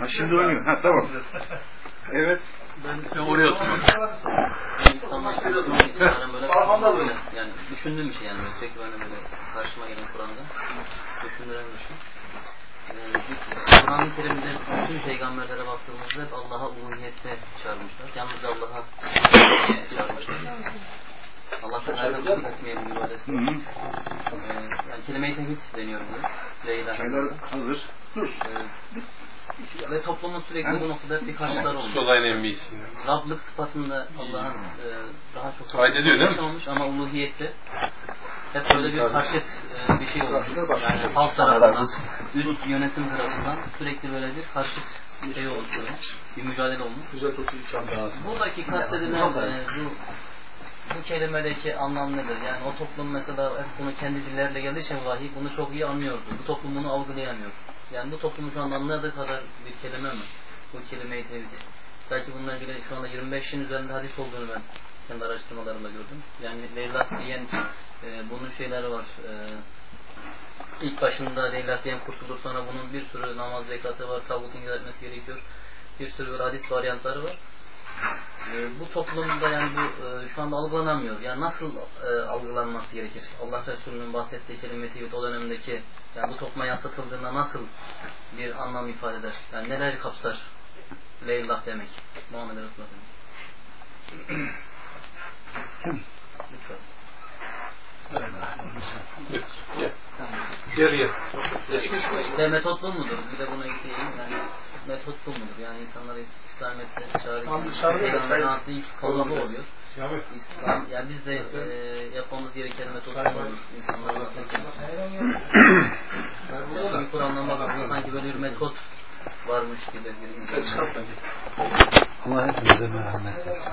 Ha şimdi oynuyor. Ha tamam. Evet. Ben oraya için yani böyle yani düşündüğüm bir şey yani sürekli böyle böyle karşıma gelen Kur'an'da düşündüren bir şey. Ee, Kur'an-ı Kerim'de bütün peygamberlere baktığımızda hep Allah'a uluhiyette çağırmışlar. Yalnız Allah'a çağırmışlar. Allah'tan her zaman etmeyelim ibadesini. Hı hı. Ee, yani kelime-i tevhid deniyor bunu. Leyla. Çaylar hazır. Dur. Ee, ve toplumun sürekli bu noktada bir karşılar olmuş. Olayın en iyisi. Rablık sıfatında Allah'ın e, daha çok Kaydediyor değil mi? olmuş ama uluhiyette hep böyle bir karşıt e, bir şey olmuş. Yani halk Allah razı tarafından, üst yönetim tarafından sürekli böyle bir karşıt bir şey olmuş. Bir mücadele olmuş. Buradaki kastedilen e, bu bu kelimedeki anlam nedir? Yani o toplum mesela bunu kendi dillerle geldiği için vahiy bunu çok iyi anlıyordu. Bu toplum bunu algılayamıyor. Yani bu toplumun şu an anladığı kadar bir kelime mi? Bu kelime-i tevhid. Belki bununla ilgili şu anda 25'in üzerinde hadis olduğunu ben kendi araştırmalarımda gördüm. Yani Leyla diyen e, bunun şeyleri var. E, ilk başında Leyla diyen kurtulur sonra bunun bir sürü namaz zekatı var, tavukun etmesi gerekiyor. Bir sürü hadis varyantları var. E, bu toplumda yani bu e, şu anda algılanamıyor. Yani nasıl e, algılanması gerekir? Allah Resulü'nün bahsettiği kelime tevhid o dönemdeki yani bu topluma yansıtıldığında nasıl bir anlam ifade eder? Yani neler kapsar? Leyllah demek. Muhammed Resulullah demek. Lütfen. Geriye. Metot bu mudur? Bir de bunu ekleyeyim. Yani metot bu mudur? Yani insanları İslamiyet'e çağırırken Peygamber'in anlattığı ilk konu bu oluyor. İslam, yani biz de e, yapmamız gereken metot bu olur. İnsanlara bakırken. Şimdi Kur'an'dan bakıldığında sanki böyle bir metot varmış gibi bir insan. Allah hepimize merhamet etsin.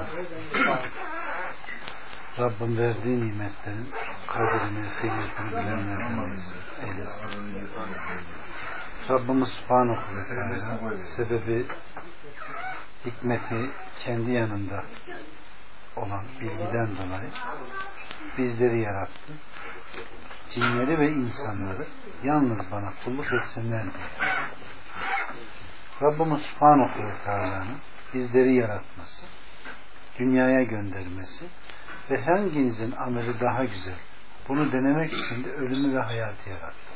Rabbim verdiği nimetlerin kadrini, kıymetini bilenlerden eylesin. Rabbimiz Subhanahu ve Teala sebebi hikmeti kendi yanında olan bilgiden dolayı bizleri yarattı. Cinleri ve insanları yalnız bana kulluk etsinler diye. Rabbimiz Subhanahu ve Teala'nın bizleri yaratması, dünyaya göndermesi ve hanginizin ameli daha güzel bunu denemek için de ölümü ve hayatı yarattı.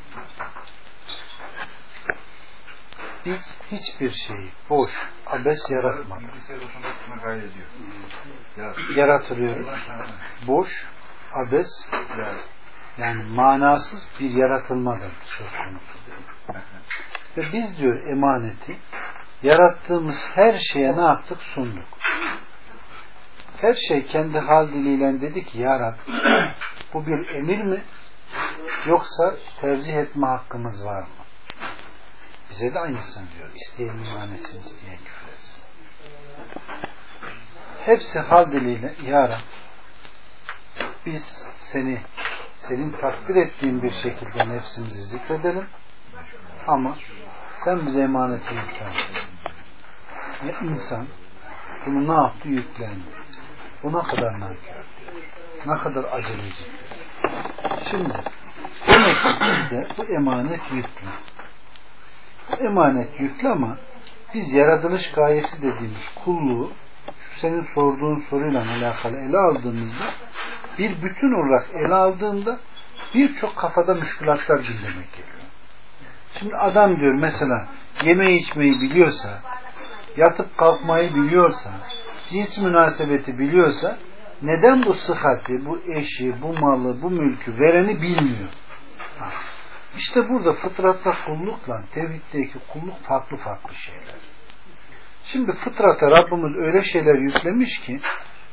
Biz hiçbir şeyi boş, abes yaratmadık. Yaratılıyoruz. Boş, abes yani manasız bir yaratılmadır söz konusu. Ve biz diyor emaneti yarattığımız her şeye ne yaptık? Sunduk. Her şey kendi hal diliyle dedi ki Ya Rab, bu bir emir mi? Yoksa tercih etme hakkımız var mı? Bize de aynısını diyor. İsteyen iman etsin, isteyen küfür etsin. Hepsi hal diliyle Ya Rab, biz seni senin takdir ettiğin bir şekilde nefsimizi zikredelim ama sen bize emaneti yüklen. Ya insan bunu ne yaptı? Yüklendi. Bu ne kadar nankör. Ne kadar aceleci. Şimdi demek ki bizde bu emanet yüklü. Emanet yüklü ama biz yaratılış gayesi dediğimiz kulluğu şu senin sorduğun soruyla alakalı ele aldığımızda bir bütün olarak ele aldığında birçok kafada müşkülatlar gündeme geliyor. Şimdi adam diyor mesela yeme içmeyi biliyorsa, yatıp kalkmayı biliyorsa, cins münasebeti biliyorsa neden bu sıhhati, bu eşi, bu malı, bu mülkü vereni bilmiyor? Ha. İşte burada fıtratta kullukla tevhiddeki kulluk farklı farklı şeyler. Şimdi fıtrata Rabbimiz öyle şeyler yüklemiş ki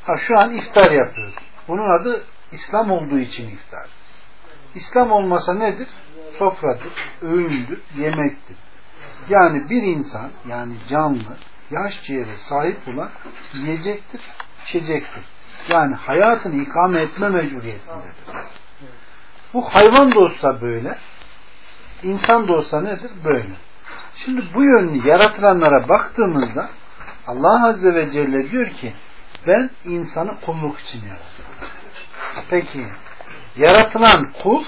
ha şu an iftar yapıyoruz. Bunun adı İslam olduğu için iftar. İslam olmasa nedir? Sofradır, öğündür, yemektir. Yani bir insan yani canlı yaş ciğere sahip olan yiyecektir, içecektir. Yani hayatını ikame etme mecburiyetindedir. Bu hayvan da olsa böyle, insan da olsa nedir? Böyle. Şimdi bu yönlü yaratılanlara baktığımızda Allah Azze ve Celle diyor ki ben insanı kulluk için yarattım. Peki yaratılan kul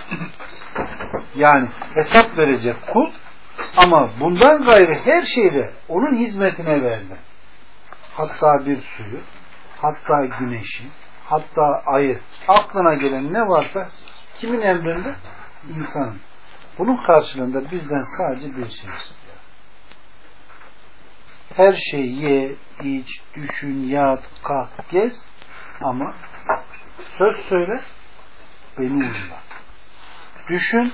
yani hesap verecek kul Ama bundan gayrı her şeyde onun hizmetine verdim. Hatta bir suyu, hatta güneşi, hatta ayı, aklına gelen ne varsa kimin emrinde? İnsanın. Bunun karşılığında bizden sadece bir şey istiyor. Her şeyi ye, iç, düşün, yat, kalk, gez ama söz söyle beni uğurla. Düşün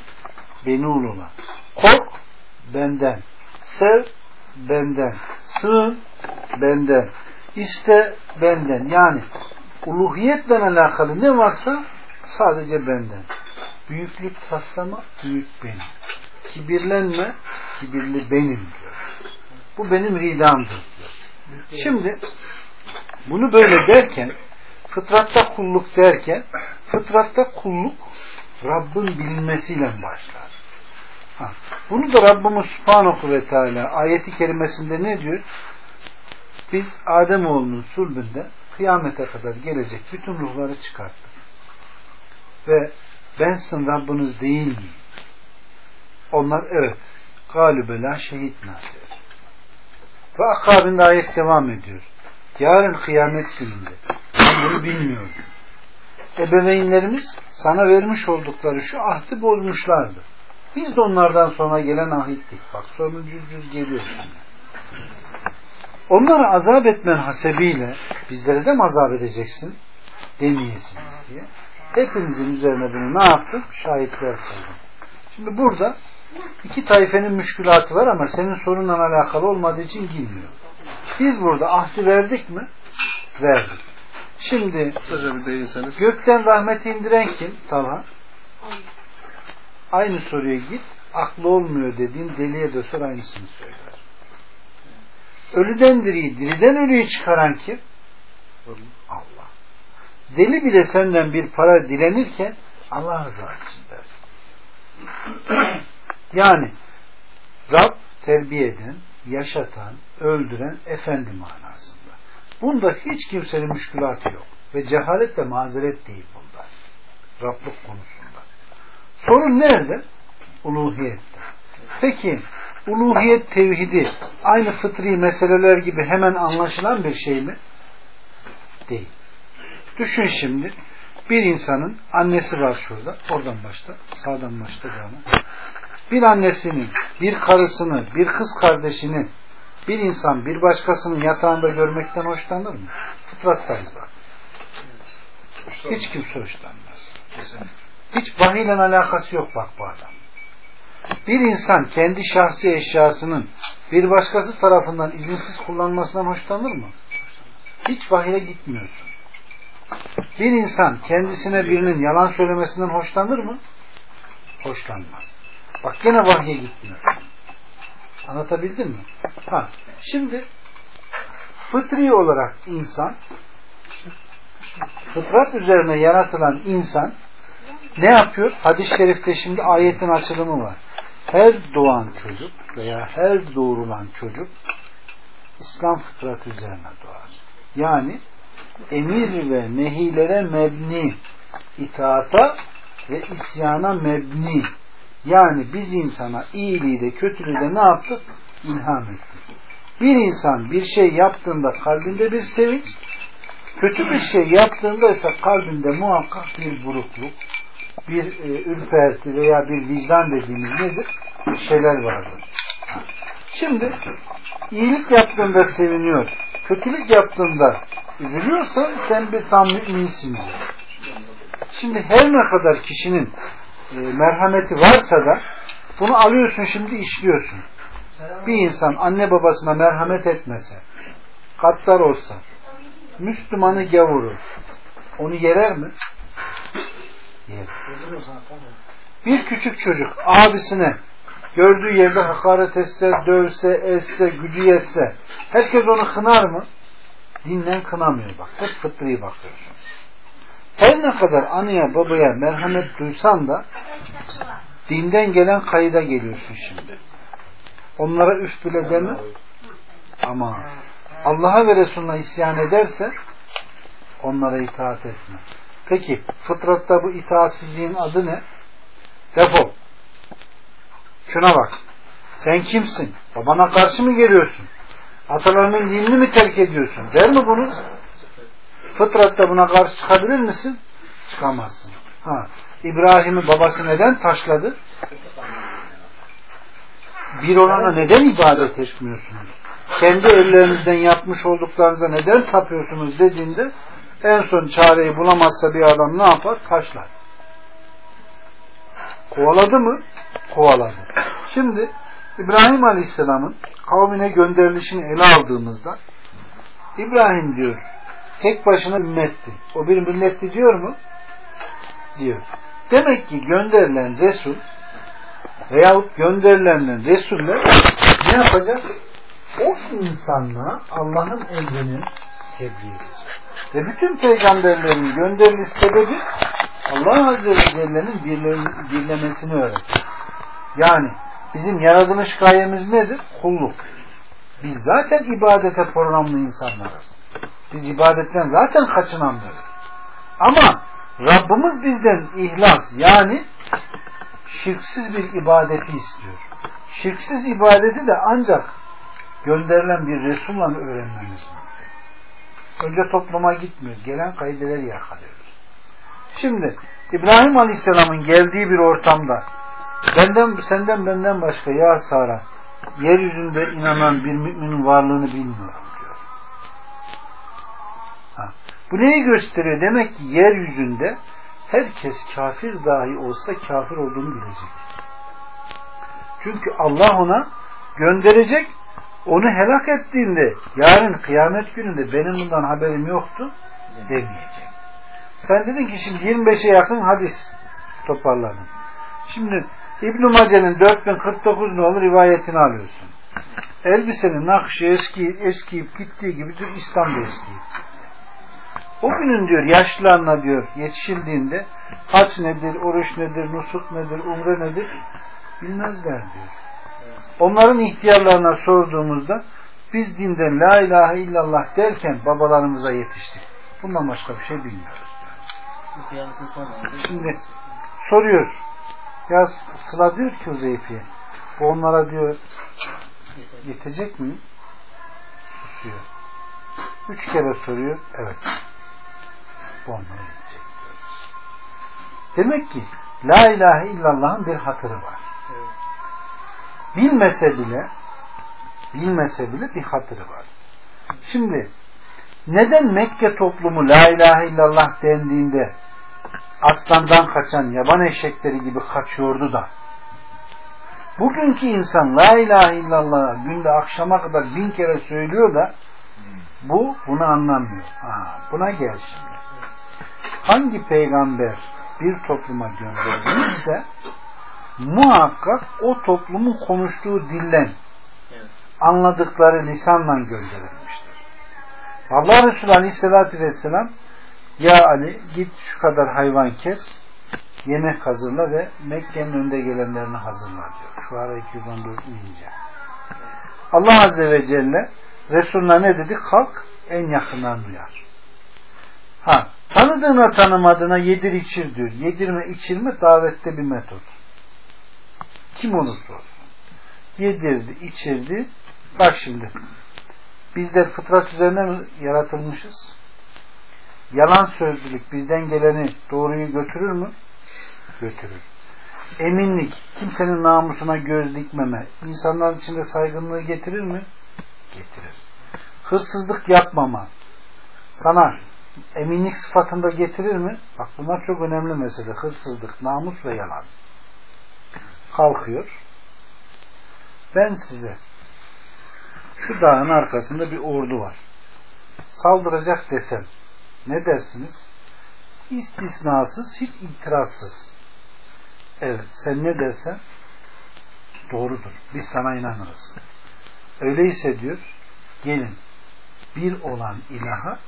beni uğurla. Kork benden. Sev benden. Sığın benden. İste benden. Yani uluhiyetle alakalı ne varsa sadece benden. Büyüklük taslama, büyük benim. Kibirlenme, kibirli benim diyor. Bu benim ridamdır diyor. Şimdi bunu böyle derken fıtratta kulluk derken fıtratta kulluk Rabbin bilmesiyle başlar. Ha. Bunu da Rabbimiz Subhanahu ve Teala ayeti kerimesinde ne diyor? Biz Ademoğlunun sulbünde kıyamete kadar gelecek bütün ruhları çıkarttık. Ve ben sizin Rabbiniz değil miyim? Onlar evet. Galibela şehitna diyor. Ve akabinde ayet devam ediyor. Yarın kıyamet gününde. Ben bunu bilmiyordum. Ebeveynlerimiz sana vermiş oldukları şu ahdi bozmuşlardı. Biz de onlardan sonra gelen ahittik. Bak sonuncu cüz geliyor şimdi. Onları azap etmen hasebiyle bizlere de mi azap edeceksin? Demeyesiniz diye. Hepinizin üzerine bunu ne yaptım? Şahitler koydum. Şimdi burada iki tayfenin müşkülatı var ama senin sorunla alakalı olmadığı için girmiyor. Biz burada ahdi verdik mi? Verdik. Şimdi gökten rahmeti indiren kim? Tamam. Aynı soruya git. Aklı olmuyor dediğin deliye de sor aynısını söyler. Ölüden diriyi, diriden ölüyü çıkaran kim? Deli bile senden bir para dilenirken Allah rızası için der. yani Rab terbiye eden, yaşatan, öldüren efendi manasında. Bunda hiç kimsenin müşkülatı yok. Ve cehalet de mazeret değil bunda. Rablık konusunda. Sorun nerede? Uluhiyette. Peki uluhiyet tevhidi aynı fıtri meseleler gibi hemen anlaşılan bir şey mi? Değil. Düşün şimdi bir insanın annesi var şurada. Oradan başla. Sağdan başla. Canım. Bir annesini, bir karısını, bir kız kardeşini bir insan bir başkasının yatağında görmekten hoşlanır mı? Fıtrattayız bak. Hiç kimse hoşlanmaz. Hiç vahiyle alakası yok bak bu adam. Bir insan kendi şahsi eşyasının bir başkası tarafından izinsiz kullanmasından hoşlanır mı? Hiç vahiyle gitmiyorsun. Bir insan kendisine birinin yalan söylemesinden hoşlanır mı? Hoşlanmaz. Bak gene vahye gitmiyorsun. Anlatabildim mi? Ha, şimdi fıtri olarak insan fıtrat üzerine yaratılan insan ne yapıyor? Hadis-i şerifte şimdi ayetin açılımı var. Her doğan çocuk veya her doğrulan çocuk İslam fıtratı üzerine doğar. Yani emir ve nehilere mebni itaata ve isyana mebni yani biz insana iyiliği de kötülüğü de ne yaptık? İlham ettik. Bir insan bir şey yaptığında kalbinde bir sevinç, kötü bir şey yaptığında ise kalbinde muhakkak bir burukluk, bir e, ürperti veya bir vicdan dediğimiz nedir? Şeyler vardır. Şimdi iyilik yaptığında seviniyor, kötülük yaptığında üzülüyorsan sen bir tam müminsin diyor. Şimdi her ne kadar kişinin e, merhameti varsa da bunu alıyorsun şimdi işliyorsun. Bir insan anne babasına merhamet etmese, katlar olsa, Müslümanı gavuru, onu yerer mi? Yer. Bir küçük çocuk abisine gördüğü yerde hakaret etse, dövse, etse, gücü yetse herkes onu kınar mı? Dinlen kınamıyor bak. Hep fıtri bakıyorsun. Her ne kadar anıya babaya merhamet duysan da dinden gelen kayıda geliyorsun şimdi. Onlara üf bile deme ama Allah'a ve Resulüne isyan ederse onlara itaat etme. Peki fıtratta bu itaatsizliğin adı ne? Defol. Şuna bak. Sen kimsin? Babana karşı mı geliyorsun? Atalarının dinini mi terk ediyorsun? Der mi bunu? Fıtratta buna karşı çıkabilir misin? Çıkamazsın. Ha. İbrahim'i babası neden taşladı? Bir olana neden ibadet etmiyorsunuz? Kendi ellerinizden yapmış olduklarınıza neden tapıyorsunuz dediğinde en son çareyi bulamazsa bir adam ne yapar? Taşlar. Kovaladı mı? Kovaladı. Şimdi İbrahim Aleyhisselam'ın kavmine gönderilişini ele aldığımızda İbrahim diyor tek başına ümmetti. O bir milletti diyor mu? Diyor. Demek ki gönderilen Resul veyahut gönderilen Resuller ne yapacak? O insanla Allah'ın emrini tebliğ edecek. Ve bütün peygamberlerin gönderiliş sebebi Allah Azze ve Celle'nin birlemesini öğretir. Yani bizim yaratılış gayemiz nedir? Kulluk. Biz zaten ibadete programlı insanlarız. Biz ibadetten zaten kaçınanlarız. Ama Rabbimiz bizden ihlas yani şirksiz bir ibadeti istiyor. Şirksiz ibadeti de ancak gönderilen bir Resul'la öğrenmemiz mümkün. Önce topluma gitmiyoruz. Gelen kaydeleri yakalıyoruz. Şimdi İbrahim Aleyhisselam'ın geldiği bir ortamda benden senden benden başka ya Sara yeryüzünde inanan bir müminin varlığını bilmiyorum diyor. Ha. Bu neyi gösteriyor? Demek ki yeryüzünde herkes kafir dahi olsa kafir olduğunu bilecek. Çünkü Allah ona gönderecek onu helak ettiğinde yarın kıyamet gününde benim bundan haberim yoktu demeyecek. Sen dedin ki şimdi 25'e yakın hadis toparladın. Şimdi İbn-i Mace'nin 4049 nolu rivayetini alıyorsun. Elbisenin nakşı eski, eskiyip gittiği gibi diyor İslam'da eskiyip. O günün diyor yaşlılarına diyor yetişildiğinde haç nedir, oruç nedir, nusuk nedir, umre nedir bilmezler diyor. Onların ihtiyarlarına sorduğumuzda biz dinden la ilahe illallah derken babalarımıza yetiştik. Bundan başka bir şey bilmiyoruz. Şimdi soruyor. Ya Sıla diyor ki Uzeyfi'ye bu onlara diyor yetecek mi? Susuyor. Üç kere soruyor. Evet. Bu onlara yetecek. Demek ki La ilahe illallah'ın bir hatırı var. Bilmese bile bilmese bile bir hatırı var. Şimdi neden Mekke toplumu La ilahe illallah dendiğinde aslandan kaçan yaban eşekleri gibi kaçıyordu da bugünkü insan La ilahe illallah günde akşama kadar bin kere söylüyor da bu bunu anlamıyor. Ha, buna gel şimdi. Hangi peygamber bir topluma gönderilmişse muhakkak o toplumun konuştuğu dillen anladıkları lisanla gönderilmiştir. Allah Resulü Aleyhisselatü Vesselam ya Ali git şu kadar hayvan kes yemek hazırla ve Mekke'nin önde gelenlerini hazırla diyor. Şu ara 214 inince. Allah Azze ve Celle Resulüne ne dedi? Kalk en yakından duyar. Ha, tanıdığına tanımadığına yedir içir diyor. Yedirme içirme davette bir metot. Kim olursa olsun. Yedirdi, içirdi. Bak şimdi. Bizler fıtrat üzerine mi yaratılmışız? Yalan sözlülük bizden geleni doğruyu götürür mü? Götürür. Eminlik, kimsenin namusuna göz dikmeme, insanların içinde saygınlığı getirir mi? Getirir. Hırsızlık yapmama, sana eminlik sıfatında getirir mi? Bak bunlar çok önemli mesele. Hırsızlık, namus ve yalan. Kalkıyor. Ben size şu dağın arkasında bir ordu var. Saldıracak desem ne dersiniz? İstisnasız, hiç itirazsız. Evet, sen ne dersen doğrudur. Biz sana inanırız. Öyleyse diyor, gelin bir olan ilaha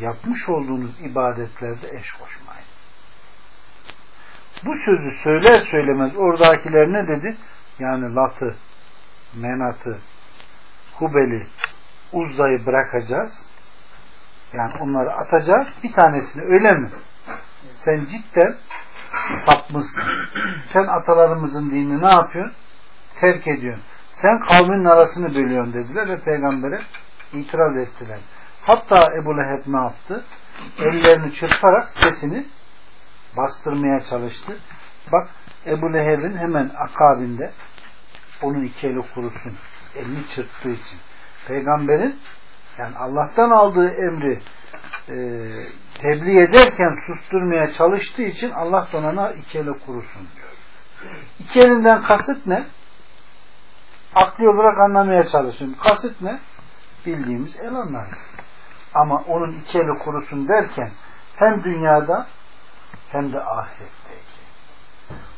yapmış olduğunuz ibadetlerde eş koşmayın. Bu sözü söyler söylemez oradakiler ne dedi? Yani Lat'ı, Menat'ı, Hubel'i, Uzza'yı bırakacağız. Yani onları atacağız. Bir tanesini öyle mi? Sen cidden sapmışsın. Sen atalarımızın dinini ne yapıyorsun? Terk ediyorsun. Sen kavminin arasını bölüyorsun dediler ve peygambere itiraz ettiler. Hatta Ebu Leheb ne yaptı? Ellerini çırparak sesini bastırmaya çalıştı. Bak Ebu Leheb'in hemen akabinde onun iki eli kurusun. Elini çırptığı için. Peygamberin yani Allah'tan aldığı emri e, tebliğ ederken susturmaya çalıştığı için Allah da iki eli kurusun diyor. İki elinden kasıt ne? Akli olarak anlamaya çalışıyorum. Kasıt ne? Bildiğimiz el anlarız. Ama onun iki eli kurusun derken hem dünyada hem de ahiretteki.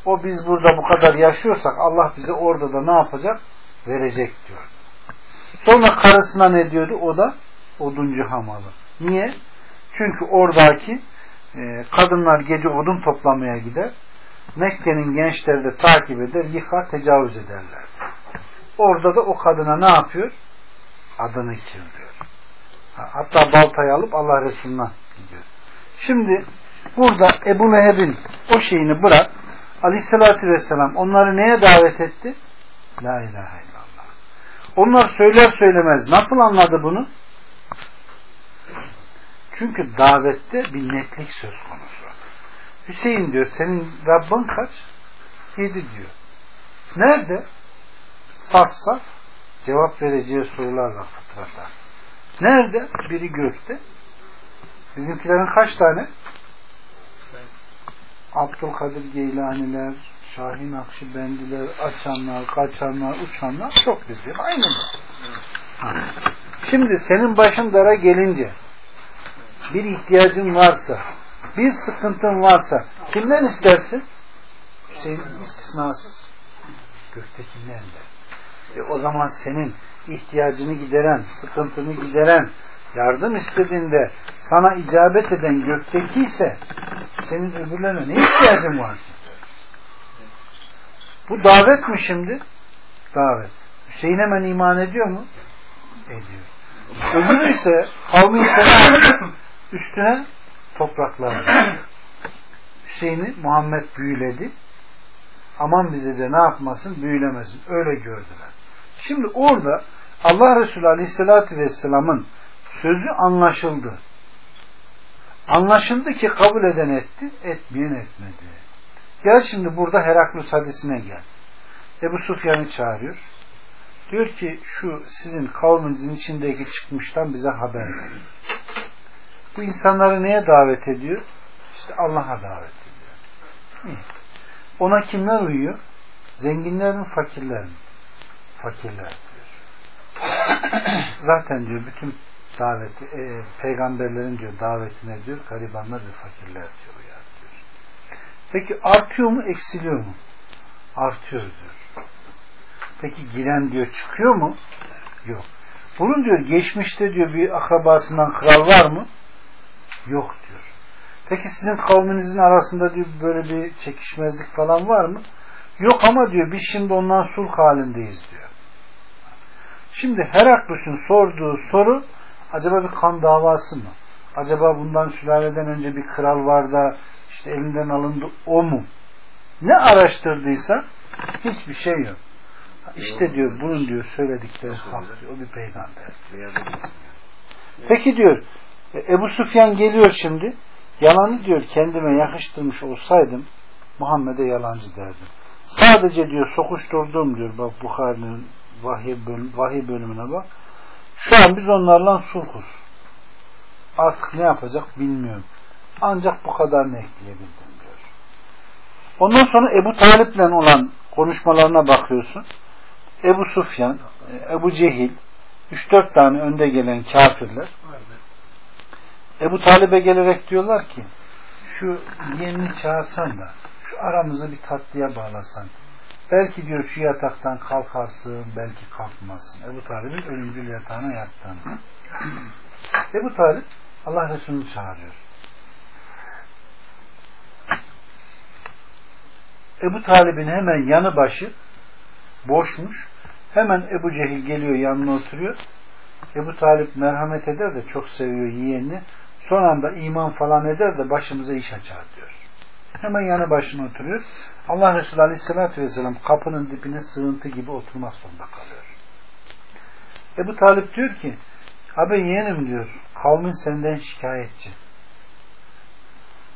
O biz burada bu kadar yaşıyorsak Allah bize orada da ne yapacak? Verecek diyor. Sonra karısına ne diyordu? O da oduncu hamalı. Niye? Çünkü oradaki e, kadınlar gece odun toplamaya gider. Mekke'nin gençleri de takip eder, yıkar, tecavüz ederler. Orada da o kadına ne yapıyor? Adını kirliyor. Hatta baltayı alıp Allah Resulü'ne gidiyor. Şimdi burada Ebu Leheb'in o şeyini bırak. Aleyhissalatü Vesselam onları neye davet etti? La ilahe. Onlar söyler söylemez nasıl anladı bunu? Çünkü davette bir netlik söz konusu. Hüseyin diyor senin Rabbin kaç? Yedi diyor. Nerede? Saf saf cevap vereceği sorularla fıtrata. Nerede? Biri gökte. Bizimkilerin kaç tane? Abdülkadir Geylaniler, Şahin Akşibendiler, açanlar, kaçanlar, uçanlar çok bizim. Aynı bu. Şimdi senin başın dara gelince bir ihtiyacın varsa, bir sıkıntın varsa kimden istersin? Hüseyin istisnasız. Göktekinden de. E o zaman senin ihtiyacını gideren, sıkıntını gideren, yardım istediğinde sana icabet eden gökteki ise senin öbürlerine ne ihtiyacın var? Bu davet mi şimdi? Davet. Hüseyin hemen iman ediyor mu? Ediyor. Öbürü ise kavmi ise üstüne topraklar. Hüseyin'i Muhammed büyüledi. Aman bize de ne yapmasın? Büyülemesin. Öyle gördüler. Şimdi orada Allah Resulü Aleyhisselatü Vesselam'ın sözü anlaşıldı. Anlaşıldı ki kabul eden etti, etmeyen etmedi. Gel şimdi burada Heraklus hadisine gel. Ebu Sufyan'ı çağırıyor. Diyor ki şu sizin kavminizin içindeki çıkmıştan bize haber verin. Bu insanları neye davet ediyor? İşte Allah'a davet ediyor. Ona kimler uyuyor? Zenginler mi, fakirler mi? Fakirler diyor. Zaten diyor bütün daveti, e, peygamberlerin diyor davetine diyor garibanlar ve fakirler diyor. Peki artıyor mu, eksiliyor mu? Artıyor diyor. Peki giren diyor çıkıyor mu? Yok. Bunun diyor geçmişte diyor bir akrabasından kral var mı? Yok diyor. Peki sizin kavminizin arasında diyor böyle bir çekişmezlik falan var mı? Yok ama diyor biz şimdi ondan sulh halindeyiz diyor. Şimdi Heraklus'un sorduğu soru acaba bir kan davası mı? Acaba bundan sülaleden önce bir kral var da işte elinden alındı o mu? Ne araştırdıysa hiçbir şey yok. İşte diyor bunun diyor söyledikleri hak diyor. O bir peygamber. Peki diyor Ebu Sufyan geliyor şimdi yalanı diyor kendime yakıştırmış olsaydım Muhammed'e yalancı derdim. Sadece diyor sokuşturduğum diyor bak Bukhari'nin vahiy, bölüm, vahiy bölümüne bak. Şu an biz onlarla sulhuz. Artık ne yapacak bilmiyorum. Ancak bu kadar ne ekleyebildim diyor. Ondan sonra Ebu Talip'le olan konuşmalarına bakıyorsun. Ebu Sufyan, Ebu Cehil, 3-4 tane önde gelen kafirler Ebu Talib'e gelerek diyorlar ki şu yeğenini çağırsan da şu aramızı bir tatlıya bağlasan belki diyor şu yataktan kalkarsın belki kalkmazsın. Ebu Talib'in ölümcül yatağına yattığını. Ebu Talib Allah Resulü'nü çağırıyor. Ebu Talib'in hemen yanı başı boşmuş. Hemen Ebu Cehil geliyor yanına oturuyor. Ebu Talip merhamet eder de çok seviyor yeğenini. Son anda iman falan eder de başımıza iş açar diyor. Hemen yanı başına oturuyor. Allah Resulü Aleyhisselatü Vesselam kapının dibine sığıntı gibi oturmak zorunda kalıyor. Ebu Talip diyor ki abi yeğenim diyor kavmin senden şikayetçi.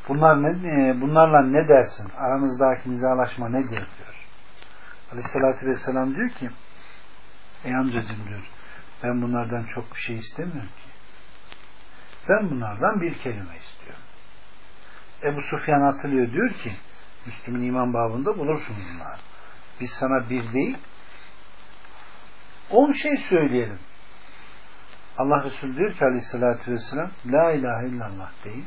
Bunlar ne, e, bunlarla ne dersin? Aranızdaki nizalaşma nedir diyor. Aleyhissalatü Vesselam diyor ki ey amcacım diyor ben bunlardan çok bir şey istemiyorum ki. Ben bunlardan bir kelime istiyorum. Ebu Sufyan hatırlıyor diyor ki Müslüm'ün iman babında bulursun bunlar. Biz sana bir değil on şey söyleyelim. Allah Resulü diyor ki aleyhissalatü vesselam La ilahe illallah deyin.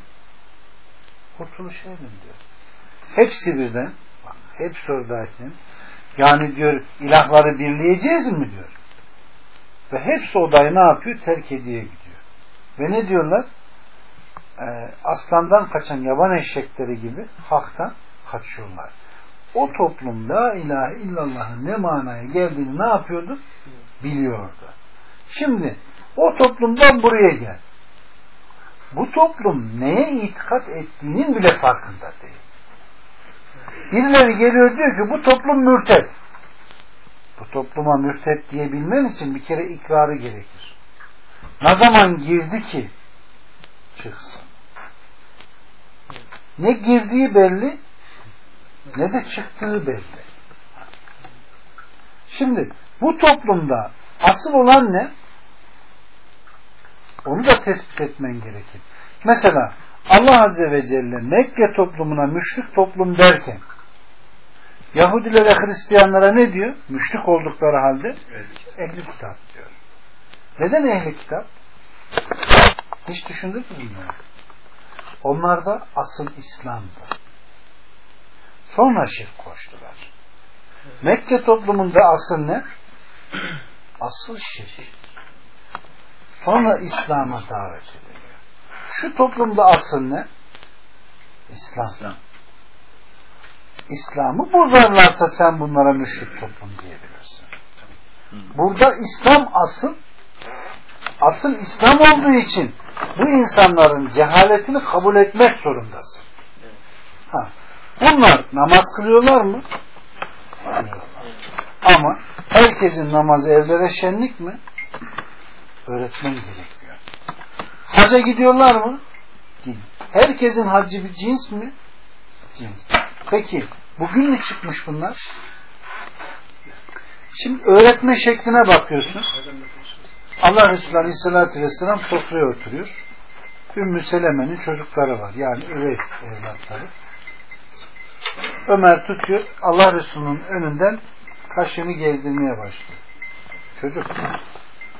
Kurtuluş erin diyor. Hepsi birden bak, hepsi oradayken yani diyor ilahları birleyeceğiz mi diyor. Ve hepsi odayı ne yapıyor? Terk ediye gidiyor. Ve ne diyorlar? Ee, aslandan kaçan yaban eşekleri gibi haktan kaçıyorlar. O toplum la ilahe illallah'ın ne manaya geldiğini ne yapıyordu? Biliyordu. Şimdi o toplumdan buraya gel. Bu toplum neye itikat ettiğinin bile farkında değil. Birileri geliyor diyor ki bu toplum mürted. Bu topluma mürted diyebilmen için bir kere ikrarı gerekir. Ne zaman girdi ki çıksın. Ne girdiği belli ne de çıktığı belli. Şimdi bu toplumda asıl olan ne? Onu da tespit etmen gerekir. Mesela Allah Azze ve Celle Mekke toplumuna müşrik toplum derken Yahudilere Hristiyanlara ne diyor? Müşrik oldukları halde ehli kitap diyor. Neden ehli kitap? Hiç düşündünüz mü bunu? Onlarda asıl İslam'dı. Sonra şirk koştular. Mekke toplumunda asıl ne? Asıl şirk. Sonra İslam'a davet ediliyor. Şu toplumda asıl ne? İslam. İslam. İslam'ı bozarlarsa sen bunlara müşrik toplum diyebilirsin. Burada İslam asıl asıl İslam olduğu için bu insanların cehaletini kabul etmek zorundasın. Ha. Bunlar namaz kılıyorlar mı? Kılıyorlar. Ama herkesin namazı evlere şenlik mi? Öğretmen gerekiyor. Haca gidiyorlar mı? Gidiyor. Herkesin hacı bir cins mi? Cins. Peki bugün mü çıkmış bunlar? Şimdi öğretme şekline bakıyorsun. Allah Resulü Aleyhisselatü Vesselam sofraya oturuyor. Ümmü Seleme'nin çocukları var. Yani üvey evlatları. Ömer tutuyor. Allah Resulü'nün önünden kaşını gezdirmeye başlıyor. Çocuk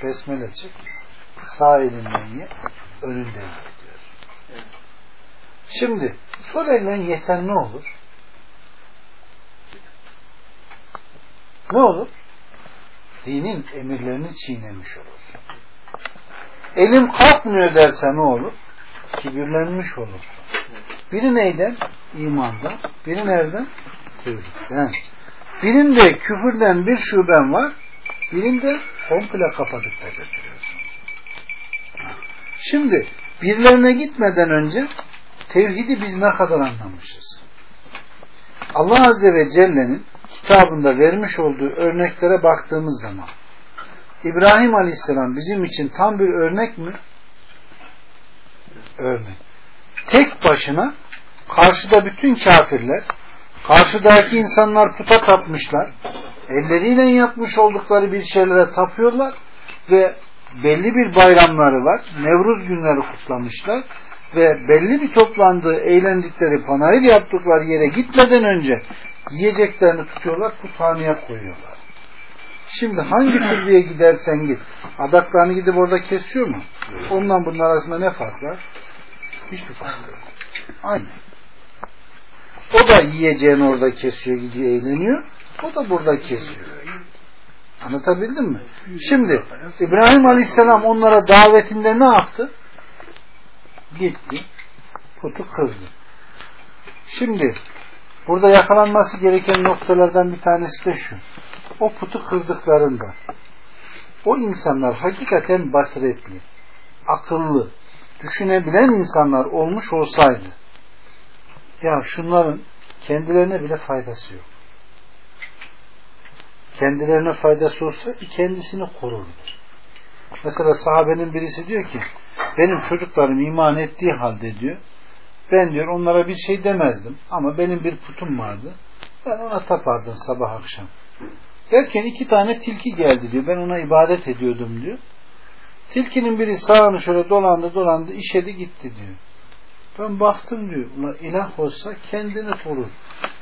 besmele çek. Sağ elinden ye. Önünden ye diyor. Şimdi sol elinden yesen ne olur? Ne olur? Dinin emirlerini çiğnemiş olur. Elim kalkmıyor derse ne olur? Kibirlenmiş olur. Biri neyden? İmandan. Biri nereden? Tevhidden. Birinde küfürden bir şuben var. Birinde komple kapadık da götürüyorsun. Şimdi birilerine gitmeden önce tevhidi biz ne kadar anlamışız? Allah Azze ve Celle'nin kitabında vermiş olduğu örneklere baktığımız zaman İbrahim Aleyhisselam bizim için tam bir örnek mi? Örnek. Tek başına karşıda bütün kafirler karşıdaki insanlar puta tapmışlar elleriyle yapmış oldukları bir şeylere tapıyorlar ve belli bir bayramları var. Nevruz günleri kutlamışlar ve belli bir toplandığı, eğlendikleri, panayır yaptıkları yere gitmeden önce yiyeceklerini tutuyorlar, puthaneye koyuyorlar. Şimdi hangi türbeye gidersen git, adaklarını gidip orada kesiyor mu? Ondan bunun arasında ne fark var? Hiçbir fark yok. Aynı. O da yiyeceğini orada kesiyor, gidiyor, eğleniyor. O da burada kesiyor. Anlatabildim mi? Şimdi İbrahim Aleyhisselam onlara davetinde ne yaptı? Gitti. Putu kırdı. Şimdi burada yakalanması gereken noktalardan bir tanesi de şu. O putu kırdıklarında o insanlar hakikaten basiretli, akıllı, düşünebilen insanlar olmuş olsaydı Ya şunların kendilerine bile faydası yok. Kendilerine faydası olsa kendisini korurdu. Mesela sahabenin birisi diyor ki benim çocuklarım iman ettiği halde diyor ben diyor onlara bir şey demezdim ama benim bir putum vardı. Ben ona tapardım sabah akşam. Derken iki tane tilki geldi diyor. Ben ona ibadet ediyordum diyor. Tilkinin biri sağını şöyle dolandı dolandı işedi gitti diyor. Ben baktım diyor. Ulan ilah olsa kendini korur.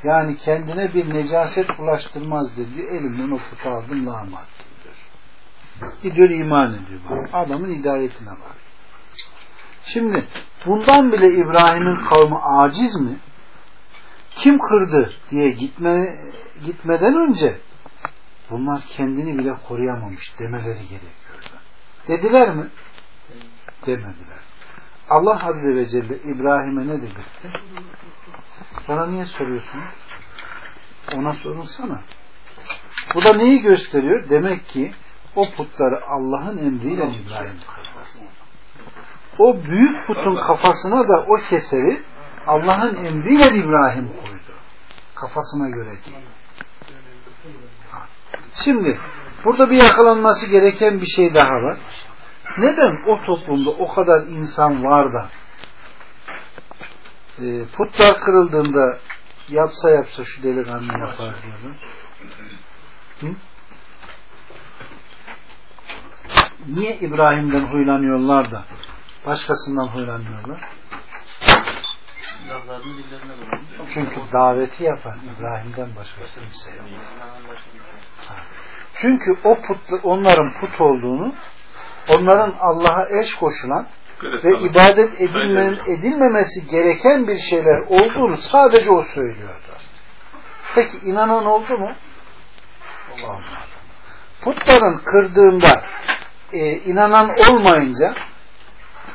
Yani kendine bir necaset ulaştırmaz diyor. Elimden o putu aldım lağma attım diyor. Gidiyor iman ediyor. Bak. Adamın hidayetine bak. Şimdi bundan bile İbrahim'in kavmi aciz mi? Kim kırdı diye gitme, gitmeden önce bunlar kendini bile koruyamamış demeleri gerekiyordu. Dediler mi? Demediler. Allah Azze ve Celle İbrahim'e ne dedirtti? Bana niye soruyorsunuz? Ona sorunsana. Bu da neyi gösteriyor? Demek ki o putları Allah'ın emriyle İbrahim. O büyük putun kafasına da o keseri Allah'ın emriyle İbrahim koydu. Kafasına göre değil. Şimdi burada bir yakalanması gereken bir şey daha var. Neden o toplumda o kadar insan var da e, putlar kırıldığında yapsa yapsa şu delikanlı yapar diyorlar. Hı? Niye İbrahim'den huylanıyorlar da başkasından huylanıyorlar? Çünkü daveti yapan İbrahim'den başka kimse yok. Çünkü o put, onların put olduğunu onların Allah'a eş koşulan ve ibadet edilmen, edilmemesi gereken bir şeyler olduğunu sadece o söylüyordu. Peki inanan oldu mu? Olmadı. Putların kırdığında e, inanan olmayınca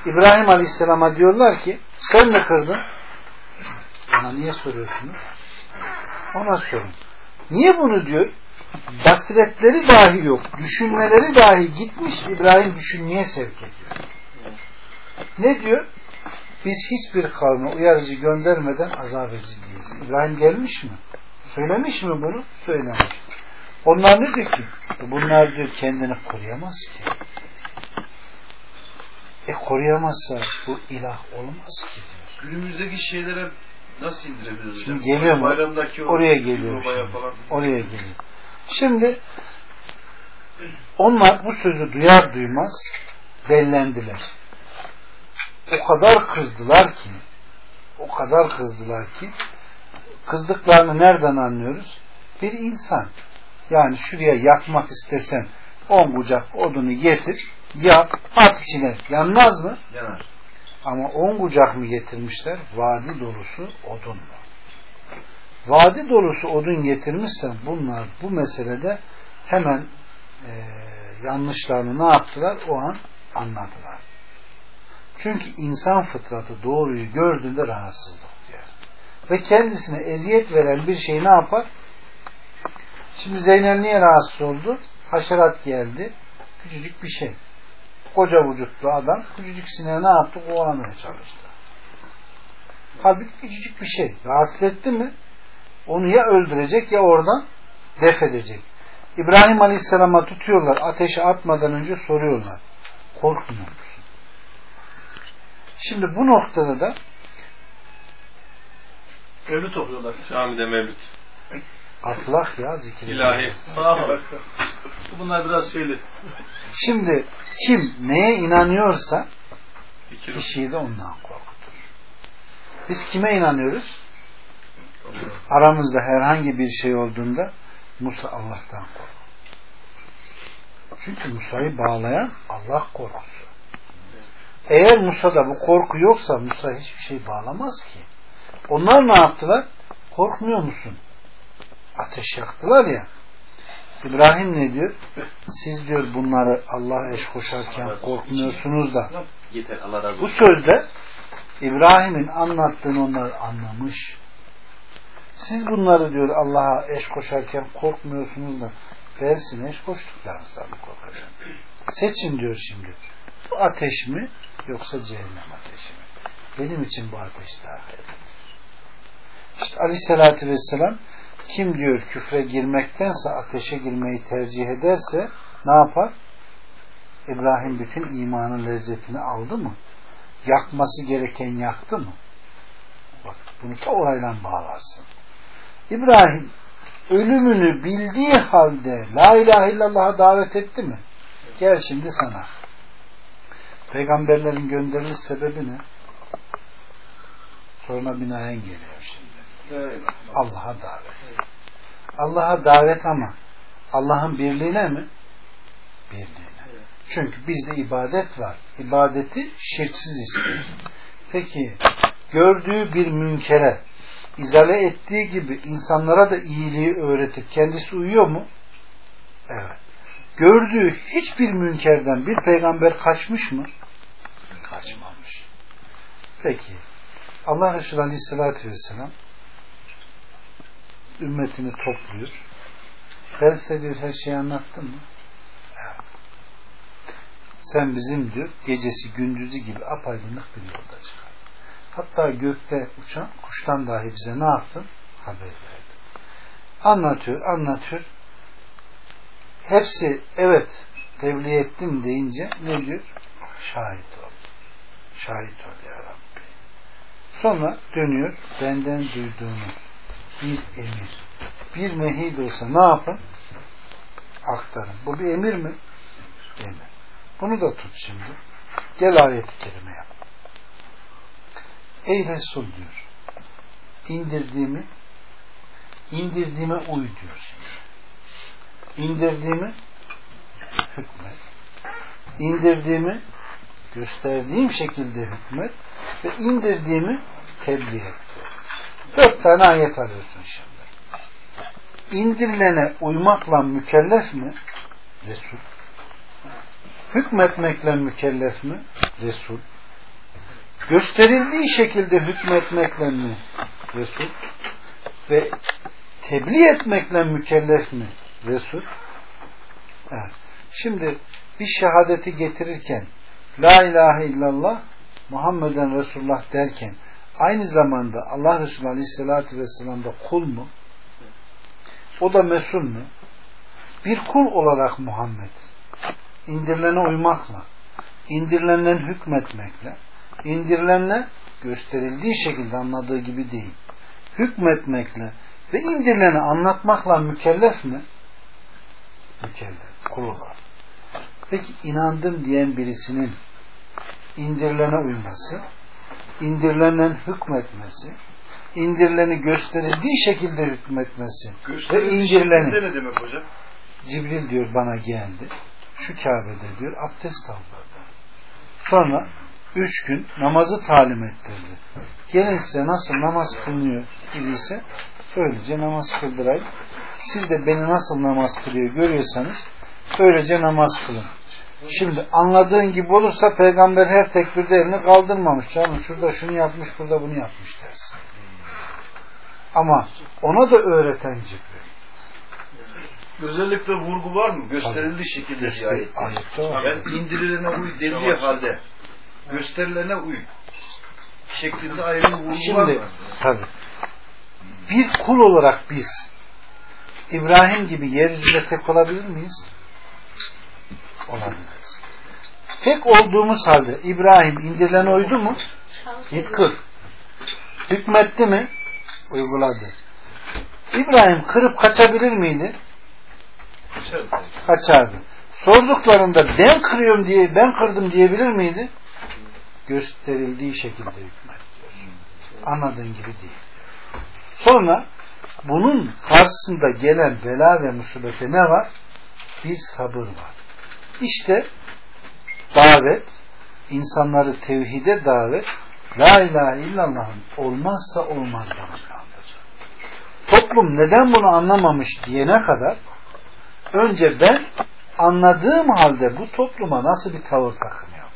İbrahim Aleyhisselam'a diyorlar ki sen mi kırdın? Ona niye soruyorsunuz? Ona sorun. Niye bunu diyor? Basiretleri dahi yok. Düşünmeleri dahi gitmiş İbrahim düşünmeye sevk ediyor. Ne diyor? Biz hiçbir kavme uyarıcı göndermeden azap edici değiliz. İbrahim gelmiş mi? Söylemiş mi bunu? Söylemiş. Onlar ne diyor ki? Bunlar diyor kendini koruyamaz ki. E koruyamazsa bu ilah olmaz ki diyor. Günümüzdeki şeylere nasıl indirebiliriz Şimdi geliyor mu? Bayramdaki o Oraya geliyor. falan. Oraya geliyor. Şimdi onlar bu sözü duyar duymaz dellendiler. O kadar kızdılar ki o kadar kızdılar ki kızdıklarını nereden anlıyoruz? Bir insan. Yani şuraya yakmak istesen on bucak odunu getir, yak, at içine. Yanmaz mı? Yanar. Ama on kucak mı getirmişler? Vadi dolusu odun mu? Vadi dolusu odun getirmişsen bunlar bu meselede hemen e, yanlışlarını ne yaptılar? O an anladılar. Çünkü insan fıtratı doğruyu gördüğünde rahatsızlık duyar. Ve kendisine eziyet veren bir şey ne yapar? Şimdi Zeynel niye rahatsız oldu? Haşerat geldi. Küçücük bir şey. Koca vücutlu adam küçücük sineğe ne yaptı? Kovalamaya çalıştı. Halbuki küçücük bir şey. Rahatsız etti mi? Onu ya öldürecek ya oradan def edecek. İbrahim Aleyhisselam'a tutuyorlar. Ateşe atmadan önce soruyorlar. Korkmuyor? Şimdi bu noktada da Mevlüt okuyorlar. Camide mevlüt. atlak ya zikir. İlahi. Sağ ol. Bunlar biraz şeyli. Şimdi kim neye inanıyorsa Zikir. kişiyi de ondan korkutur. Biz kime inanıyoruz? Aramızda herhangi bir şey olduğunda Musa Allah'tan korkar. Çünkü Musa'yı bağlayan Allah korkusu. Eğer Musa'da bu korku yoksa Musa hiçbir şey bağlamaz ki. Onlar ne yaptılar? Korkmuyor musun? Ateş yaktılar ya. İbrahim ne diyor? Siz diyor bunları Allah'a eş koşarken korkmuyorsunuz da. Yeter Allah razı Bu sözde İbrahim'in anlattığını onlar anlamış. Siz bunları diyor Allah'a eş koşarken korkmuyorsunuz da ben sizin eş koştuklarınızdan mı korkacağım? Seçin diyor şimdi. Bu ateş mi yoksa cehennem ateşi mi? Benim için bu ateş daha hayırlıdır. İşte aleyhissalatü vesselam kim diyor küfre girmektense ateşe girmeyi tercih ederse ne yapar? İbrahim bütün imanın lezzetini aldı mı? Yakması gereken yaktı mı? Bak bunu ta orayla bağlarsın. İbrahim ölümünü bildiği halde la ilahe illallah'a davet etti mi? Gel şimdi sana. Peygamberlerin gönderiliş sebebi ne? Sonra binaen geliyor şimdi. Allah'a davet. Allah'a davet ama Allah'ın birliğine mi? Birliğine. Çünkü bizde ibadet var. İbadeti şirksiz istiyoruz. Peki gördüğü bir münkere izale ettiği gibi insanlara da iyiliği öğretip kendisi uyuyor mu? Evet. Gördüğü hiçbir münkerden bir peygamber kaçmış mı? Kaçmamış. Peki Allah Resulü Aleyhisselatü Vesselam ümmetini topluyor. Ben size diyor her şeyi anlattım mı? Evet. Sen bizim diyor gecesi gündüzü gibi apaydınlık bir yolda çıkar. Hatta gökte uçan kuştan dahi bize ne yaptın? Haber verdi. Anlatıyor, anlatıyor. Hepsi evet tebliğ ettim deyince ne diyor? Şahit ol. Şahit ol ya Rabbi. Sonra dönüyor benden duyduğunu bir emir, bir nehi de olsa ne yapın? Aktarın. Bu bir emir mi? Emir. Bunu da tut şimdi. Gel ayet-i kerime yap. Ey Resul diyor. İndirdiğimi indirdiğime uy diyor. İndirdiğimi hükmet. İndirdiğimi gösterdiğim şekilde hükmet ve indirdiğimi tebliğ et. Dört tane ayet arıyorsun şimdi. İndirilene uymakla mükellef mi? Resul. Hükmetmekle mükellef mi? Resul. Gösterildiği şekilde hükmetmekle mi? Resul. Ve tebliğ etmekle mükellef mi? Resul. Evet. Şimdi bir şehadeti getirirken La ilahe illallah Muhammeden Resulullah derken aynı zamanda Allah Resulü Aleyhisselatü Vesselam da kul mu? O da mesul mü? Bir kul olarak Muhammed indirilene uymakla, indirilenden hükmetmekle, indirilenle gösterildiği şekilde anladığı gibi değil, hükmetmekle ve indirileni anlatmakla mükellef mi? Mükellef, kul olarak. Peki inandım diyen birisinin indirilene uyması, indirilenen hükmetmesi, indirileni gösterildiği şekilde hükmetmesi ve indirileni ne demek hocam? Cibril diyor bana geldi. Şu Kabe'de diyor abdest aldırdı. Sonra üç gün namazı talim ettirdi. Gelin size nasıl namaz kılınıyor idiyse öylece namaz kıldırayım. Siz de beni nasıl namaz kılıyor görüyorsanız öylece namaz kılın. Şimdi anladığın gibi olursa peygamber her tekbirde elini kaldırmamış canım. Şurada şunu yapmış, burada bunu yapmış dersin. Ama ona da öğreten Cibril. Özellikle vurgu var mı? Gösterildiği şekilde ayet. Ayette var. Ben indirilene uy dendiği halde gösterilene uy şeklinde ayrı bir vurgu var Şimdi mı? tabi bir kul olarak biz İbrahim gibi yeryüzünde tek olabilir miyiz? Olabiliriz. Tek olduğumuz halde İbrahim indirilene uydu mu? Git kır. Hükmetti mi? Uyguladı. İbrahim kırıp kaçabilir miydi? Kaçardı. Sorduklarında ben kırıyorum diye ben kırdım diyebilir miydi? Gösterildiği şekilde hükmet. Anladığın gibi değil. Sonra bunun karşısında gelen bela ve musibete ne var? Bir sabır var. İşte davet, insanları tevhide davet, La ilahe illallah'ın olmazsa olmazlarındandır. Toplum neden bunu anlamamış diyene kadar önce ben anladığım halde bu topluma nasıl bir tavır takınıyor?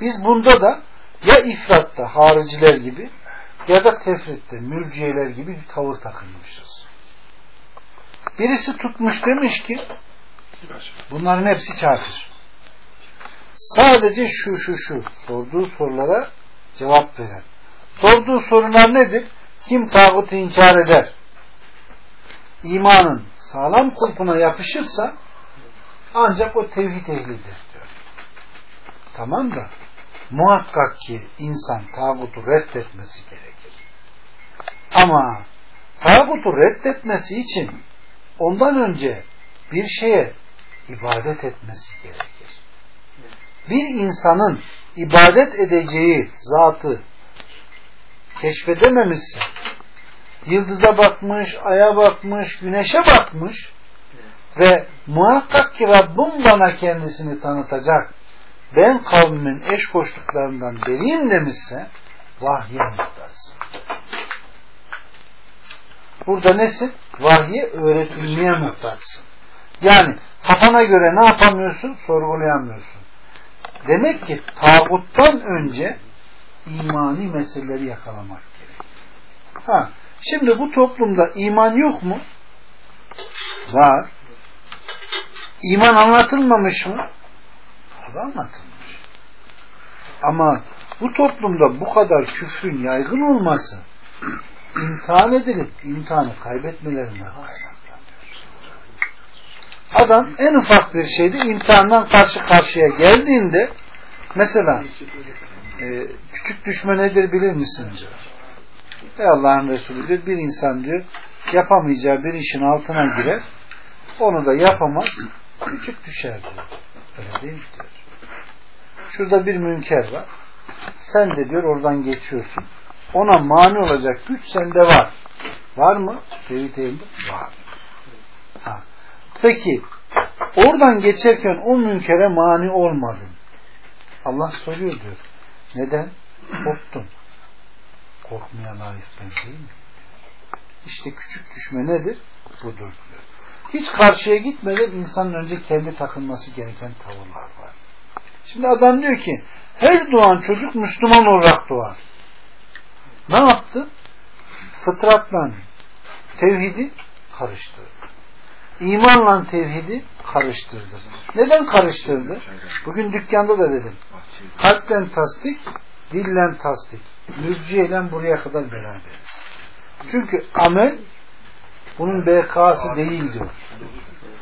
Biz bunda da ya ifratta hariciler gibi ya da tefritte mürciyeler gibi bir tavır takınmışız. Birisi tutmuş demiş ki bunların hepsi kafir. Sadece şu şu şu sorduğu sorulara cevap veren. Sorduğu sorular nedir? Kim tağutu inkar eder, imanın sağlam kulpuna yapışırsa ancak o tevhid ehlidir diyor. Tamam da muhakkak ki insan tağutu reddetmesi gerekir. Ama tağutu reddetmesi için ondan önce bir şeye ibadet etmesi gerekir. Bir insanın ibadet edeceği zatı keşfedememişse yıldıza bakmış, aya bakmış, güneşe bakmış ve muhakkak ki Rabbim bana kendisini tanıtacak ben kavmimin eş koştuklarından beriyim demişse vahye muhtaçsın. Burada nesin? Vahye öğretilmeye muhtaçsın. Yani kafana göre ne yapamıyorsun? Sorgulayamıyorsun. Demek ki tağuttan önce imani meseleleri yakalamak gerek. Ha, şimdi bu toplumda iman yok mu? Var. İman anlatılmamış mı? Da anlatılmış. Ama bu toplumda bu kadar küfrün yaygın olması imtihan edilip imtihanı kaybetmelerinden kaynaklanıyor. Adam en ufak bir şeyde imtihandan karşı karşıya geldiğinde mesela e, küçük düşme nedir bilir misiniz? Ey Allah'ın Resulü diyor, bir insan diyor yapamayacağı bir işin altına girer onu da yapamaz küçük düşer diyor. Öyle değil diyor. Şurada bir münker var. Sen de diyor oradan geçiyorsun. Ona mani olacak güç sende var. Var mı? Tevhid elinde var. Ha. Peki oradan geçerken o münkere mani olmadın. Allah soruyor diyor. Neden? Korktun. Korkmaya layık ben değil mi? İşte küçük düşme nedir? Budur diyor. Hiç karşıya gitmeden insanın önce kendi takılması gereken tavırlar var. Şimdi adam diyor ki her doğan çocuk Müslüman olarak doğar. Ne yaptı? Fıtratla tevhidi karıştırdı. İmanla tevhidi karıştırdı. Neden karıştırdı? Bugün dükkanda da dedim. Kalpten tasdik, dillen tasdik. Mürciyeyle buraya kadar beraberiz. Çünkü amel bunun BK'sı değil.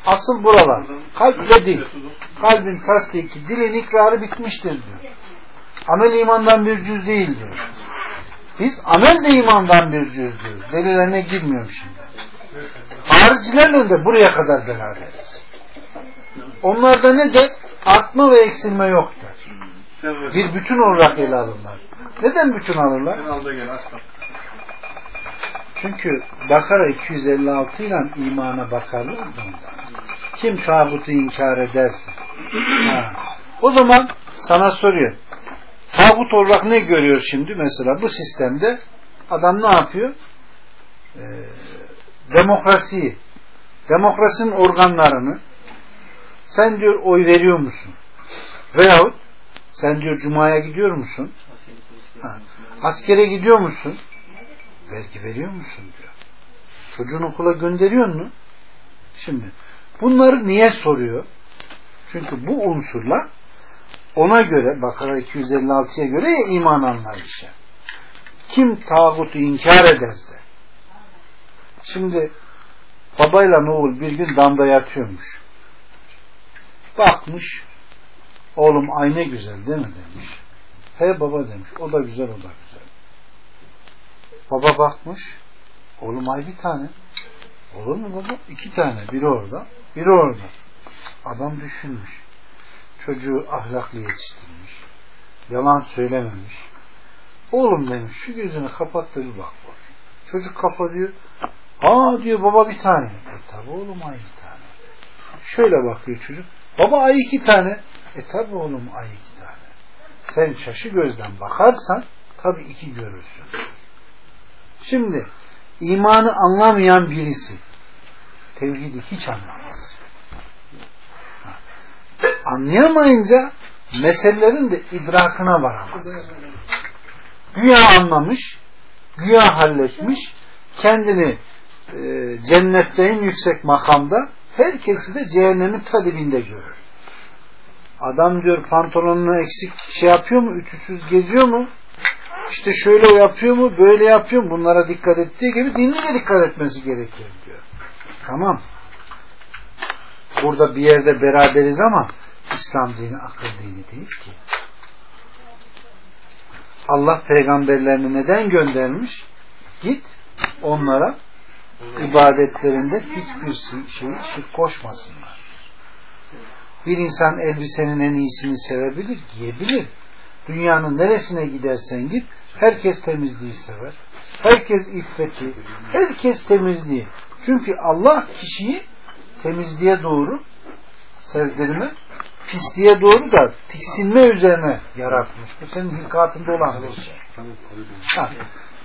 Asıl buralar. Kalp ve dil. Kalbin tasdiki, dilin ikrarı bitmiştir diyor. Amel imandan bir cüz değil. Biz amel de imandan bir cüz diyoruz. Delilerine girmiyorum şimdi. Haricilerle de buraya kadar beraberiz. Onlarda ne de artma ve eksilme yok der. Bir bütün olarak ele alırlar. Neden bütün alırlar? Çünkü Bakara 256 ile imana bakarlar bundan. Kim tağutu inkar ederse. Ha. O zaman sana soruyor. Tağut olarak ne görüyor şimdi? Mesela bu sistemde adam ne yapıyor? Ee, demokrasiyi, demokrasinin organlarını sen diyor oy veriyor musun? Veyahut sen diyor cumaya gidiyor musun? Ha. Askere gidiyor musun? Vergi veriyor musun diyor. Çocuğunu okula gönderiyor mu? Şimdi bunları niye soruyor? Çünkü bu unsurlar ona göre Bakara 256'ya göre ya iman anlayışı. Kim tağutu inkar ederse şimdi babayla oğul bir gün damda yatıyormuş. Bakmış oğlum ay güzel değil mi demiş. He baba demiş. O da güzel o da güzel. Baba bakmış. Oğlum ay bir tane. Olur mu baba? İki tane. Biri orada. Biri orada. Adam düşünmüş. Çocuğu ahlaklı yetiştirmiş. Yalan söylememiş. Oğlum demiş şu gözünü kapat da bir bak bak. Çocuk kapatıyor. Aa diyor baba bir tane. E tabi oğlum ay bir tane. Şöyle bakıyor çocuk. Baba ay iki tane. E tabi oğlum ay iki tane. Sen şaşı gözden bakarsan tabi iki görürsün. Şimdi imanı anlamayan birisi tevhidi hiç anlamaz. Anlayamayınca meselelerin de idrakına varamaz. Güya anlamış, güya halletmiş, kendini e, cennetteyim yüksek makamda, herkesi de cehennemin ta dibinde görür. Adam diyor pantolonunu eksik şey yapıyor mu, ütüsüz geziyor mu? işte şöyle yapıyor mu, böyle yapıyor mu, bunlara dikkat ettiği gibi dinle de dikkat etmesi gerekir diyor. Tamam. Burada bir yerde beraberiz ama İslam dini akıl dini değil ki. Allah peygamberlerini neden göndermiş? Git onlara ibadetlerinde hiçbir şey şirk koşmasınlar. Bir insan elbisenin en iyisini sevebilir, giyebilir. Dünyanın neresine gidersen git, herkes temizliği sever. Herkes iffeti, herkes temizliği. Çünkü Allah kişiyi temizliğe doğru sevdirme, pisliğe doğru da tiksinme üzerine yaratmış. Bu senin hilkatında olan bir şey. Ha,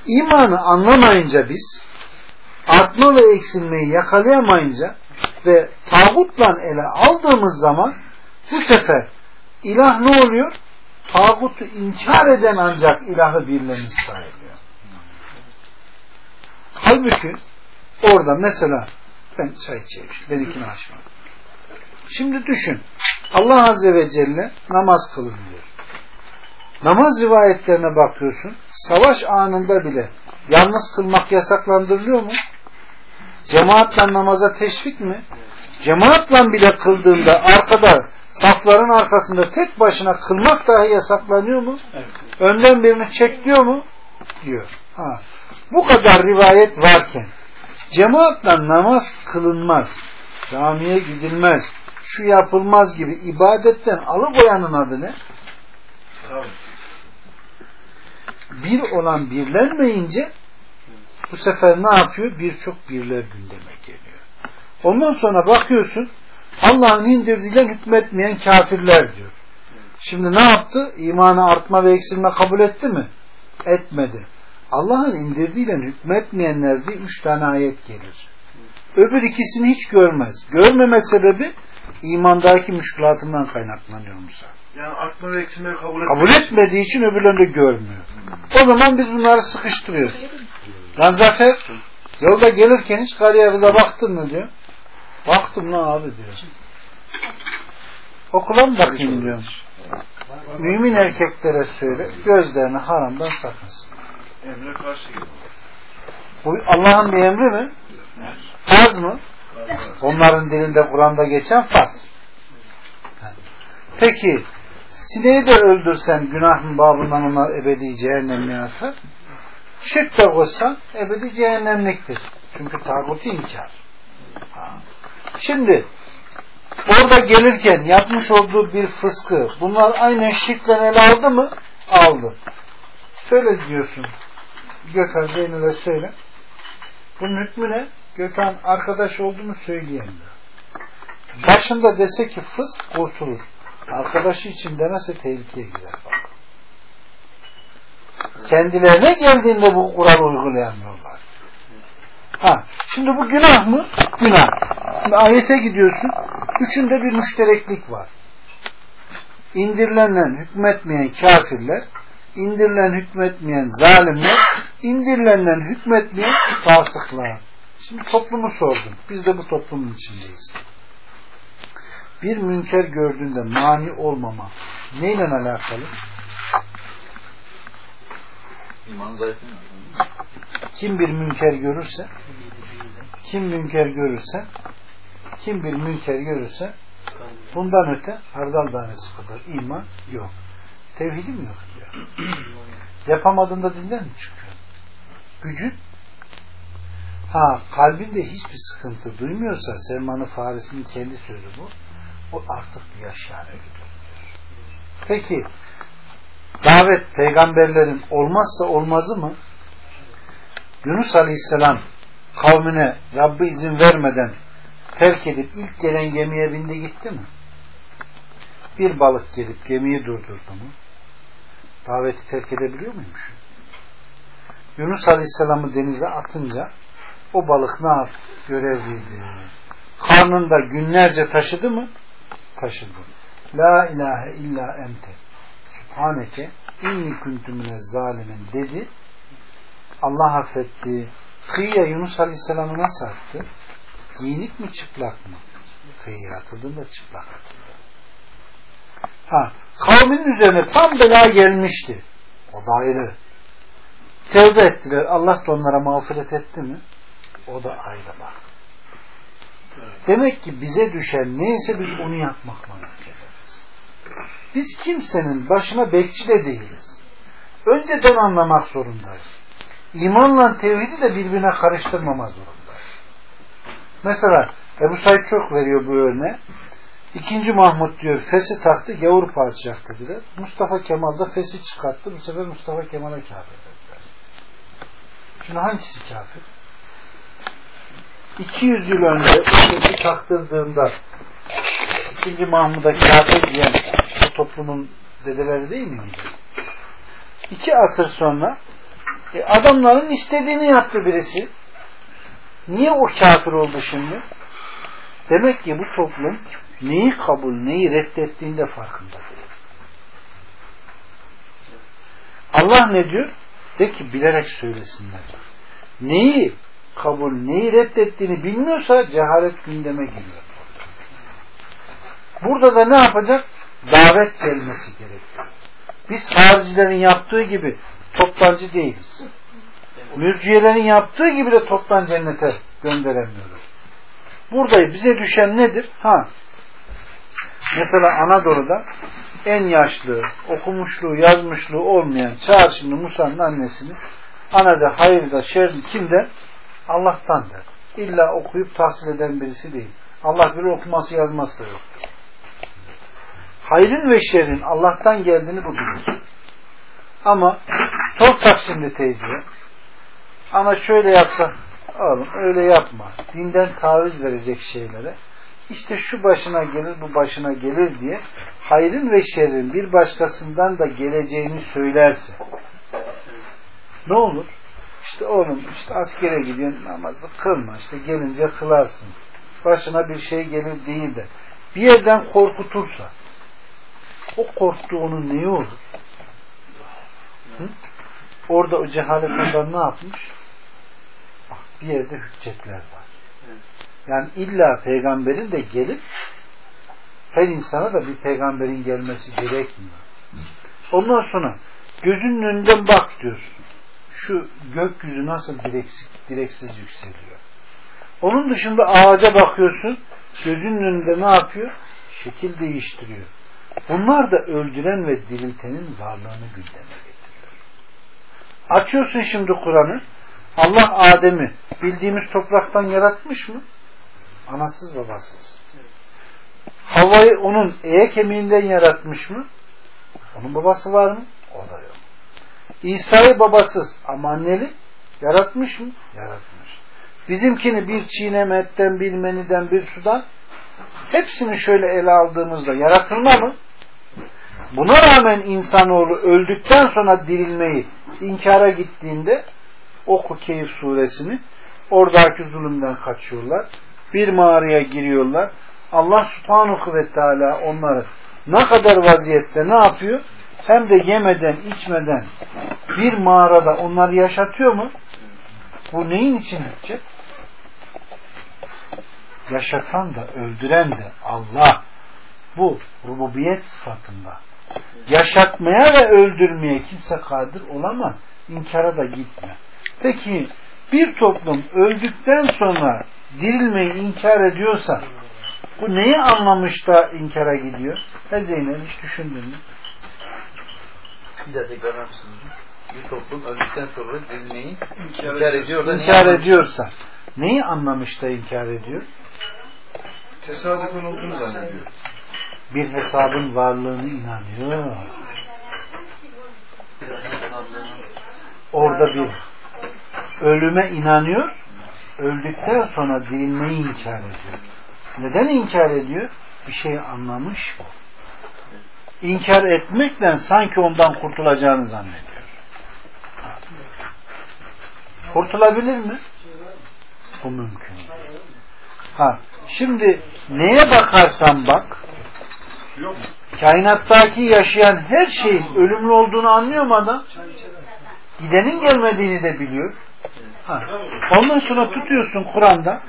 imanı anlamayınca biz artma ve eksilmeyi yakalayamayınca ve tağutla ele aldığımız zaman bu sefer ilah ne oluyor? Tağutu inkar eden ancak ilahı birlemiş sayılıyor. Halbuki orada mesela ben çay içeyim. Benimkini açmam. Şimdi düşün. Allah Azze ve Celle namaz kılın diyor. Namaz rivayetlerine bakıyorsun. Savaş anında bile yalnız kılmak yasaklandırılıyor mu? Cemaatle namaza teşvik mi? Cemaatle bile kıldığında arkada safların arkasında tek başına kılmak dahi yasaklanıyor mu? Evet. Önden birini çek diyor mu? Diyor. Ha. Bu kadar rivayet varken cemaatle namaz kılınmaz, camiye gidilmez, şu yapılmaz gibi ibadetten alıkoyanın adı ne? Bir olan birlenmeyince bu sefer ne yapıyor? Birçok birler gündeme geliyor. Ondan sonra bakıyorsun Allah'ın indirdiğiyle hükmetmeyen kafirler diyor. Şimdi ne yaptı? İmanı artma ve eksilme kabul etti mi? Etmedi. Allah'ın indirdiğiyle hükmetmeyenler diye üç tane ayet gelir. Öbür ikisini hiç görmez. Görmeme sebebi imandaki müşkülatından kaynaklanıyor Musa. Yani artma ve kabul etmiyor. Kabul etmediği için öbürlerini de görmüyor. O zaman biz bunları sıkıştırıyoruz. Lan Zafer yolda gelirken hiç karıya kıza baktın mı diyor. Baktım lan abi diyor. Okula mı bakayım diyorum. Mümin erkeklere söyle gözlerini haramdan sakınsın. Emre karşı geliyor. Bu Allah'ın bir emri mi? Farz mı? Onların dilinde Kur'an'da geçen farz. Peki sineği de öldürsen günahın babından onlar ebedi cehennemliğe atar. Şirk de koşsan ebedi cehennemliktir. Çünkü tağutu inkar. Ha. Şimdi orada gelirken yapmış olduğu bir fıskı bunlar aynen şirkle ele aldı mı? Aldı. Söyle diyorsun. Gökhan Zeynep'e söyle. Bunun hükmü ne? Gökhan arkadaş olduğunu söyleyemiyor. Başında dese ki fısk kurtulur. Arkadaşı için demese tehlikeye gider bak. Kendilerine geldiğinde bu kural uygulayamıyorlar. Ha, şimdi bu günah mı? Günah. Şimdi ayete gidiyorsun. Üçünde bir müştereklik var. İndirilenle hükmetmeyen kafirler, indirilen hükmetmeyen zalimler, indirilenle hükmetmeyen fasıklar. Şimdi toplumu sordum. Biz de bu toplumun içindeyiz. Bir münker gördüğünde mani olmama neyle alakalı? İman zayıf mı? Kim bir münker görürse kim münker görürse kim bir münker görürse bundan öte hardal tanesi kadar iman yok. Tevhidim yok diyor. Yapamadığında dinden mi çıkıyor? Gücün ha kalbinde hiçbir sıkıntı duymuyorsa Selman-ı Farisi'nin kendi sözü bu. O artık bir yaşayan ölüdür. Peki davet peygamberlerin olmazsa olmazı mı? Yunus Aleyhisselam kavmine Rabbi izin vermeden terk edip ilk gelen gemiye bindi gitti mi? Bir balık gelip gemiyi durdurdu mu? Daveti terk edebiliyor muymuş? Yunus Aleyhisselam'ı denize atınca o balık ne yap? Görevliydi. Karnında günlerce taşıdı mı? Taşıdı. La ilahe illa ente. Subhaneke inni kuntu mine zalimin dedi. Allah affetti. Kıyıya Yunus Aleyhisselam'ı nasıl attı? Giyinik mi çıplak mı? Kıyıya atıldığında çıplak atıldı. Ha, kavmin üzerine tam bela gelmişti. O da ayrı. Tevbe ettiler. Allah da onlara mağfiret etti mi? O da ayrı bak. Demek ki bize düşen neyse biz onu yapmakla mükelleriz. Biz kimsenin başına bekçi de değiliz. Önceden anlamak zorundayız. İmanla tevhidi de birbirine karıştırmama zorundayız. Mesela Ebu Said çok veriyor bu örneği. İkinci Mahmut diyor fesi taktı gavur padişah dediler. Mustafa Kemal da fesi çıkarttı. Bu sefer Mustafa Kemal'e kafir Şimdi hangisi kafir? 200 yıl önce fesi taktırdığında ikinci Mahmud'a kafir diyen o toplumun dedeleri değil miydi? İki asır sonra e, adamların istediğini yaptı birisi. Niye o kafir oldu şimdi? Demek ki bu toplum neyi kabul, neyi reddettiğinde farkında değil. Allah ne diyor? De ki bilerek söylesinler. Neyi kabul, neyi reddettiğini bilmiyorsa cehalet gündeme giriyor. Burada da ne yapacak? Davet gelmesi gerekiyor. Biz haricilerin yaptığı gibi toptancı değiliz. Mürciyelerin yaptığı gibi de toptan cennete gönderemiyoruz. Burada bize düşen nedir? Ha. Mesela Anadolu'da en yaşlı, okumuşluğu, yazmışlığı olmayan çağrışımlı Musa'nın annesini ana da hayır da şer kimden? Allah'tan der. İlla okuyup tahsil eden birisi değil. Allah bir okuması yazması da yok. Hayrın ve şerrin Allah'tan geldiğini bu bilir. Ama sorsak şimdi teyzeye ana şöyle yapsa oğlum öyle yapma. Dinden taviz verecek şeylere işte şu başına gelir bu başına gelir diye hayrın ve şerrin bir başkasından da geleceğini söylerse ne olur? İşte oğlum işte askere gidiyorsun namazı kılma işte gelince kılarsın. Başına bir şey gelir değil de bir yerden korkutursa o korktuğu onun neyi olur? Hı? Orada o cehalet ondan ne yapmış? Bak, bir yerde hüccetler var. Yani illa peygamberin de gelip her insana da bir peygamberin gelmesi gerekmiyor. Ondan sonra gözünün önünden bak diyor. Şu gökyüzü nasıl direksiz, direksiz yükseliyor. Onun dışında ağaca bakıyorsun. Gözünün önünde ne yapıyor? Şekil değiştiriyor. Bunlar da öldüren ve diriltenin varlığını gündeme getiriyor. Açıyorsun şimdi Kur'an'ı. Allah Adem'i bildiğimiz topraktan yaratmış mı? Anasız babasız. Havayı onun eye kemiğinden yaratmış mı? Onun babası var mı? O da yok. İsa'yı babasız ama anneli yaratmış mı? Yaratmış. Bizimkini bir çiğnemetten, bir meniden, bir sudan hepsini şöyle ele aldığımızda yaratılma mı? Buna rağmen insanoğlu öldükten sonra dirilmeyi inkara gittiğinde oku Keyif suresini oradaki zulümden kaçıyorlar. Bir mağaraya giriyorlar. Allah subhanahu ve teala onları ne kadar vaziyette ne yapıyor? Hem de yemeden, içmeden bir mağarada onları yaşatıyor mu? Bu neyin için edecek? Yaşatan da, öldüren de Allah. Bu rububiyet sıfatında. Yaşatmaya ve öldürmeye kimse kadir olamaz. İnkara da gitme. Peki bir toplum öldükten sonra dirilmeyi inkar ediyorsa bu neyi anlamış da inkara gidiyor? He Zeynep hiç düşündün mü? Bir daha tekrar mısınız? Bir toplum öldükten sonra dirilmeyi inkar ediyor da İnkar ediyorsa neyi anlamış da inkar ediyor? Tesadüfen olduğunu zannediyor. Bir hesabın varlığını inanıyor. Orada bir ölüme inanıyor, öldükten sonra dirilmeyi inkar ediyor. Neden inkar ediyor? Bir şey anlamış. İnkar etmekle sanki ondan kurtulacağını zannediyor. Kurtulabilir mi? Bu mümkün. Ha, şimdi neye bakarsan bak, kainattaki yaşayan her şeyin ölümlü olduğunu anlıyor mu adam? Gidenin gelmediğini de biliyor. Ha. Ondan sonra tutuyorsun Kur'an'da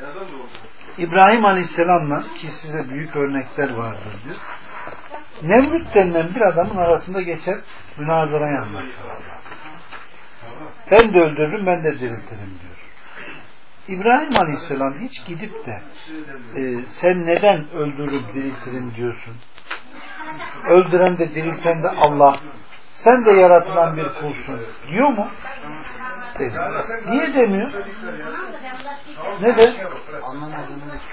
İbrahim Aleyhisselam'la ki size büyük örnekler vardır diyor. Nemrut denilen bir adamın arasında geçen münazarayı anlatıyor. Ben de öldürürüm, ben de diriltirim diyor. İbrahim Aleyhisselam hiç gidip de e, sen neden öldürüp diriltirim diyorsun. Öldüren de dirilten de Allah. Sen de yaratılan bir kulsun. Diyor mu? Dedi. Niye demiyor? Ne de?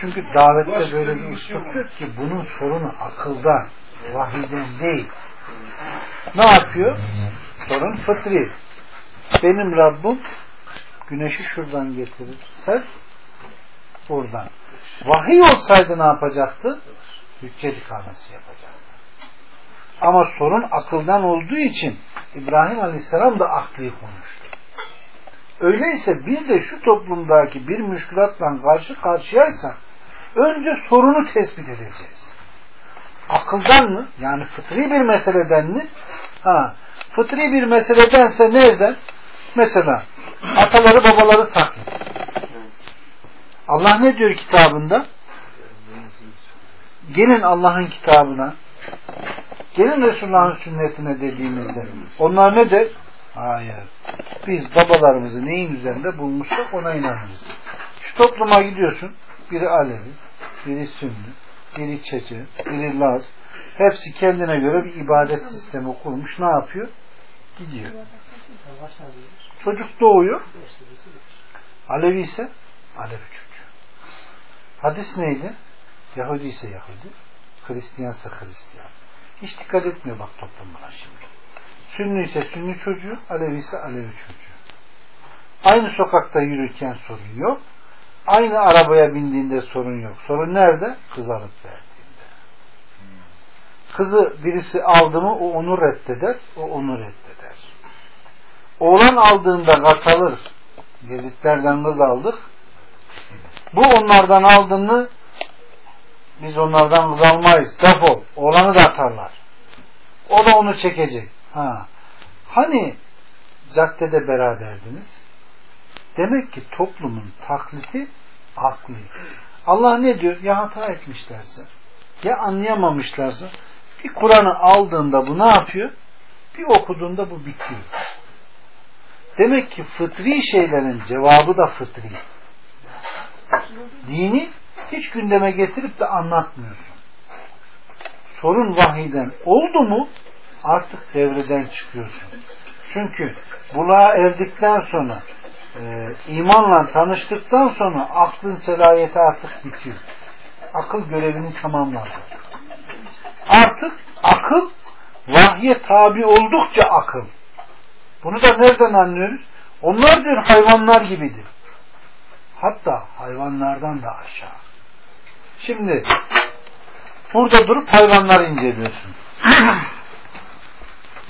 Çünkü davette böyle bir yok ki bunun sorunu akılda, vahiden değil. Ne yapıyor? Sorun fıtri. Benim Rabbim güneşi şuradan getirir. Sen buradan. Vahiy olsaydı ne yapacaktı? Hüccet ikamesi yapacaktı. Ama sorun akıldan olduğu için İbrahim Aleyhisselam da akli konuştu. Öyleyse biz de şu toplumdaki bir müşkülatla karşı karşıyaysak önce sorunu tespit edeceğiz. Akıldan mı? Yani fıtri bir meseleden mi? Ha, fıtri bir meseledense nereden? Mesela ataları babaları taklit. Allah ne diyor kitabında? Gelin Allah'ın kitabına, gelin Resulullah'ın sünnetine dediğimizde onlar ne der? Hayır. Biz babalarımızı neyin üzerinde bulmuşsak ona inanırız. Şu topluma gidiyorsun, biri Alevi, biri Sünni, biri Çeçe, biri Laz. Hepsi kendine göre bir ibadet sistemi kurmuş. Ne yapıyor? Gidiyor. Çocuk doğuyor. Alevi ise Alevi çocuğu. Hadis neydi? Yahudi ise Yahudi, Hristiyan ise Hristiyan. Hiç dikkat etmiyor bak toplum buna şimdi. Sünni ise Sünni çocuğu, Alevi ise Alevi çocuğu. Aynı sokakta yürürken sorun yok. Aynı arabaya bindiğinde sorun yok. Sorun nerede? Kız alıp verdiğinde. Kızı birisi aldı mı o onu reddeder, o onu reddeder. Oğlan aldığında gaz alır. Gezitlerden kız aldık. Bu onlardan aldın mı biz onlardan kız almayız. Defol. Oğlanı da atarlar. O da onu çekecek. Ha. Hani caddede beraberdiniz? Demek ki toplumun taklidi aklı. Allah ne diyor? Ya hata etmişlerse, ya anlayamamışlarsa bir Kur'an'ı aldığında bu ne yapıyor? Bir okuduğunda bu bitiyor. Demek ki fıtri şeylerin cevabı da fıtri. Dini hiç gündeme getirip de anlatmıyorsun. Sorun vahiden oldu mu artık devreden çıkıyorsun. Çünkü buluğa erdikten sonra e, imanla tanıştıktan sonra aklın selayeti artık bitiyor. Akıl görevini tamamladı. Artık akıl vahye tabi oldukça akıl. Bunu da nereden anlıyoruz? Onlar diyor hayvanlar gibidir. Hatta hayvanlardan da aşağı. Şimdi burada durup hayvanları inceliyorsun.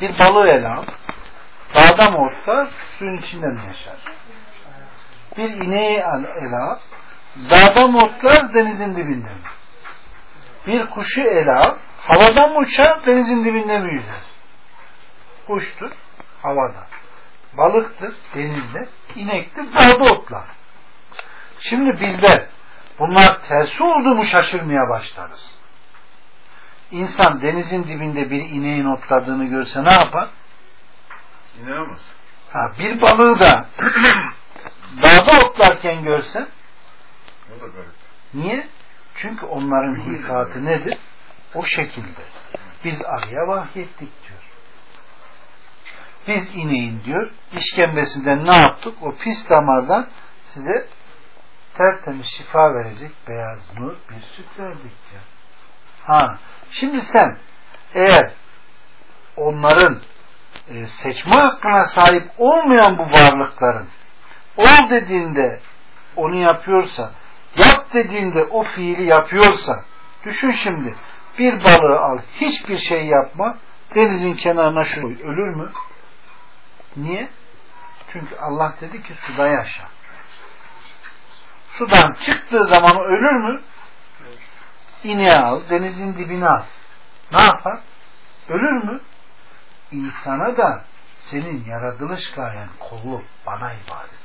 bir balığı ele al. Dağda mı orta, suyun içinde mi yaşar? Bir ineği al. Dağda mı otlar, denizin dibinde mi? Bir kuşu ele al. Havada mı uçar, denizin dibinde mi yüzer? Kuştur, havada. Balıktır, denizde. inektir, dağda otlar. Şimdi bizler bunlar tersi oldu mu şaşırmaya başlarız. İnsan denizin dibinde bir ineğin otladığını görse ne yapar? İnanamaz. Ha, bir balığı da dağda otlarken görse O da garip. niye? Çünkü onların hikayeti nedir? O şekilde. Biz arıya vahyettik diyor. Biz ineğin diyor işkembesinden ne yaptık? O pis damardan size tertemiz şifa verecek beyaz nur bir süt verdik diyor. Ha, şimdi sen eğer onların e, seçme hakkına sahip olmayan bu varlıkların ol dediğinde onu yapıyorsa yap dediğinde o fiili yapıyorsa düşün şimdi bir balığı al hiçbir şey yapma denizin kenarına şu ölür mü? Niye? Çünkü Allah dedi ki suda yaşa. Sudan çıktığı zaman ölür mü? İneği al, denizin dibine al. Ne yapar? Ölür mü? İnsana da senin yaratılış gayen kulluk bana ibadet.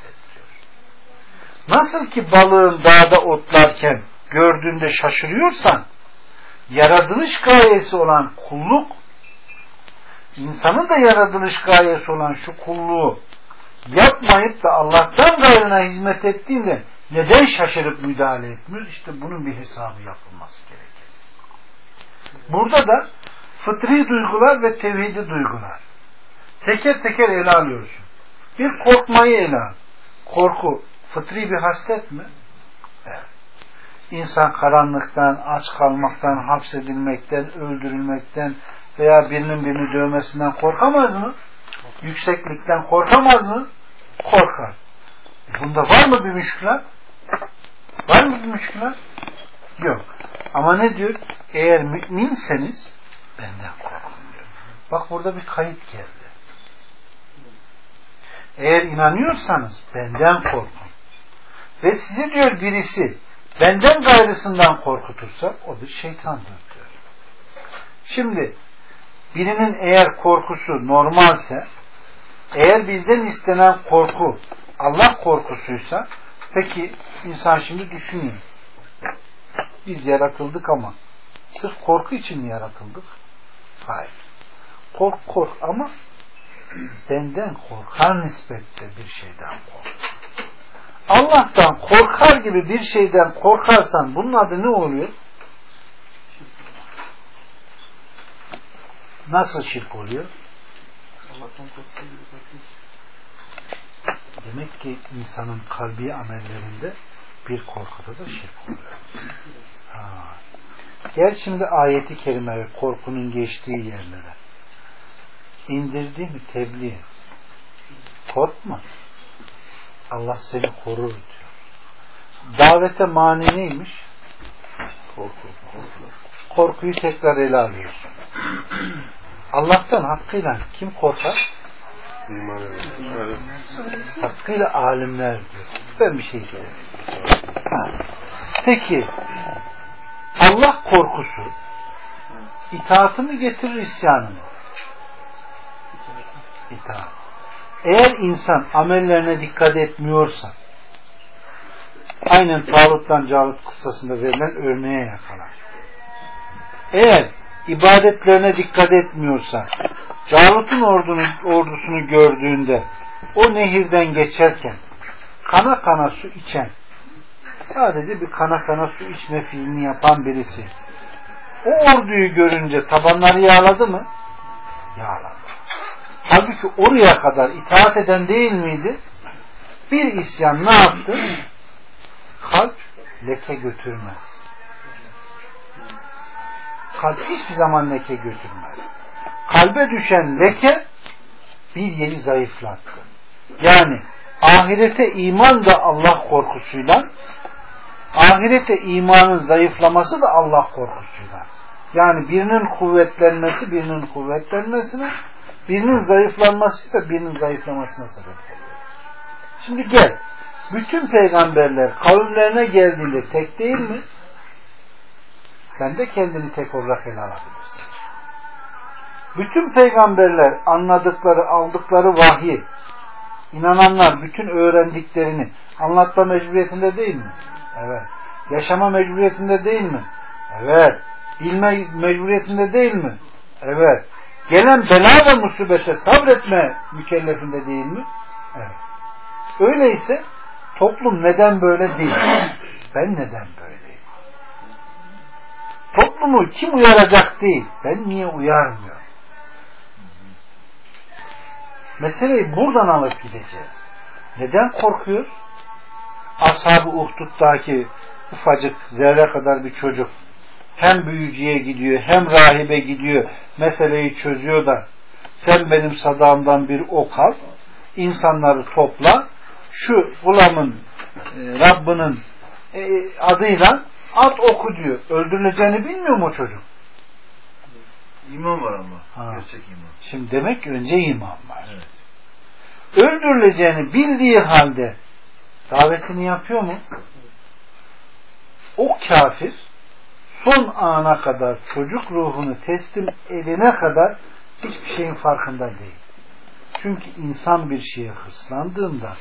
Nasıl ki balığın dağda otlarken gördüğünde şaşırıyorsan yaratılış gayesi olan kulluk insanın da yaratılış gayesi olan şu kulluğu yapmayıp da Allah'tan gayrına hizmet ettiğinde neden şaşırıp müdahale etmiyoruz? İşte bunun bir hesabı yapılması gerekir. Burada da fıtri duygular ve tevhidi duygular. Teker teker ele alıyorsun. Bir korkmayı ele al. Korku fıtri bir haslet mi? Evet. İnsan karanlıktan, aç kalmaktan, hapsedilmekten, öldürülmekten veya birinin birini dövmesinden korkamaz mı? Yükseklikten korkamaz mı? Korkar. Bunda var mı bir müşkülat? Var mı bir müşkülat? Yok. Ama ne diyor? Eğer müminseniz benden korkun diyor. Bak burada bir kayıt geldi. Eğer inanıyorsanız benden korkun. Ve sizi diyor birisi benden gayrısından korkutursa o bir şeytandır diyor. Şimdi birinin eğer korkusu normalse eğer bizden istenen korku Allah korkusuysa peki insan şimdi düşünüyor. Biz yaratıldık ama sırf korku için mi yaratıldık? Hayır. Kork kork ama benden korkar nispette bir şeyden kork. Allah'tan korkar gibi bir şeyden korkarsan bunun adı ne oluyor? Nasıl şirk oluyor? Demek ki insanın kalbi amellerinde bir korkuda da şirk oluyor. Ha. Gel şimdi ayeti kerime ve korkunun geçtiği yerlere. İndirdi mi tebliğ? Korkma. Allah seni korur diyor. Davete mani neymiş? Korku. korku. Korkuyu tekrar ele alıyorsun. Allah'tan hakkıyla kim korkar? Hakkıyla alimler diyor. Ben bir şey istemiyorum. Peki Allah korkusu itaatı mı getirir isyanı mı? İtaat. Eğer insan amellerine dikkat etmiyorsa aynen Talut'tan Calut kıssasında verilen örneğe yakalar. Eğer ibadetlerine dikkat etmiyorsa Calut'un ordusunu gördüğünde o nehirden geçerken kana kana su içen sadece bir kana kana su içme fiilini yapan birisi o orduyu görünce tabanları yağladı mı? Yağladı. Halbuki oraya kadar itaat eden değil miydi? Bir isyan ne yaptı? Kalp leke götürmez. Kalp hiçbir zaman leke götürmez. Kalbe düşen leke bir yeri zayıflattı. Yani ahirete iman da Allah korkusuyla ahirete imanın zayıflaması da Allah korkusuyla. Yani birinin kuvvetlenmesi birinin kuvvetlenmesine birinin zayıflanması ise birinin zayıflamasına sebep oluyor. Şimdi gel. Bütün peygamberler kavimlerine geldiğinde tek değil mi? Sen de kendini tek olarak ele alabilirsin. Bütün peygamberler anladıkları, aldıkları vahyi, inananlar bütün öğrendiklerini anlatma mecburiyetinde değil mi? Evet. Yaşama mecburiyetinde değil mi? Evet. Bilme mecburiyetinde değil mi? Evet. Gelen bela ve musibete sabretme mükellefinde değil mi? Evet. Öyleyse toplum neden böyle değil? Ben neden böyleyim? Toplumu kim uyaracak değil? Ben niye uyarmıyorum? Meseleyi buradan alıp gideceğiz. Neden korkuyor? Ashab-ı Uhdud'daki ufacık zerre kadar bir çocuk hem büyücüye gidiyor hem rahibe gidiyor meseleyi çözüyor da sen benim sadağımdan bir ok al insanları topla şu gulamın e, Rabbinin e, adıyla at oku diyor. Öldürüleceğini bilmiyor mu o çocuk? İman var ama. Ha. Gerçek iman. Şimdi demek ki önce iman var. Evet. Öldürüleceğini bildiği halde davetini yapıyor mu? O kafir son ana kadar çocuk ruhunu teslim edene kadar hiçbir şeyin farkında değil. Çünkü insan bir şeye hırslandığında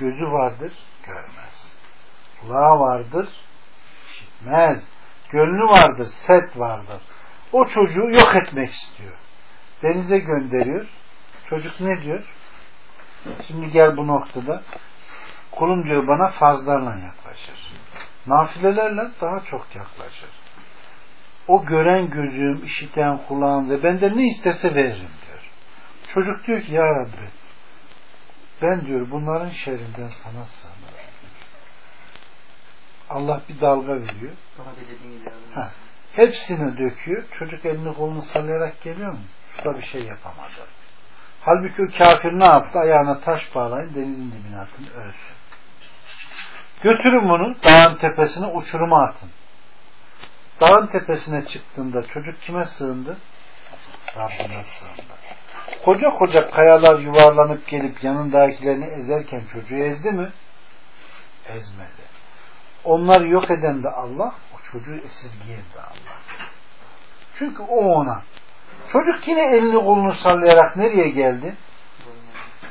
gözü vardır, görmez. Kulağı vardır, işitmez. Gönlü vardır, set vardır. O çocuğu yok etmek istiyor. Denize gönderiyor. Çocuk ne diyor? Şimdi gel bu noktada kulum diyor bana fazlarla yaklaşır. Nafilelerle daha çok yaklaşır. O gören gözüm, işiten kulağım ve benden ne isterse veririm diyor. Çocuk diyor ki ya Rabbi ben diyor bunların şerrinden sana sığınırım. Allah bir dalga veriyor. Ha, hepsini döküyor. Çocuk elini kolunu sallayarak geliyor mu? Şurada bir şey yapamadı. Halbuki o kafir ne yaptı? Ayağına taş bağlayın denizin dibine atın ölsün. Götürün bunu dağın tepesine uçuruma atın. Dağın tepesine çıktığında çocuk kime sığındı? Rabbine sığındı. Koca koca kayalar yuvarlanıp gelip yanındakilerini ezerken çocuğu ezdi mi? Ezmedi. Onları yok eden de Allah, o çocuğu esirgeyen de Allah. Çünkü o ona. Çocuk yine elini kolunu sallayarak nereye geldi?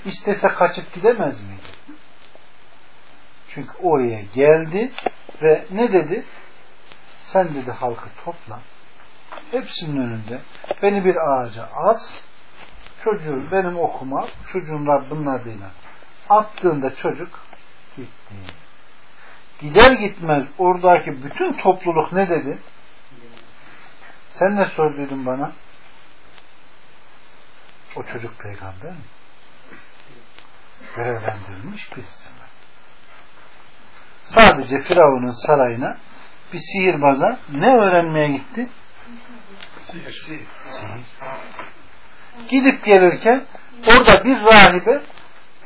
İstese kaçıp gidemez miydi? Çünkü oraya geldi ve ne dedi? Sen dedi halkı topla. Hepsinin önünde beni bir ağaca as. Çocuğu benim okuma, çocuğun Rabbinin adıyla attığında çocuk gitti. Gider gitmez oradaki bütün topluluk ne dedi? Sen ne sorduydun bana? O çocuk peygamber mi? Görevlendirilmiş birisi mi? Sadece Firavun'un sarayına bir sihirbaza ne öğrenmeye gitti? Sihir. Sihir. Sihir. Gidip gelirken orada bir rahibe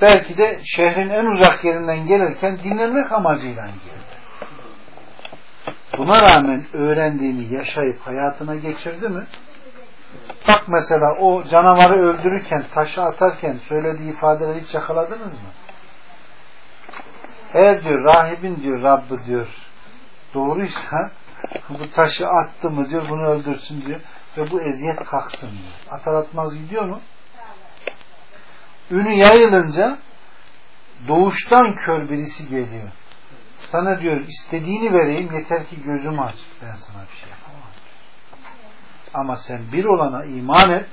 belki de şehrin en uzak yerinden gelirken dinlenmek amacıyla geldi. Buna rağmen öğrendiğini yaşayıp hayatına geçirdi mi? Bak mesela o canavarı öldürürken, taşı atarken söylediği ifadeleri hiç yakaladınız mı? Eğer diyor rahibin diyor Rabbı diyor doğruysa bu taşı attı mı diyor bunu öldürsün diyor ve bu eziyet kalksın diyor. Atar atmaz gidiyor mu? Ünü yayılınca doğuştan kör birisi geliyor. Sana diyor istediğini vereyim yeter ki gözümü aç. Ben sana bir şey yapamam. Ama sen bir olana iman et.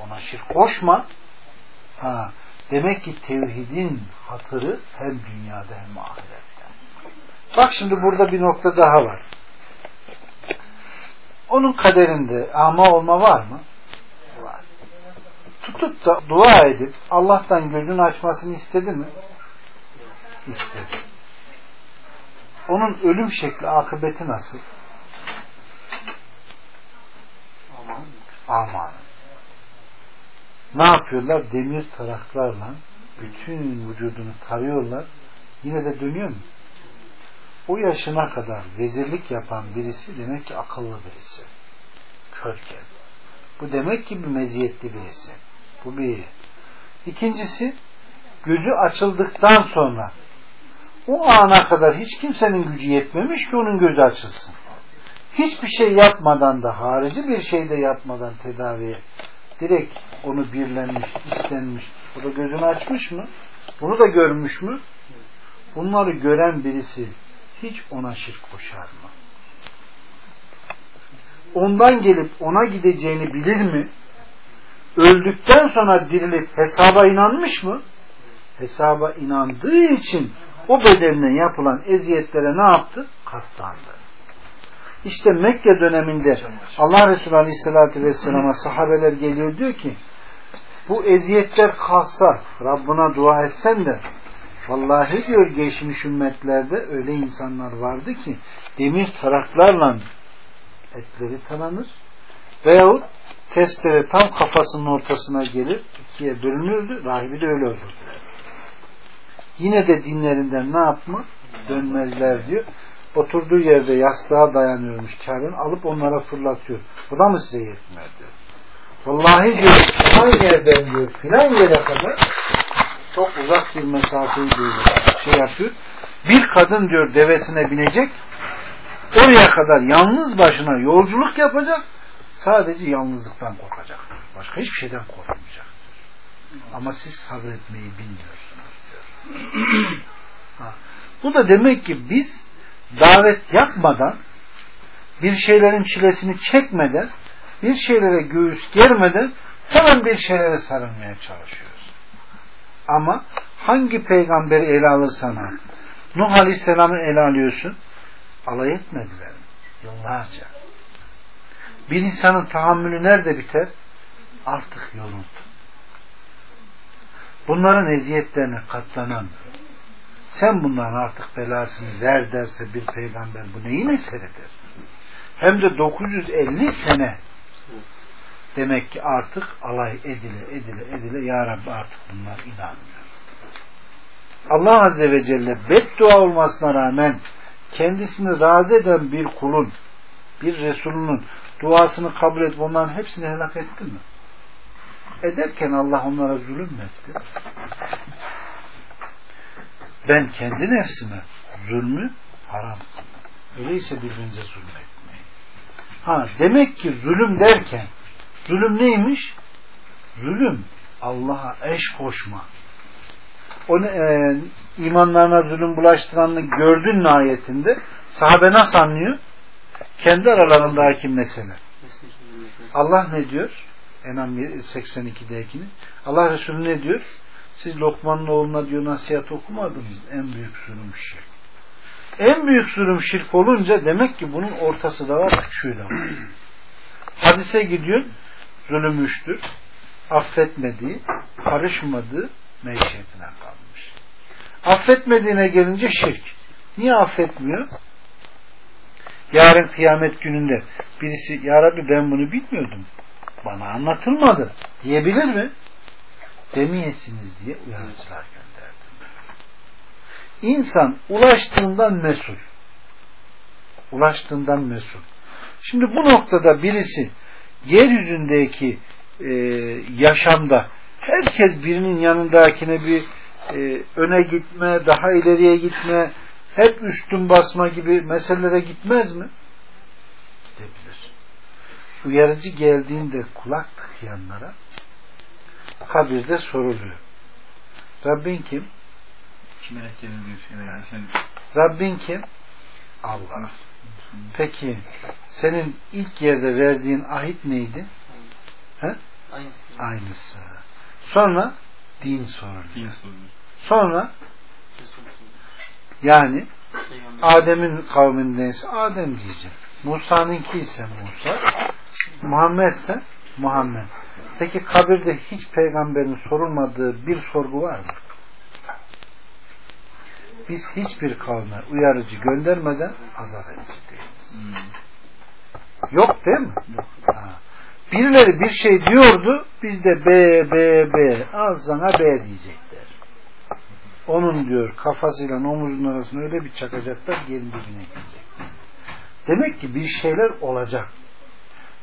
Ona şirk koşma. Ha, demek ki tevhidin hatırı hem dünyada hem ahirette. Bak şimdi burada bir nokta daha var. Onun kaderinde ama olma var mı? Var. Tutup da dua edip Allah'tan gözünü açmasını istedi mi? İstedi. Onun ölüm şekli, akıbeti nasıl? Aman. Ne yapıyorlar? Demir taraklarla bütün vücudunu tarıyorlar. Yine de dönüyor mu? O yaşına kadar vezirlik yapan birisi demek ki akıllı birisi. Körken. Bu demek ki bir meziyetli birisi. Bu bir. İkincisi gözü açıldıktan sonra o ana kadar hiç kimsenin gücü yetmemiş ki onun gözü açılsın. Hiçbir şey yapmadan da harici bir şey de yapmadan tedaviye direkt onu birlenmiş, istenmiş. O da gözünü açmış mı? Bunu da görmüş mü? Bunları gören birisi hiç ona şirk koşar mı? Ondan gelip ona gideceğini bilir mi? Öldükten sonra dirilip hesaba inanmış mı? Hesaba inandığı için o bedenine yapılan eziyetlere ne yaptı? Katlandı. İşte Mekke döneminde Allah Resulü Aleyhisselatü Vesselam'a sahabeler geliyor diyor ki bu eziyetler kalksa Rabbına dua etsen de vallahi diyor geçmiş ümmetlerde öyle insanlar vardı ki demir taraklarla etleri taranır veyahut testere tam kafasının ortasına gelir ikiye bölünürdü rahibi de öyle öldürdüler. Yine de dinlerinden ne yapma? Dönmezler diyor. Oturduğu yerde yastığa dayanıyormuş karın alıp onlara fırlatıyor. Bu da mı size yetmiyor diyor. Vallahi diyor filan yerden diyor filan yere kadar çok uzak bir mesafeyi diyor şey yapıyor. Bir kadın diyor devesine binecek oraya kadar yalnız başına yolculuk yapacak sadece yalnızlıktan korkacak. Başka hiçbir şeyden korkmayacak. Ama siz sabretmeyi bilmiyorsunuz. Ha. Bu da demek ki biz davet yapmadan bir şeylerin çilesini çekmeden bir şeylere göğüs germeden hemen bir şeylere sarılmaya çalışıyoruz. Ama hangi peygamberi ele alırsan al. Nuh Aleyhisselam'ı ele alıyorsun. Alay etmediler. Yıllarca. Bir insanın tahammülü nerede biter? Artık yoruldu. Bunların eziyetlerine katlanamıyor. Sen bunların artık belasını ver derse bir peygamber bu neyin eseridir? Hem de 950 sene demek ki artık alay edile edile edile Ya Rabbi artık bunlar inanmıyor. Allah Azze ve Celle beddua olmasına rağmen kendisini razı eden bir kulun bir Resulünün duasını kabul edip onların hepsini helak etti mi? Ederken Allah onlara zulüm etti? Ben kendi nefsime zulmü haram kıldım. Öyleyse birbirinize zulmetmeyin. Ha, demek ki zulüm derken zulüm neymiş? Zulüm Allah'a eş koşma. O e, imanlarına zulüm bulaştıranını gördün mü ayetinde? Sahabe nasıl anlıyor? Kendi aralarındaki mesele. Allah ne diyor? Enam 82'dekini. Allah Resulü ne diyor? Siz Lokman'ın oğluna diyor nasihat okumadınız. En büyük zulüm şirk. En büyük zulüm şirk olunca demek ki bunun ortası da var, küçüğü de var. Hadise gidiyor, zulüm üçtür. Affetmediği, karışmadığı meşiyetine kalmış. Affetmediğine gelince şirk. Niye affetmiyor? Yarın kıyamet gününde birisi Ya Rabbi ben bunu bilmiyordum. Bana anlatılmadı. Diyebilir mi? Demeyesiniz diye uyarıcılar gönderdim. İnsan ulaştığından mesul. Ulaştığından mesul. Şimdi bu noktada birisi yeryüzündeki e, yaşamda herkes birinin yanındakine bir e, öne gitme, daha ileriye gitme, hep üstün basma gibi meselelere gitmez mi? Gidebilir. Uyarıcı geldiğinde kulak tıkayanlara kabirde soruluyor. Rabbin kim? Rabbin kim? Allah. Peki senin ilk yerde verdiğin ahit neydi? He? Aynısı. Aynısı. Sonra din soruluyor. Sonra yani Adem'in kavmindense Adem diyecek. Musa'nınki ise Musa. Muhammed ise Muhammed. Peki kabirde hiç peygamberin sorulmadığı bir sorgu var mı? Biz hiçbir kavme uyarıcı göndermeden azar edici değiliz. Hmm. Yok değil mi? Yok. Ha. Birileri bir şey diyordu, biz de B, B, B, az sana B diyecekler. Onun diyor kafasıyla omuzunun arasında öyle bir çakacaklar, gelin dibine girecek. Demek ki bir şeyler olacak.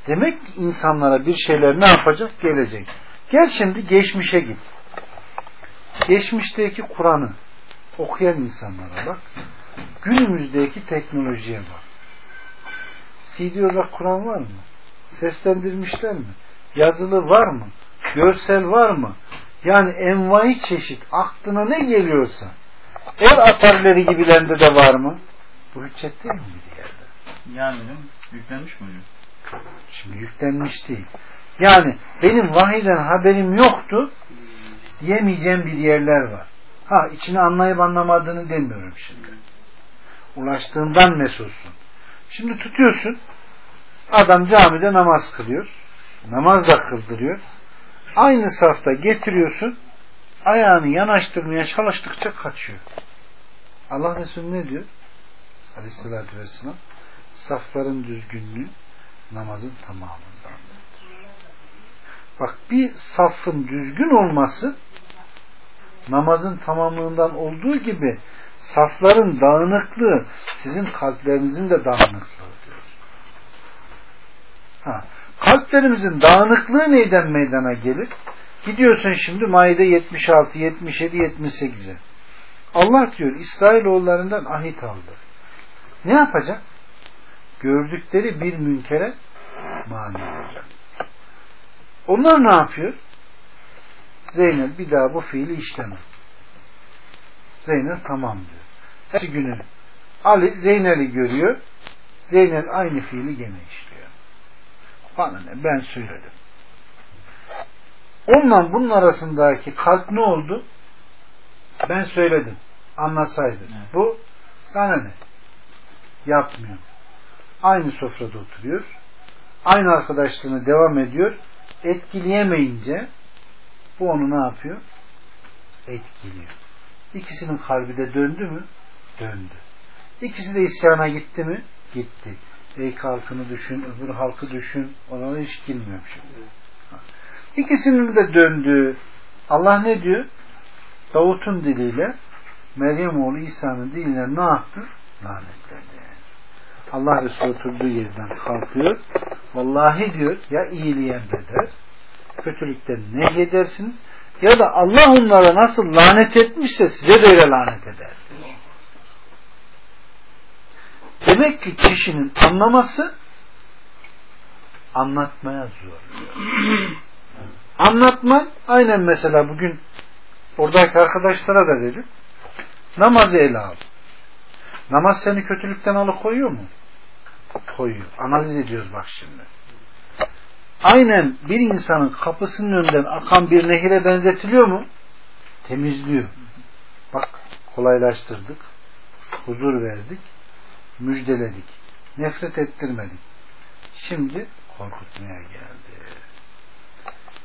Demek ki insanlara bir şeyler ne yapacak? Gelecek. Gel şimdi geçmişe git. Geçmişteki Kur'an'ı okuyan insanlara bak. Günümüzdeki teknolojiye bak. CD olarak Kur'an var mı? Seslendirmişler mi? Yazılı var mı? Görsel var mı? Yani envai çeşit aklına ne geliyorsa el atarları gibilerde de var mı? Bu hüccet değil mi bir yerde? Yani yüklenmiş mi hocam? Şimdi yüklenmiş değil. Yani benim vahiden haberim yoktu diyemeyeceğim bir yerler var. Ha içini anlayıp anlamadığını demiyorum şimdi. Ulaştığından mesulsun. Şimdi tutuyorsun adam camide namaz kılıyor. Namaz da kıldırıyor. Aynı safta getiriyorsun ayağını yanaştırmaya çalıştıkça kaçıyor. Allah Resulü ne diyor? Aleyhissalatü vesselam safların düzgünlüğü namazın tamamındandır. Bak bir safın düzgün olması namazın tamamlığından olduğu gibi safların dağınıklığı sizin kalplerinizin de dağınıklığı diyor. Ha, kalplerimizin dağınıklığı neyden meydana gelir? Gidiyorsun şimdi Maide 76, 77, 78'e. Allah diyor İsrailoğullarından ahit aldı. Ne yapacak? Gördükleri bir münkere mani olacak. Onlar ne yapıyor? Zeynep bir daha bu fiili işleme. Zeynep tamam diyor. Her günü Ali Zeynel'i görüyor. Zeynel aynı fiili gene işliyor. Bana ne? Ben söyledim. Onunla bunun arasındaki kalp ne oldu? Ben söyledim. Anlasaydın. Evet. Bu sana ne? Yapmıyor. Aynı sofrada oturuyor. Aynı arkadaşlığını devam ediyor. Etkileyemeyince bu onu ne yapıyor? Etkiliyor. İkisinin kalbi de döndü mü? Döndü. İkisi de isyana gitti mi? Gitti. Eyk halkını düşün, öbür halkı düşün. Ona hiç girmiyorum şimdi. İkisinin de döndüğü Allah ne diyor? Davut'un diliyle Meryem oğlu İsa'nın diliyle ne yaptı? Lanetledi. Allah Resulü oturduğu yerden kalkıyor. Vallahi diyor ya iyiliği emreder, kötülükten ne edersiniz ya da Allah onlara nasıl lanet etmişse size de öyle lanet eder. Demek ki kişinin anlaması anlatmaya zor. Anlatma aynen mesela bugün oradaki arkadaşlara da dedim. Namazı ele al. Namaz seni kötülükten alıkoyuyor mu? Koyuyor. Analiz ediyoruz bak şimdi. Aynen bir insanın kapısının önünden akan bir nehire benzetiliyor mu? Temizliyor. Bak kolaylaştırdık. Huzur verdik. Müjdeledik. Nefret ettirmedik. Şimdi korkutmaya geldi.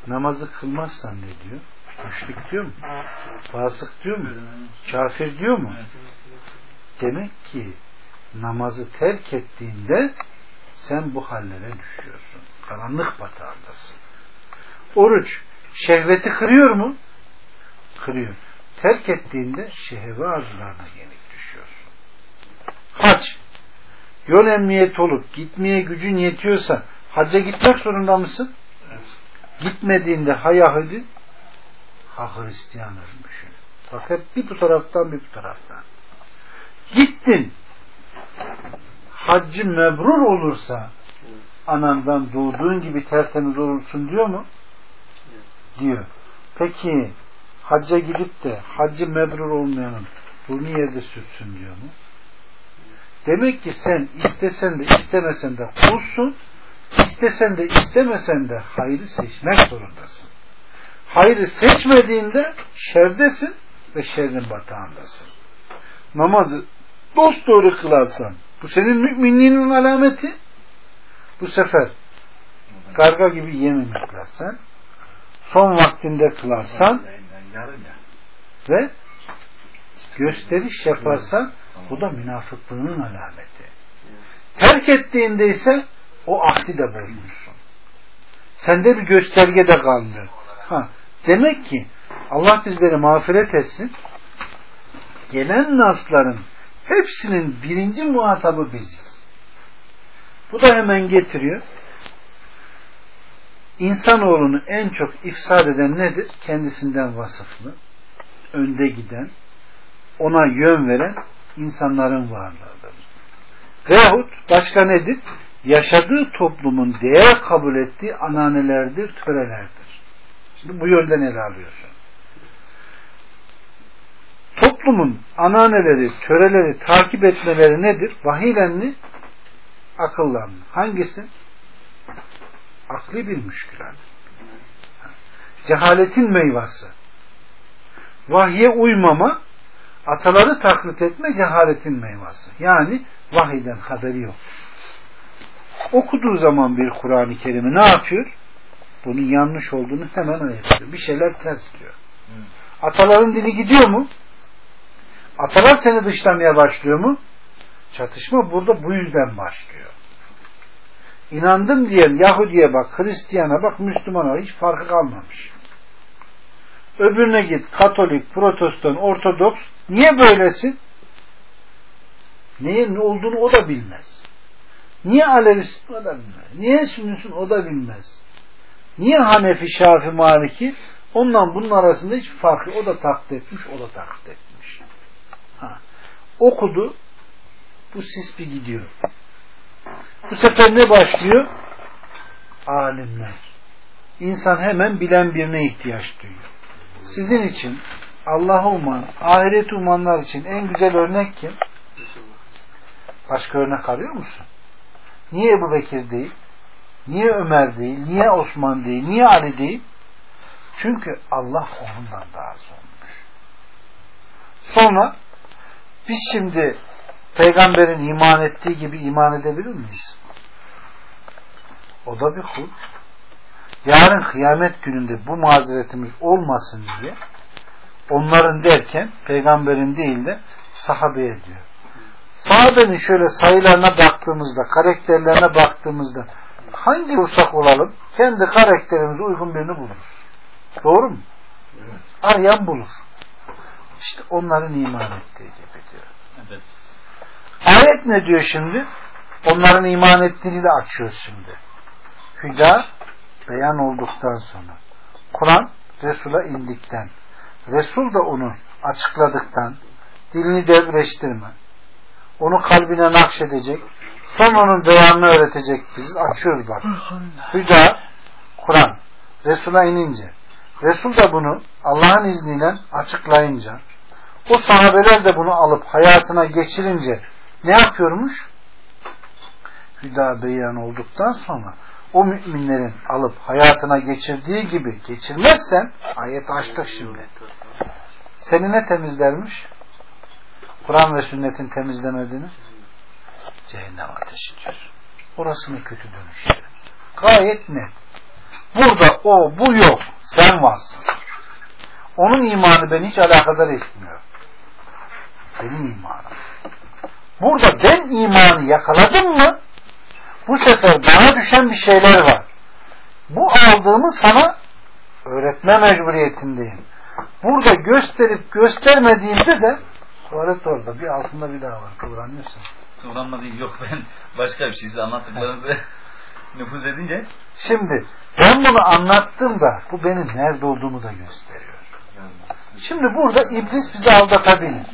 Namazı kılmazsan ne diyor? Müşrik diyor mu? Fasık diyor mu? Kafir diyor mu? Demek ki namazı terk ettiğinde sen bu hallere düşüyorsun. Karanlık batağındasın. Oruç şehveti kırıyor mu? Kırıyor. Terk ettiğinde şehve arzularına yenik düşüyorsun. Hac yol emniyet olup gitmeye gücün yetiyorsa hacca gitmek zorunda mısın? Gitmediğinde ha Yahudi ha Hristiyan ölmüşsün. Bak hep bir bu taraftan bir bu taraftan. Gittin. Haccı mebrur olursa anandan doğduğun gibi tertemiz olursun diyor mu? Diyor. Peki hacca gidip de hacı mebrur olmayanın burnu yerde sürtsün diyor mu? Demek ki sen istesen de istemesen de kulsun, istesen de istemesen de hayrı seçmek zorundasın. Hayrı seçmediğinde şerdesin ve şerrin batağındasın. Namazı dost doğru kılarsan bu senin müminliğinin alameti bu sefer karga gibi yemin kılarsan son vaktinde kılarsan ve gösteriş yaparsan bu da münafıklığının alameti. Terk ettiğinde ise o ahdi de bozmuşsun. Sende bir gösterge de kalmıyor. Ha, demek ki Allah bizleri mağfiret etsin. Gelen nasların hepsinin birinci muhatabı biziz. Bu da hemen getiriyor. İnsanoğlunu en çok ifsad eden nedir? Kendisinden vasıflı, önde giden, ona yön veren insanların varlığıdır. Veyahut başka nedir? Yaşadığı toplumun değer kabul ettiği ananelerdir, törelerdir. Şimdi bu yönden ele alıyorsun. Toplumun ananeleri, töreleri takip etmeleri nedir? Vahiylenli akıllanma. Hangisi? Akli bir müşkülat. Cehaletin meyvası. Vahye uymama, ataları taklit etme cehaletin meyvası. Yani vahiden haberi yok. Okuduğu zaman bir Kur'an-ı Kerim'i ne yapıyor? Bunun yanlış olduğunu hemen ayırıyor. Bir şeyler ters diyor. Ataların dili gidiyor mu? Atalar seni dışlamaya başlıyor mu? Çatışma burada bu yüzden başlıyor. İnandım diyen Yahudi'ye bak, Hristiyana bak, Müslümana hiç farkı kalmamış. Öbürüne git Katolik, Protestan, Ortodoks. Niye böylesin? Neye ne olduğunu o da bilmez. Niye Alevisin o da bilmez. Niye Sünnisin o da bilmez. Niye Hanefi, Şafi, Maliki? Ondan bunun arasında hiç farkı. O da taklit etmiş, o da taklit etmiş. Ha. Okudu. Bu sis bir gidiyor. Bu sefer ne başlıyor? Alimler. İnsan hemen bilen birine ihtiyaç duyuyor. Sizin için Allah'ı uman, ahiret umanlar için en güzel örnek kim? Başka örnek arıyor musun? Niye Ebu Bekir değil? Niye Ömer değil? Niye Osman değil? Niye Ali değil? Çünkü Allah onundan daha olmuş. Sonra biz şimdi peygamberin iman ettiği gibi iman edebilir miyiz? O da bir kul. Yarın kıyamet gününde bu mazeretimiz olmasın diye onların derken peygamberin değil de sahabeye diyor. Sahabenin şöyle sayılarına baktığımızda, karakterlerine baktığımızda hangi olursak olalım kendi karakterimize uygun birini buluruz. Doğru mu? Evet. Arayan bulur. İşte onların iman ettiği gibi. Ayet ne diyor şimdi? Onların iman ettiğini de açıyoruz şimdi. Hüda beyan olduktan sonra. Kur'an Resul'a indikten. Resul da onu açıkladıktan dilini devreştirme. Onu kalbine nakşedecek. Sonra onun devamını öğretecek. Biz açıyoruz bak. Hüda Kur'an Resul'a inince Resul da bunu Allah'ın izniyle açıklayınca o sahabeler de bunu alıp hayatına geçirince ne yapıyormuş? Hüda beyan olduktan sonra o müminlerin alıp hayatına geçirdiği gibi geçirmezsen ayet açtık şimdi. Seni ne temizlermiş? Kur'an ve sünnetin temizlemediğini cehennem ateşi diyor. Orasını kötü dönüştü. Gayet net. Burada o bu yok. Sen varsın. Onun imanı beni hiç alakadar etmiyor. Benim imanım. Burada ben imanı yakaladım mı bu sefer bana düşen bir şeyler var. Bu aldığımı sana öğretme mecburiyetindeyim. Burada gösterip göstermediğimde de tuvalet orada bir altında bir daha var. Kıvranıyorsun. Kıvranma değil yok ben başka bir şey size anlattıklarınızı nüfuz edince Şimdi ben bunu anlattığımda bu benim nerede olduğumu da gösteriyor. Şimdi burada iblis bizi aldatabilir.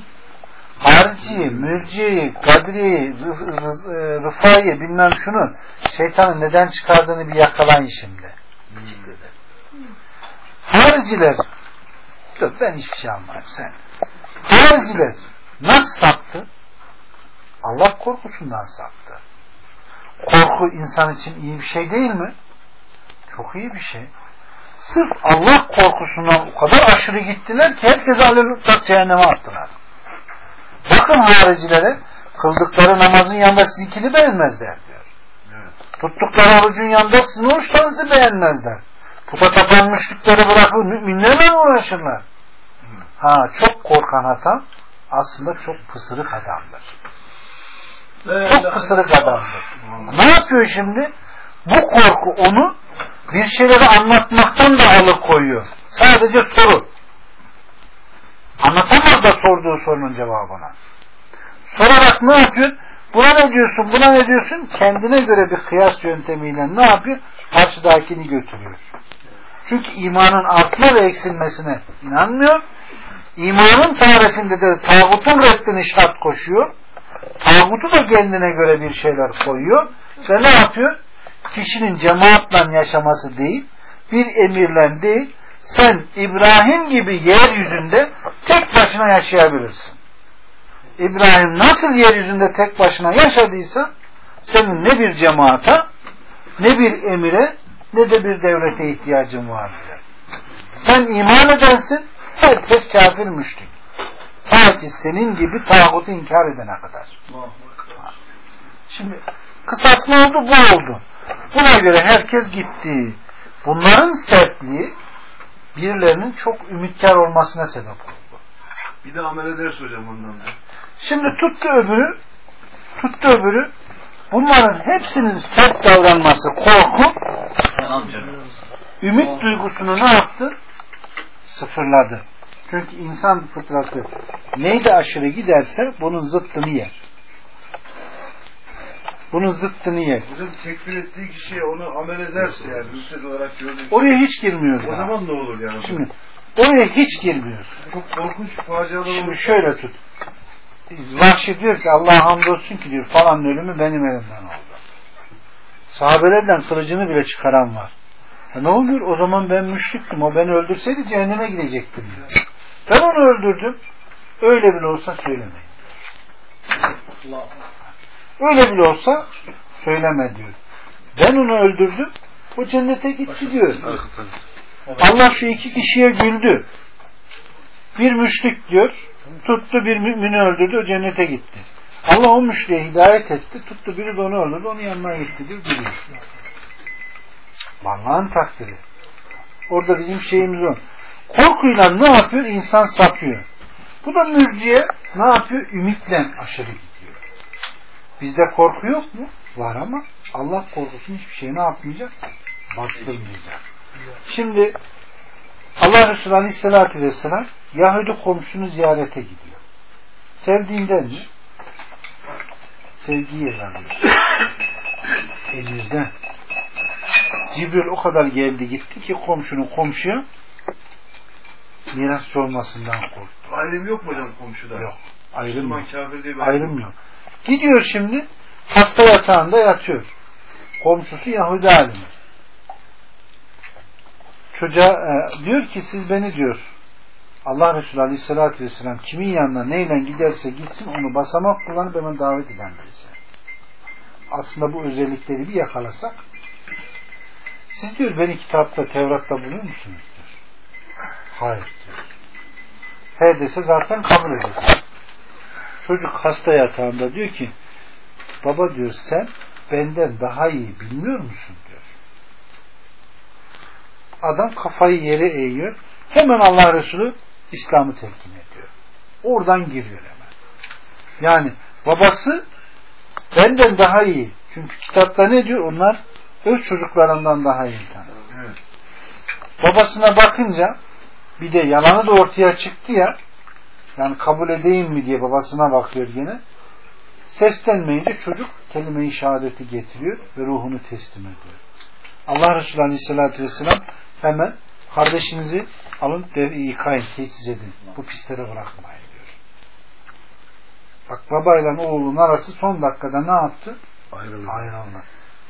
Harici, mürci, kadri, e, rıfayı bilmem şunu şeytanın neden çıkardığını bir yakalayın şimdi. Hariciler dur ben hiçbir şey almayayım sen. Hariciler nasıl saptı? Allah korkusundan saptı. Korku insan için iyi bir şey değil mi? Çok iyi bir şey. Sırf Allah korkusundan o kadar aşırı gittiler ki herkes aleluttak cehenneme attılar. Bakın haricilere kıldıkları namazın yanında sizinkini beğenmezler diyor. Evet. Tuttukları orucun yanında sizin oruçlarınızı beğenmezler. Puta tapanmışlıkları bırakır müminlerle mi uğraşırlar? Ha çok korkan adam aslında çok pısırık adamdır. Çok pısırık adamdır. Ne yapıyor şimdi? Bu korku onu bir şeyleri anlatmaktan da alıkoyuyor. Sadece soru. Anlatamaz da sorduğu sorunun cevabına. Sorarak ne yapıyor? Buna ne diyorsun, buna ne diyorsun? Kendine göre bir kıyas yöntemiyle ne yapıyor? Karşıdakini götürüyor. Çünkü imanın artma ve eksilmesine inanmıyor. İmanın tarifinde de tağutun reddine şart koşuyor. Tağutu da kendine göre bir şeyler koyuyor. Ve ne yapıyor? Kişinin cemaatle yaşaması değil, bir emirle değil, sen İbrahim gibi yeryüzünde tek başına yaşayabilirsin. İbrahim nasıl yeryüzünde tek başına yaşadıysa senin ne bir cemaata ne bir emire ne de bir devlete ihtiyacın var diyor. Sen iman edensin herkes kafir müşrik. Ta ki senin gibi tağutu inkar edene kadar. Şimdi kısas ne oldu? Bu oldu. Buna göre herkes gitti. Bunların sertliği birilerinin çok ümitkar olmasına sebep oldu. Bir de amel ederse hocam ondan da. Şimdi tuttu öbürü, tuttu öbürü. Bunların hepsinin sert davranması, korku, ümit duygusunu ne yaptı? Sıfırladı. Çünkü insan fıtratı neyde aşırı giderse bunun zıttını yer. Bunun zıttını yer. Hocam tekfir ettiği kişiye onu amel ederse yani mürted olarak gördüğü Oraya hiç girmiyor. o zaman ne olur yani? Şimdi oraya hiç girmiyor. Çok korkunç facialar Şimdi olur. şöyle tut. Vahşi diyor ki Allah'a hamdolsun ki diyor falan ölümü benim elimden oldu. Sahabelerden kılıcını bile çıkaran var. E ne oluyor? O zaman ben müşriktim. O beni öldürseydi cehenneme gidecektim diyor. Ben onu öldürdüm. Öyle bile olsa söylemeyin. Öyle bile olsa söyleme diyor. Ben onu öldürdüm. O cennete gitti diyor. Allah şu iki kişiye güldü. Bir müşrik diyor. Tuttu bir mümini öldürdü, cennete gitti. Allah o müşriye hidayet etti, tuttu biri de onu öldürdü, onun yanına gitti diyor, gidiyor. Allah'ın takdiri. Orada bizim şeyimiz o. Korkuyla ne yapıyor? İnsan sapıyor. Bu da mürciye ne yapıyor? Ümitle aşırı gidiyor. Bizde korku yok mu? Var ama Allah korkusunu hiçbir şey ne yapmayacak? Bastırmayacak. Şimdi Allah Resulü Aleyhisselatü Vesselam Yahudi komşunu ziyarete gidiyor. Sevdiğinden mi? Sevgiyi alıyor. Emirden. Cibril o kadar geldi gitti ki komşunun komşuya mirasçı olmasından korktu. Ayrım yok mu hocam komşuda? Yok. Ayrım yok. Ayrım yok. Gidiyor şimdi hasta yatağında yatıyor. Komşusu Yahudi alimi. Çocuğa e, diyor ki siz beni diyor Allah Resulü Aleyhisselatü Vesselam kimin yanına neyle giderse gitsin onu basamak kullanıp hemen davet eden birisi. Aslında bu özellikleri bir yakalasak siz diyor beni kitapta Tevrat'ta buluyor musunuz diyor. Hayır diyor. He dese zaten kabul edecek. Çocuk hasta yatağında diyor ki baba diyor sen benden daha iyi bilmiyor musun. Adam kafayı yere eğiyor. Hemen Allah Resulü İslam'ı telkin ediyor. Oradan giriyor hemen. Yani babası benden daha iyi. Çünkü kitapta ne diyor? Onlar öz çocuklarından daha iyi tanır. Evet. Babasına bakınca bir de yalanı da ortaya çıktı ya yani kabul edeyim mi diye babasına bakıyor gene. Seslenmeyince çocuk kelime-i şehadeti getiriyor ve ruhunu teslim ediyor. Allah Resulü Aleyhisselatü Vesselam hemen kardeşinizi alın yıkayın, tesis edin. Bu pislere bırakmayın diyor. Bak babayla oğlun arası son dakikada ne yaptı? Ayrıldı. Ayrıldı.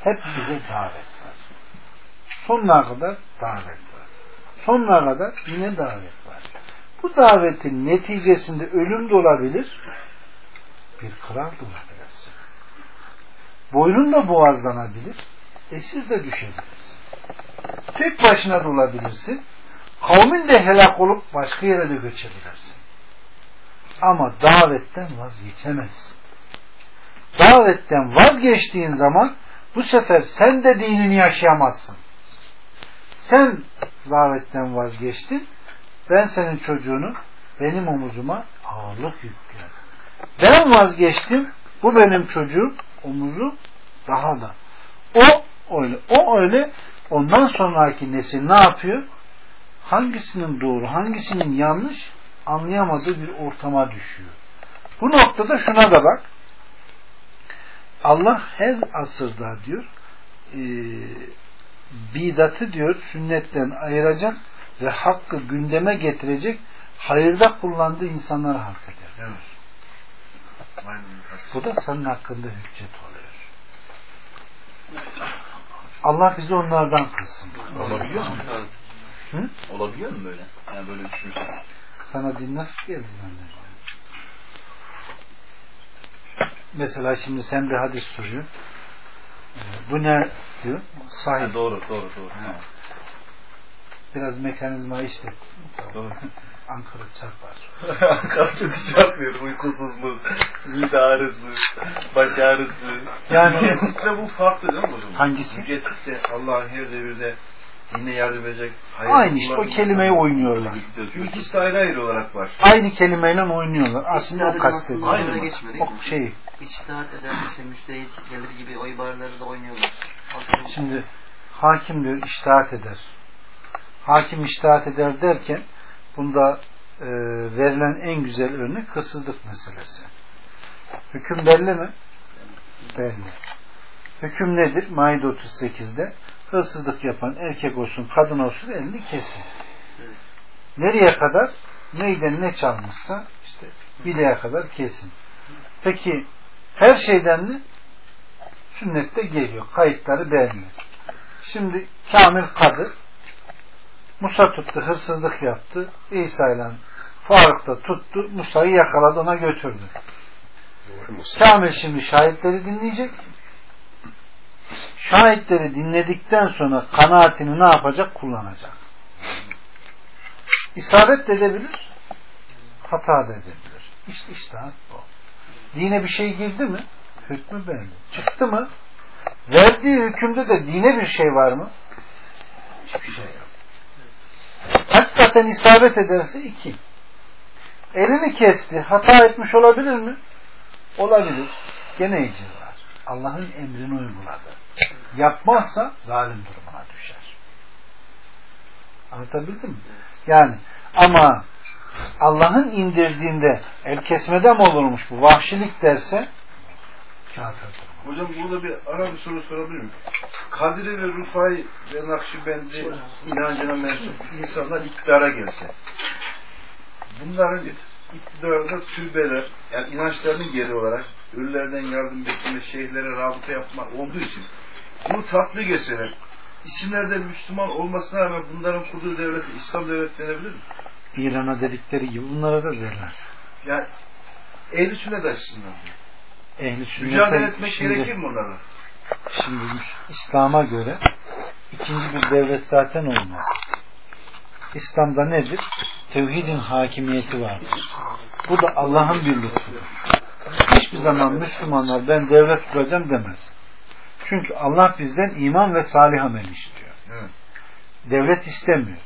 Hep bize davet var. Sonuna kadar davet var. Sonuna kadar yine davet var. Bu davetin neticesinde ölüm de olabilir, bir kral da olabilirsin. Boynun da boğazlanabilir, esir de düşebilirsin. Tek başına da olabilirsin, kavmin de helak olup başka yere de göçebilirsin. Ama davetten vazgeçemezsin. Davetten vazgeçtiğin zaman bu sefer sen de dinini yaşayamazsın. Sen davetten vazgeçtin, ben senin çocuğunu benim omuzuma ağırlık yüklüyorum. Ben vazgeçtim, bu benim çocuğum omuzu daha da. O öyle, o öyle ondan sonraki nesil ne yapıyor? Hangisinin doğru, hangisinin yanlış anlayamadığı bir ortama düşüyor. Bu noktada şuna da bak. Allah her asırda diyor e, bidatı diyor sünnetten ayıracak ve hakkı gündeme getirecek hayırda kullandığı insanları hak eder. Evet. Bu da senin hakkında hüccet oluyor. Allah bizi onlardan kılsın. Olabiliyor mu? Hı? Olabiliyor mu böyle? Yani böyle düşünürsen. Sana din nasıl geldi zannediyorum? Mesela şimdi sen bir hadis soruyorsun. Ee, Bu ne diyor? Sahih. Ha, doğru, doğru, doğru. Ha. Biraz mekanizma işlet. Doğru. Ankara çarpar. Ankara kötü çarpmıyor. Uykusuzluk, mide ağrısı, baş ağrısı. Yani Ve bu farklı değil mi hocam? Hangisi? Müceddit Allah'ın her devirde dine yardım edecek. hayır aynı işte o kelimeyi oynuyorlar. İkisi de ayrı ayrı olarak var. Aynı kelimeyle oynuyorlar. Aslında o kastediyor. Aynı değil O şey. İçtihat eder, işte müstehit gelir gibi o ibareleri de oynuyorlar. Aslında Şimdi hakim diyor iştahat eder. Hakim iştahat eder derken bunda e, verilen en güzel örnek hırsızlık meselesi. Hüküm belli mi? Belli. Hüküm nedir? Maide 38'de hırsızlık yapan erkek olsun kadın olsun elini kesin. Nereye kadar? Neyden ne çalmışsa işte bileğe kadar kesin. Peki her şeyden mi? Sünnette geliyor. Kayıtları belli. Şimdi Kamil Kadı Musa tuttu, hırsızlık yaptı. İsa ile Faruk da tuttu. Musa'yı yakaladı, ona götürdü. Kamil şimdi şahitleri dinleyecek. Şahitleri dinledikten sonra kanaatini ne yapacak? Kullanacak. İsabet de edebilir, hata da edebilir. İşte iştahat bu. Dine bir şey girdi mi? Hükmü belli. Çıktı mı? Verdiği hükümde de dine bir şey var mı? Hiçbir şey yok. Hakikaten isabet ederse iki. Elini kesti. Hata etmiş olabilir mi? Olabilir. Gene ecir var. Allah'ın emrini uyguladı. Yapmazsa zalim durumuna düşer. Anlatabildim mi? Yani ama Allah'ın indirdiğinde el kesmeden mi olurmuş bu vahşilik derse kafirdir. Hocam burada bir ara bir soru sorabilir miyim? Kadiri ve Rufai ve Nakşibendi inancına mensup insanlar iktidara gelse. Bunların iktidarda türbeler, yani inançlarının geri olarak ölülerden yardım bekleme, şeyhlere rabıta yapma olduğu için bunu tatbik etseler, isimlerde Müslüman olmasına rağmen bunların kurduğu devlet İslam devlet denebilir mi? İran'a dedikleri gibi bunlara da derler. Yani ehl-i sünnet açısından. Ehli sünnete Mücadele etmek şimdi- gerekir mi onlara? Şimdi İslam'a göre ikinci bir devlet zaten olmaz. İslam'da nedir? Tevhidin hakimiyeti vardır. Bu da Allah'ın bir lütfudur. Hiçbir zaman Müslümanlar ben devlet kuracağım demez. Çünkü Allah bizden iman ve salih amel istiyor. Evet. Devlet istemiyor.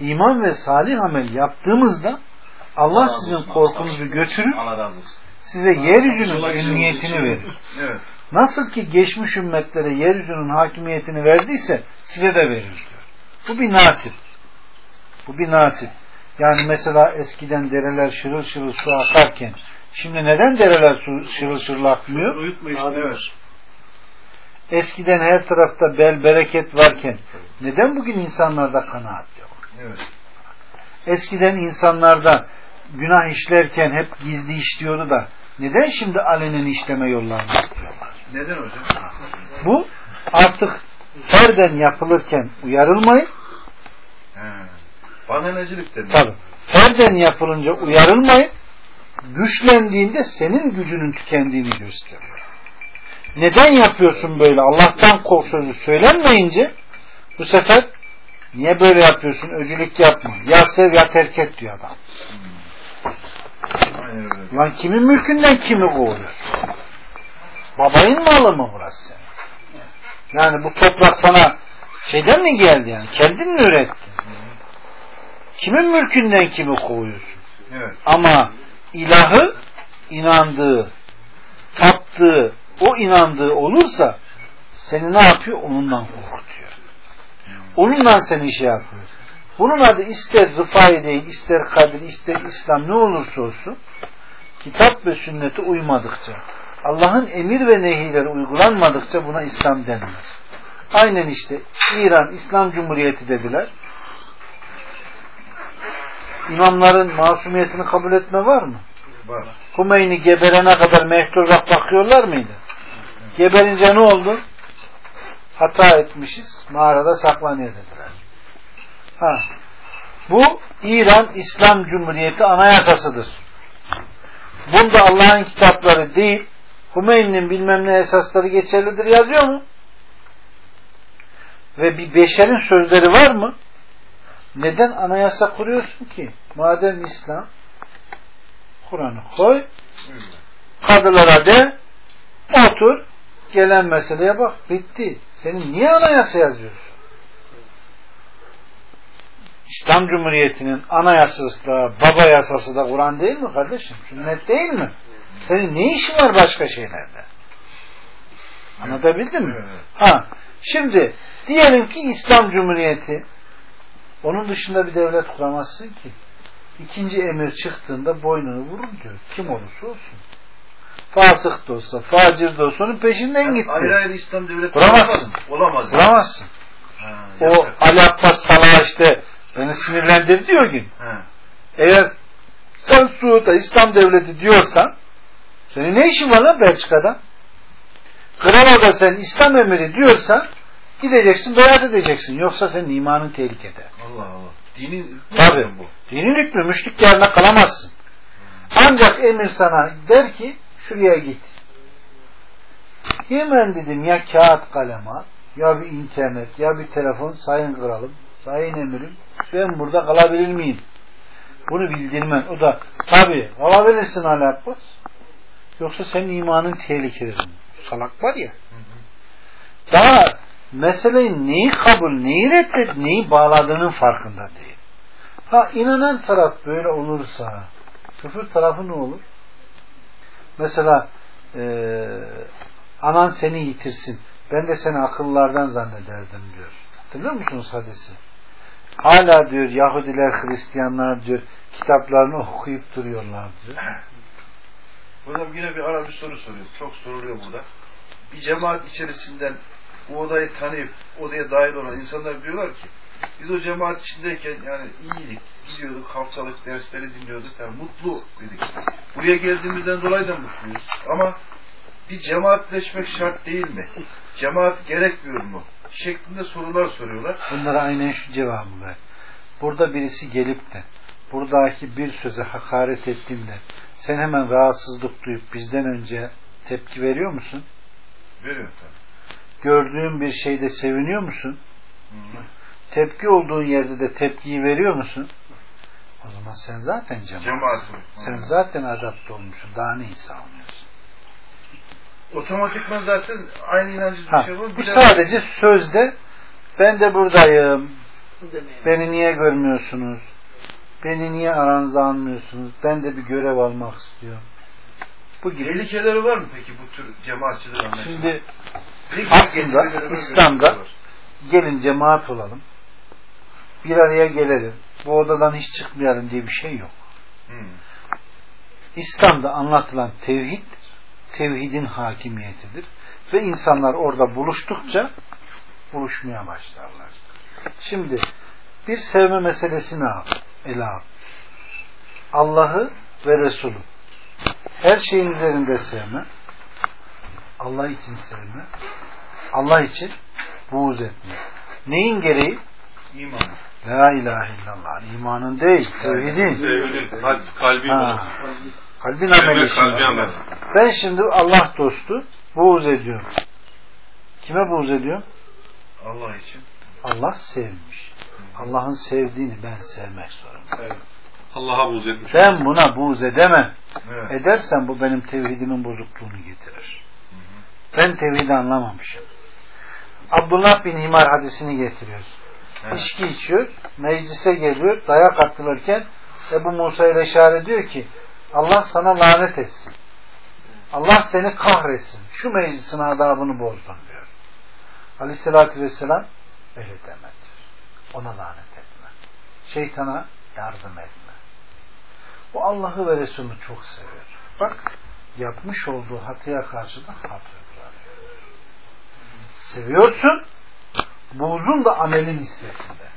İman ve salih amel yaptığımızda Allah sizin korkunuzu götürür, Allah razı olsun. Size yeryüzünün emniyetini verir. Evet. Nasıl ki geçmiş ümmetlere yeryüzünün hakimiyetini verdiyse size de verir diyor. Bu bir nasip. Bu bir nasip. Yani mesela eskiden dereler şırıl şırıl su akarken şimdi neden dereler su şırıl şırıl akmıyor? Uyutma işte. Evet. Eskiden her tarafta bel bereket varken neden bugün insanlarda kanaat yok? Evet. Eskiden insanlarda günah işlerken hep gizli işliyordu da neden şimdi alenen işleme yollarını istiyorlar? Neden hocam? Bu artık ferden yapılırken uyarılmayın. He. Dedi. Tabi. Ferden yapılınca uyarılmayın. Güçlendiğinde senin gücünün tükendiğini gösteriyor. Neden yapıyorsun böyle? Allah'tan kork sözü söylenmeyince bu sefer niye böyle yapıyorsun? Öcülük yapma. Ya sev ya terk et diyor adam. Lan kimin mülkünden kimi kovuyor? Babayın malı mı burası senin? Yani bu toprak sana şeyden mi geldi yani? Kendin mi ürettin? Kimin mülkünden kimi kovuyorsun? Evet. Ama ilahı inandığı, taptığı, o inandığı olursa seni ne yapıyor? Onundan korkutuyor. Onunla seni şey yapıyor. Bunun adı ister rıfai değil, ister kadir, ister İslam ne olursa olsun kitap ve sünnete uymadıkça, Allah'ın emir ve nehileri uygulanmadıkça buna İslam denmez. Aynen işte İran İslam Cumhuriyeti dediler. İmamların masumiyetini kabul etme var mı? Var. Hümeyni geberene kadar mektuba bakıyorlar mıydı? Geberince ne oldu? Hata etmişiz. Mağarada saklanıyor dediler. Ha. Bu İran İslam Cumhuriyeti anayasasıdır. Bunda Allah'ın kitapları değil, Hümeyni'nin bilmem ne esasları geçerlidir yazıyor mu? Ve bir beşerin sözleri var mı? Neden anayasa kuruyorsun ki? Madem İslam, Kur'an'ı koy, kadılara de, otur, gelen meseleye bak, bitti. Senin niye anayasa yazıyorsun? İslam Cumhuriyeti'nin anayasası da, baba yasası da Kur'an değil mi kardeşim? Sünnet değil mi? Senin ne işin var başka şeylerde? Anlatabildim mi? Ha, şimdi diyelim ki İslam Cumhuriyeti onun dışında bir devlet kuramazsın ki. İkinci emir çıktığında boynunu vurun diyor. Kim olursa olsun. Fasık da olsa, facir de olsa onun peşinden Yani gitti. ayrı ayrı İslam devleti Kuramazsın. Olamaz. Kuramazsın. Ha, O. Ali Abbas Salah işte beni sinirlendirdi diyor gün. Ha. Eğer sen Suud'a İslam devleti diyorsan senin ne işin var lan Belçika'da? Granada sen İslam emiri diyorsan gideceksin beyat edeceksin. Yoksa senin imanın tehlikede. Allah Allah. Dinin Tabi. bu. Dinin hükmü müşrik yerine kalamazsın. Ancak emir sana der ki şuraya git. Hemen dedim ya kağıt kalem al, ya bir internet, ya bir telefon sayın kralım, sayın emirim ben burada kalabilir miyim? Bunu bildirmen. O da tabi hava verirsin Ali Abbas. Yoksa senin imanın tehlikelidir. Salak var ya. Daha meseleyi neyi kabul, neyi reddet, neyi bağladığının farkında değil. Ha inanan taraf böyle olursa küfür tarafı ne olur? Mesela eee anan seni yitirsin. Ben de seni akıllardan zannederdim diyor. Hatırlıyor musunuz hadisi? Hala diyor Yahudiler, Hristiyanlar diyor kitaplarını okuyup duruyorlar diyor. Burada yine bir ara bir soru soruyor. Çok soruluyor burada. Bir cemaat içerisinden bu odayı tanıyıp odaya dahil olan insanlar diyorlar ki biz o cemaat içindeyken yani iyiydik. Gidiyorduk, haftalık dersleri dinliyorduk. Yani mutlu dedik. Buraya geldiğimizden dolayı da mutluyuz. Ama bir cemaatleşmek şart değil mi? Cemaat gerekmiyor mu? Şeklinde sorular soruyorlar. Bunlara aynen şu cevabı ver. Burada birisi gelip de buradaki bir söze hakaret ettiğinde sen hemen rahatsızlık duyup bizden önce tepki veriyor musun? Veriyor tabii. Gördüğün bir şeyde seviniyor musun? Tepki olduğun yerde de tepkiyi veriyor musun? O zaman sen zaten cemaat. Cemaat. Sen zaten adapte olmuşsun. Daha neyi savunuyorsun? Otomatikman zaten aynı inancı Ha, bir şey var. bu sadece sözde ben de buradayım. Beni niye görmüyorsunuz? Beni niye aranıza almıyorsunuz? Ben de bir görev almak istiyorum. Bu gibi. Tehlikeleri var mı peki bu tür anlayışı? Şimdi Ne aslında İslam'da gelin cemaat olalım. Bir araya gelelim. Bu odadan hiç çıkmayalım diye bir şey yok. Hmm. İslam'da anlatılan tevhiddir. Tevhidin hakimiyetidir. Ve insanlar orada buluştukça buluşmaya başlarlar. Şimdi bir sevme meselesini al, ele al. Allah'ı ve Resulü. Her şeyin üzerinde sevme. Allah için sevme. Allah için buğz etme. Neyin gereği? İman. La ilahe illallah. İmanın değil, tevhidin. Sevgili kalp, Kalbin ameli amel. Ben şimdi Allah dostu buğz ediyorum. Kime buğz ediyorum? Allah için. Allah sevmiş. Allah'ın sevdiğini ben sevmek zorundayım. Evet. Allah'a buğz etmiş. Ben buna buğz edemem. Evet. Edersen bu benim tevhidimin bozukluğunu getirir. Ben tevhidi anlamamışım. Abdullah bin Himar hadisini getiriyoruz. Evet. İçki içiyor, meclise geliyor, dayak atılırken Ebu Musa ile işaret diyor ki Allah sana lanet etsin. Allah seni kahretsin. Şu meclisin adabını bozdun diyor. Aleyhissalatü vesselam öyle deme. Ona lanet etme. Şeytana yardım etme. Bu Allah'ı ve Resulünü çok seviyor. Bak yapmış olduğu hatıya karşı da hat. Seviyorsun buğzun da amelin nispetinde.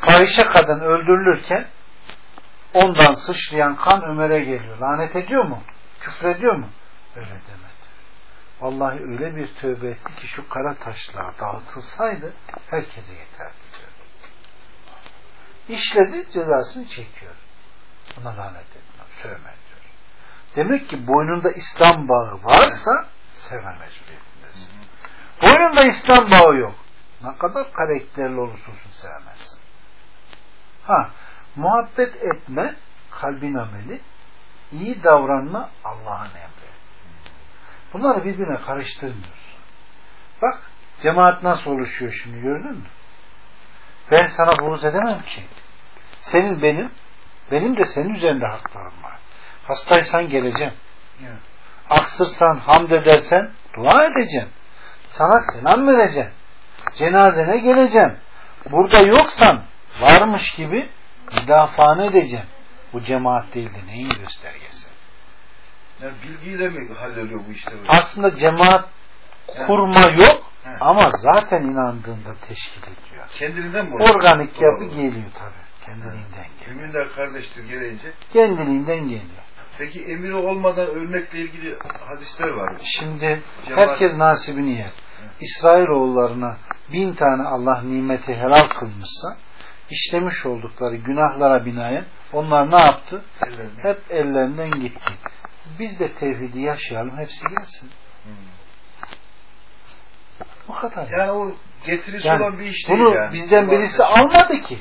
Fahişe kadın öldürülürken ondan sıçrayan kan Ömer'e geliyor. Lanet ediyor mu? Küfrediyor mu? Öyle demedi. Vallahi öyle bir tövbe etti ki şu kara taşlar dağıtılsaydı herkese yeterdi. İşledi cezasını çekiyor. Buna lanet etme, sövme diyor. Demek ki boynunda İslam bağı varsa sevme mecburiyetindesin. Boynunda İslam bağı yok. Ne kadar karakterli olursa olsun sevmezsin. Ha, muhabbet etme kalbin ameli, iyi davranma Allah'ın emri. Bunları birbirine karıştırmıyorsun. Bak cemaat nasıl oluşuyor şimdi gördün mü? Ben sana buğz edemem ki. Senin benim, benim de senin üzerinde haklarım var. Hastaysan geleceğim. Evet. Aksırsan, hamd edersen dua edeceğim. Sana selam vereceğim. Cenazene geleceğim. Burada yoksan varmış gibi müdafaanı edeceğim. Bu cemaat değildi. Neyin göstergesi? Yani bilgiyle mi halloluyor bu işler? Aslında cemaat kurma yok Evet. ama zaten inandığında teşkil ediyor. Kendiliğinden mi? Organik yapı Doğru. geliyor tabi. Kendiliğinden geliyor. Müminler kardeştir gereğince. Kendiliğinden geliyor. Peki emiri olmadan ölmekle ilgili hadisler var. Şimdi Cemaat- herkes nasibini yer. İsrailoğullarına bin tane Allah nimeti helal kılmışsa işlemiş oldukları günahlara binaen onlar ne yaptı? Ellerine. Hep ellerinden gitti. Biz de tevhidi yaşayalım hepsi gelsin. Hmm. Bu kadar. Yani o getirisi Yani olan bir iş değil bunu yani. bizden birisi almadı ki.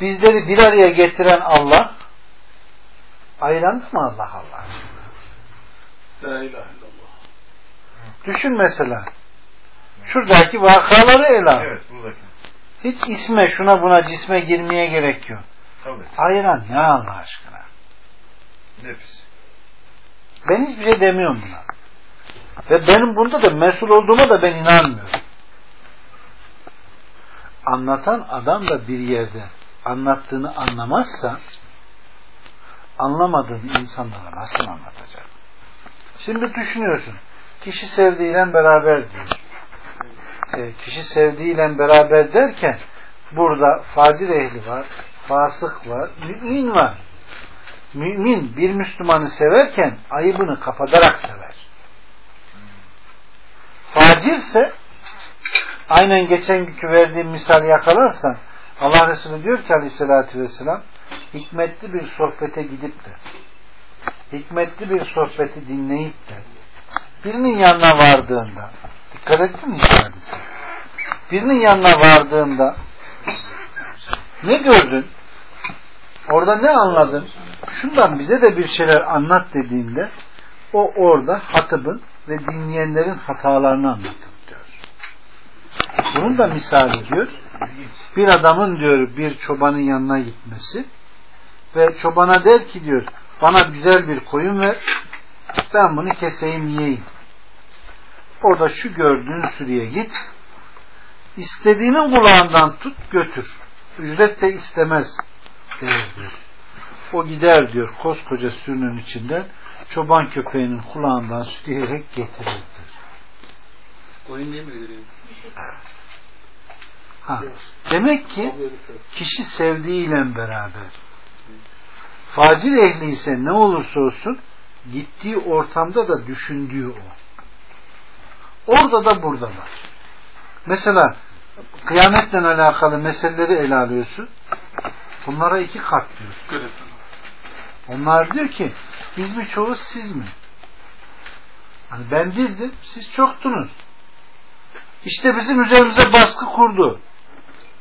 bizleri bir araya getiren Allah ayrandı mı Allah Allah? La ilahe illallah. Düşün mesela. Şuradaki vakaları ele al. Evet buradaki. Hiç isme şuna buna cisme girmeye gerek yok. Tabii. Ayran ne Allah aşkına? Nefis. Ben hiçbir şey demiyorum buna. Ve benim bunda da mesul olduğuma da ben inanmıyorum. Anlatan adam da bir yerde anlattığını anlamazsa anlamadığını insanlara nasıl anlatacak? Şimdi düşünüyorsun. Kişi sevdiğiyle beraber diyor. E, kişi sevdiğiyle beraber derken burada facir ehli var, fasık var, mümin var. Mümin bir Müslümanı severken ayıbını kapatarak sever. Facirse aynen geçen günkü verdiğim misal yakalarsan Allah Resulü diyor ki aleyhissalatü vesselam hikmetli bir sohbete gidip de hikmetli bir sohbeti dinleyip de birinin yanına vardığında dikkat ettin mi hadise? Birinin yanına vardığında ne gördün? Orada ne anladın? Şundan bize de bir şeyler anlat dediğinde o orada hatıbın ve dinleyenlerin hatalarını anlatır diyor. Bunun da misali diyor. Bir adamın diyor bir çobanın yanına gitmesi ve çobana der ki diyor bana güzel bir koyun ver ben bunu keseyim yiyeyim. Orada şu gördüğün sürüye git istediğinin kulağından tut götür. Ücret de istemez diyor. O gider diyor koskoca sürünün içinden çoban köpeğinin kulağından süt yiyerek getirir diyor. Oyun diye mi? Ha. Demek ki kişi sevdiğiyle beraber facir ehli ise ne olursa olsun gittiği ortamda da düşündüğü o. Orada da burada var. Mesela kıyametle alakalı meseleleri ele alıyorsun. Bunlara iki kat diyor. Dikkat et. Onlar diyor ki biz mi çoğuz siz mi? Hani ben birdim siz çoktunuz. İşte bizim üzerimize baskı kurdu.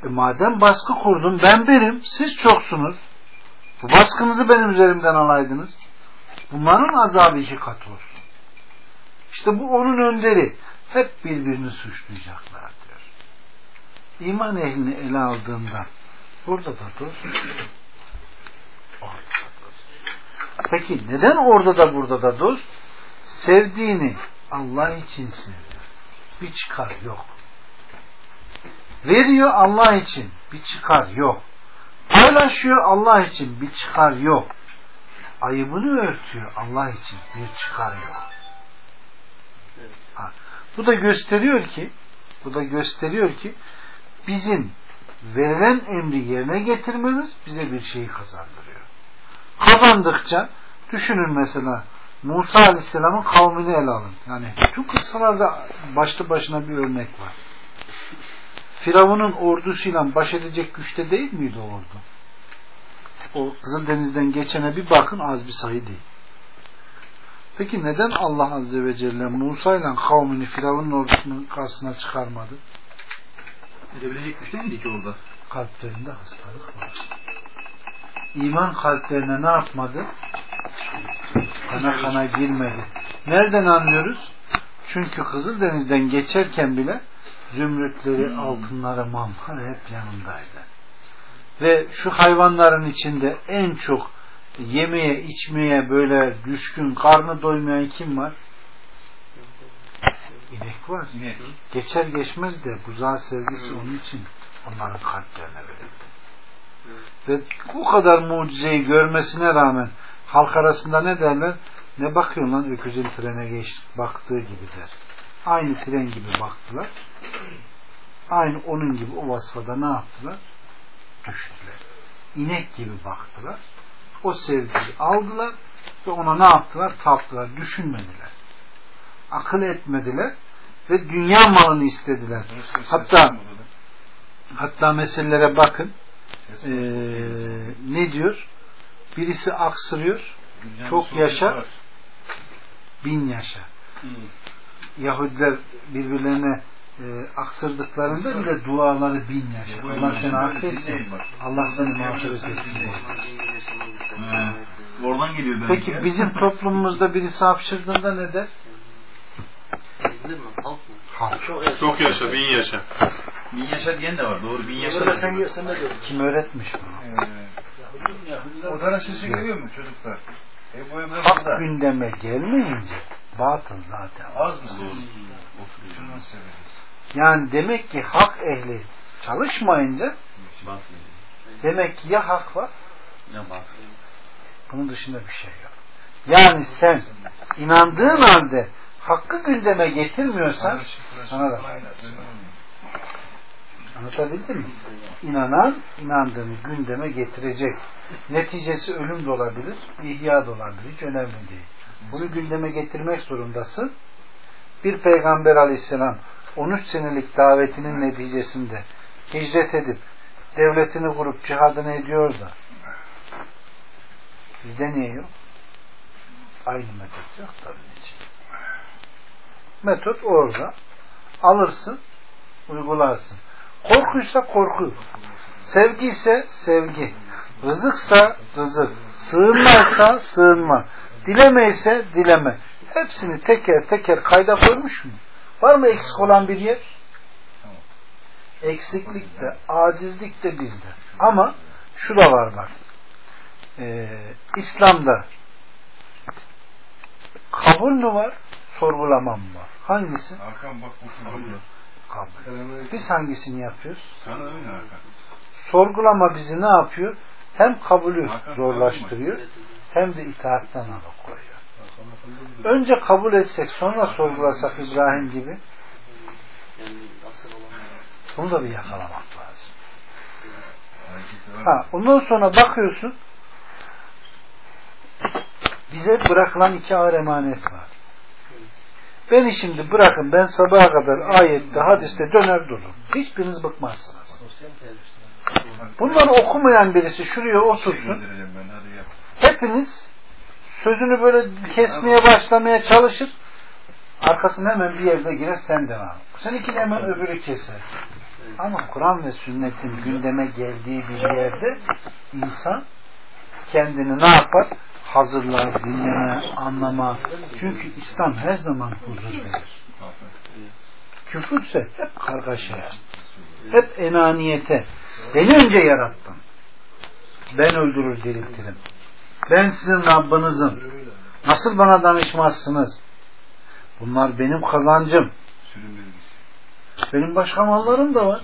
E madem baskı kurdum ben benim siz çoksunuz. Bu baskınızı benim üzerimden alaydınız. Bunların azabı iki kat olsun. İşte bu onun önderi. Hep birbirini suçlayacaklar diyor. İman ehlini ele aldığında burada da dur. Orada da dur. Peki neden orada da burada da dur? Sevdiğini Allah için seviyor. Bir çıkar yok. Veriyor Allah için bir çıkar yok. Paylaşıyor Allah için bir çıkar yok. Ayıbını örtüyor Allah için bir çıkar yok. Ha, bu da gösteriyor ki bu da gösteriyor ki bizim verilen emri yerine getirmemiz bize bir şeyi kazandırıyor. Kazandıkça düşünün mesela Musa Aleyhisselam'ın kavmini ele alın. Yani bütün kıssalarda başlı başına bir örnek var. Firavun'un ordusuyla baş edecek güçte değil miydi o ordu? O Kızıldeniz'den geçene bir bakın az bir sayı değil. Peki neden Allah Azze ve Celle Musa ile kavmini Firavun'un ordusunun karşısına çıkarmadı? Edebilecek güçte miydi ki orada? Kalplerinde hastalık var. İman kalplerine ne yapmadı? Kana kana girmedi. Nereden anlıyoruz? Çünkü Kızıldeniz'den geçerken bile zümrütleri, altınları, mamları hep yanındaydı. Ve şu hayvanların içinde en çok yemeye, içmeye böyle düşkün, karnı doymayan kim var? İnek var. İnek. Geçer geçmez de buzağı sevgisi onun için onların kalplerine verildi. Ve bu kadar mucizeyi görmesine rağmen halk arasında ne derler? Ne bakıyorsun lan öküzün trene geç baktığı gibi der. Aynı tren gibi baktılar. Aynı onun gibi o vasfada ne yaptılar? Düştüler. İnek gibi baktılar. O sevgiyi aldılar ve ona ne yaptılar? Taptılar. Düşünmediler. Akıl etmediler ve dünya malını istediler. Hatta hatta meselelere bakın. Ee, ne diyor? Birisi aksırıyor. Çok yaşa. Bin yaşa. Yahudiler birbirlerine e, aksırdıklarında bile duaları bin yaş. Allah seni affetsin. Allah seni mağfiret etsin. Oradan geliyor belki. Peki bizim toplumumuzda birisi hapşırdığında ne der? Halk. Çok yaşa, bin yaşa. Bin yaşa diyen de var. Doğru bin yaşa. Da- sen, sen ne diyorsun? Kim öğretmiş bunu? Ee, odanın sesi geliyor mu çocuklar? E bu emre Hak burada. gündeme gelmeyince batıl zaten. Az mı ses? Şundan severiz. Yani demek ki hak ehli çalışmayınca demek ki ya hak var Ya batıl. bunun dışında bir şey yok. Yani sen inandığın halde hakkı gündeme getirmiyorsan sana da. Anlatabildim mi? İnanan inandığını gündeme getirecek. Neticesi ölüm de olabilir, ihya da olabilir. Hiç önemli değil. Bunu gündeme getirmek zorundasın. Bir peygamber aleyhisselam 13 senelik davetinin neticesinde hicret edip devletini kurup cihadını ediyor da bizde niye yok? Aynı metot yok tabii ki. Metot orada. Alırsın, uygularsın. Korkuysa korku. Sevgi ise sevgi. Rızıksa rızık. Sığınmaysa sığınma. Dileme ise dileme. Hepsini teker teker kayda koymuş mu? Var mı eksik olan bir yer? Eksiklik de, acizlik de bizde. Ama şu da var bak. Ee, İslam'da kabul mü var, sorgulama mı var? Hangisi? Hakan bak bu kabul. Kabul. Biz hangisini yapıyoruz? Sana öyle Hakan. Sorgulama bizi ne yapıyor? Hem kabulü zorlaştırıyor, hem de itaatten alıkoyuyor. Önce kabul etsek, sonra sorgulasak İbrahim gibi, bunu da bir yakalamak lazım. Ha, ondan sonra bakıyorsun, bize bırakılan iki ağır emanet var. Beni şimdi bırakın, ben sabaha kadar ayette, hadiste döner dururum. Hiçbiriniz bıkmazsınız. Bunları okumayan birisi şuraya otursun, hepiniz sözünü böyle kesmeye başlamaya çalışır. Arkasına hemen bir yerde girer sen devam. Seninki de hemen öbürü keser. Ama Kur'an ve sünnetin gündeme geldiği bir yerde insan kendini ne yapar? Hazırlar, dinleme, anlama. Çünkü İslam her zaman huzur verir. Küfürse hep kargaşaya, hep enaniyete. Beni önce yarattın. Ben öldürür diriltirim. Ben sizin Rabbinizim. Nasıl bana danışmazsınız? Bunlar benim kazancım. Benim başka mallarım da var.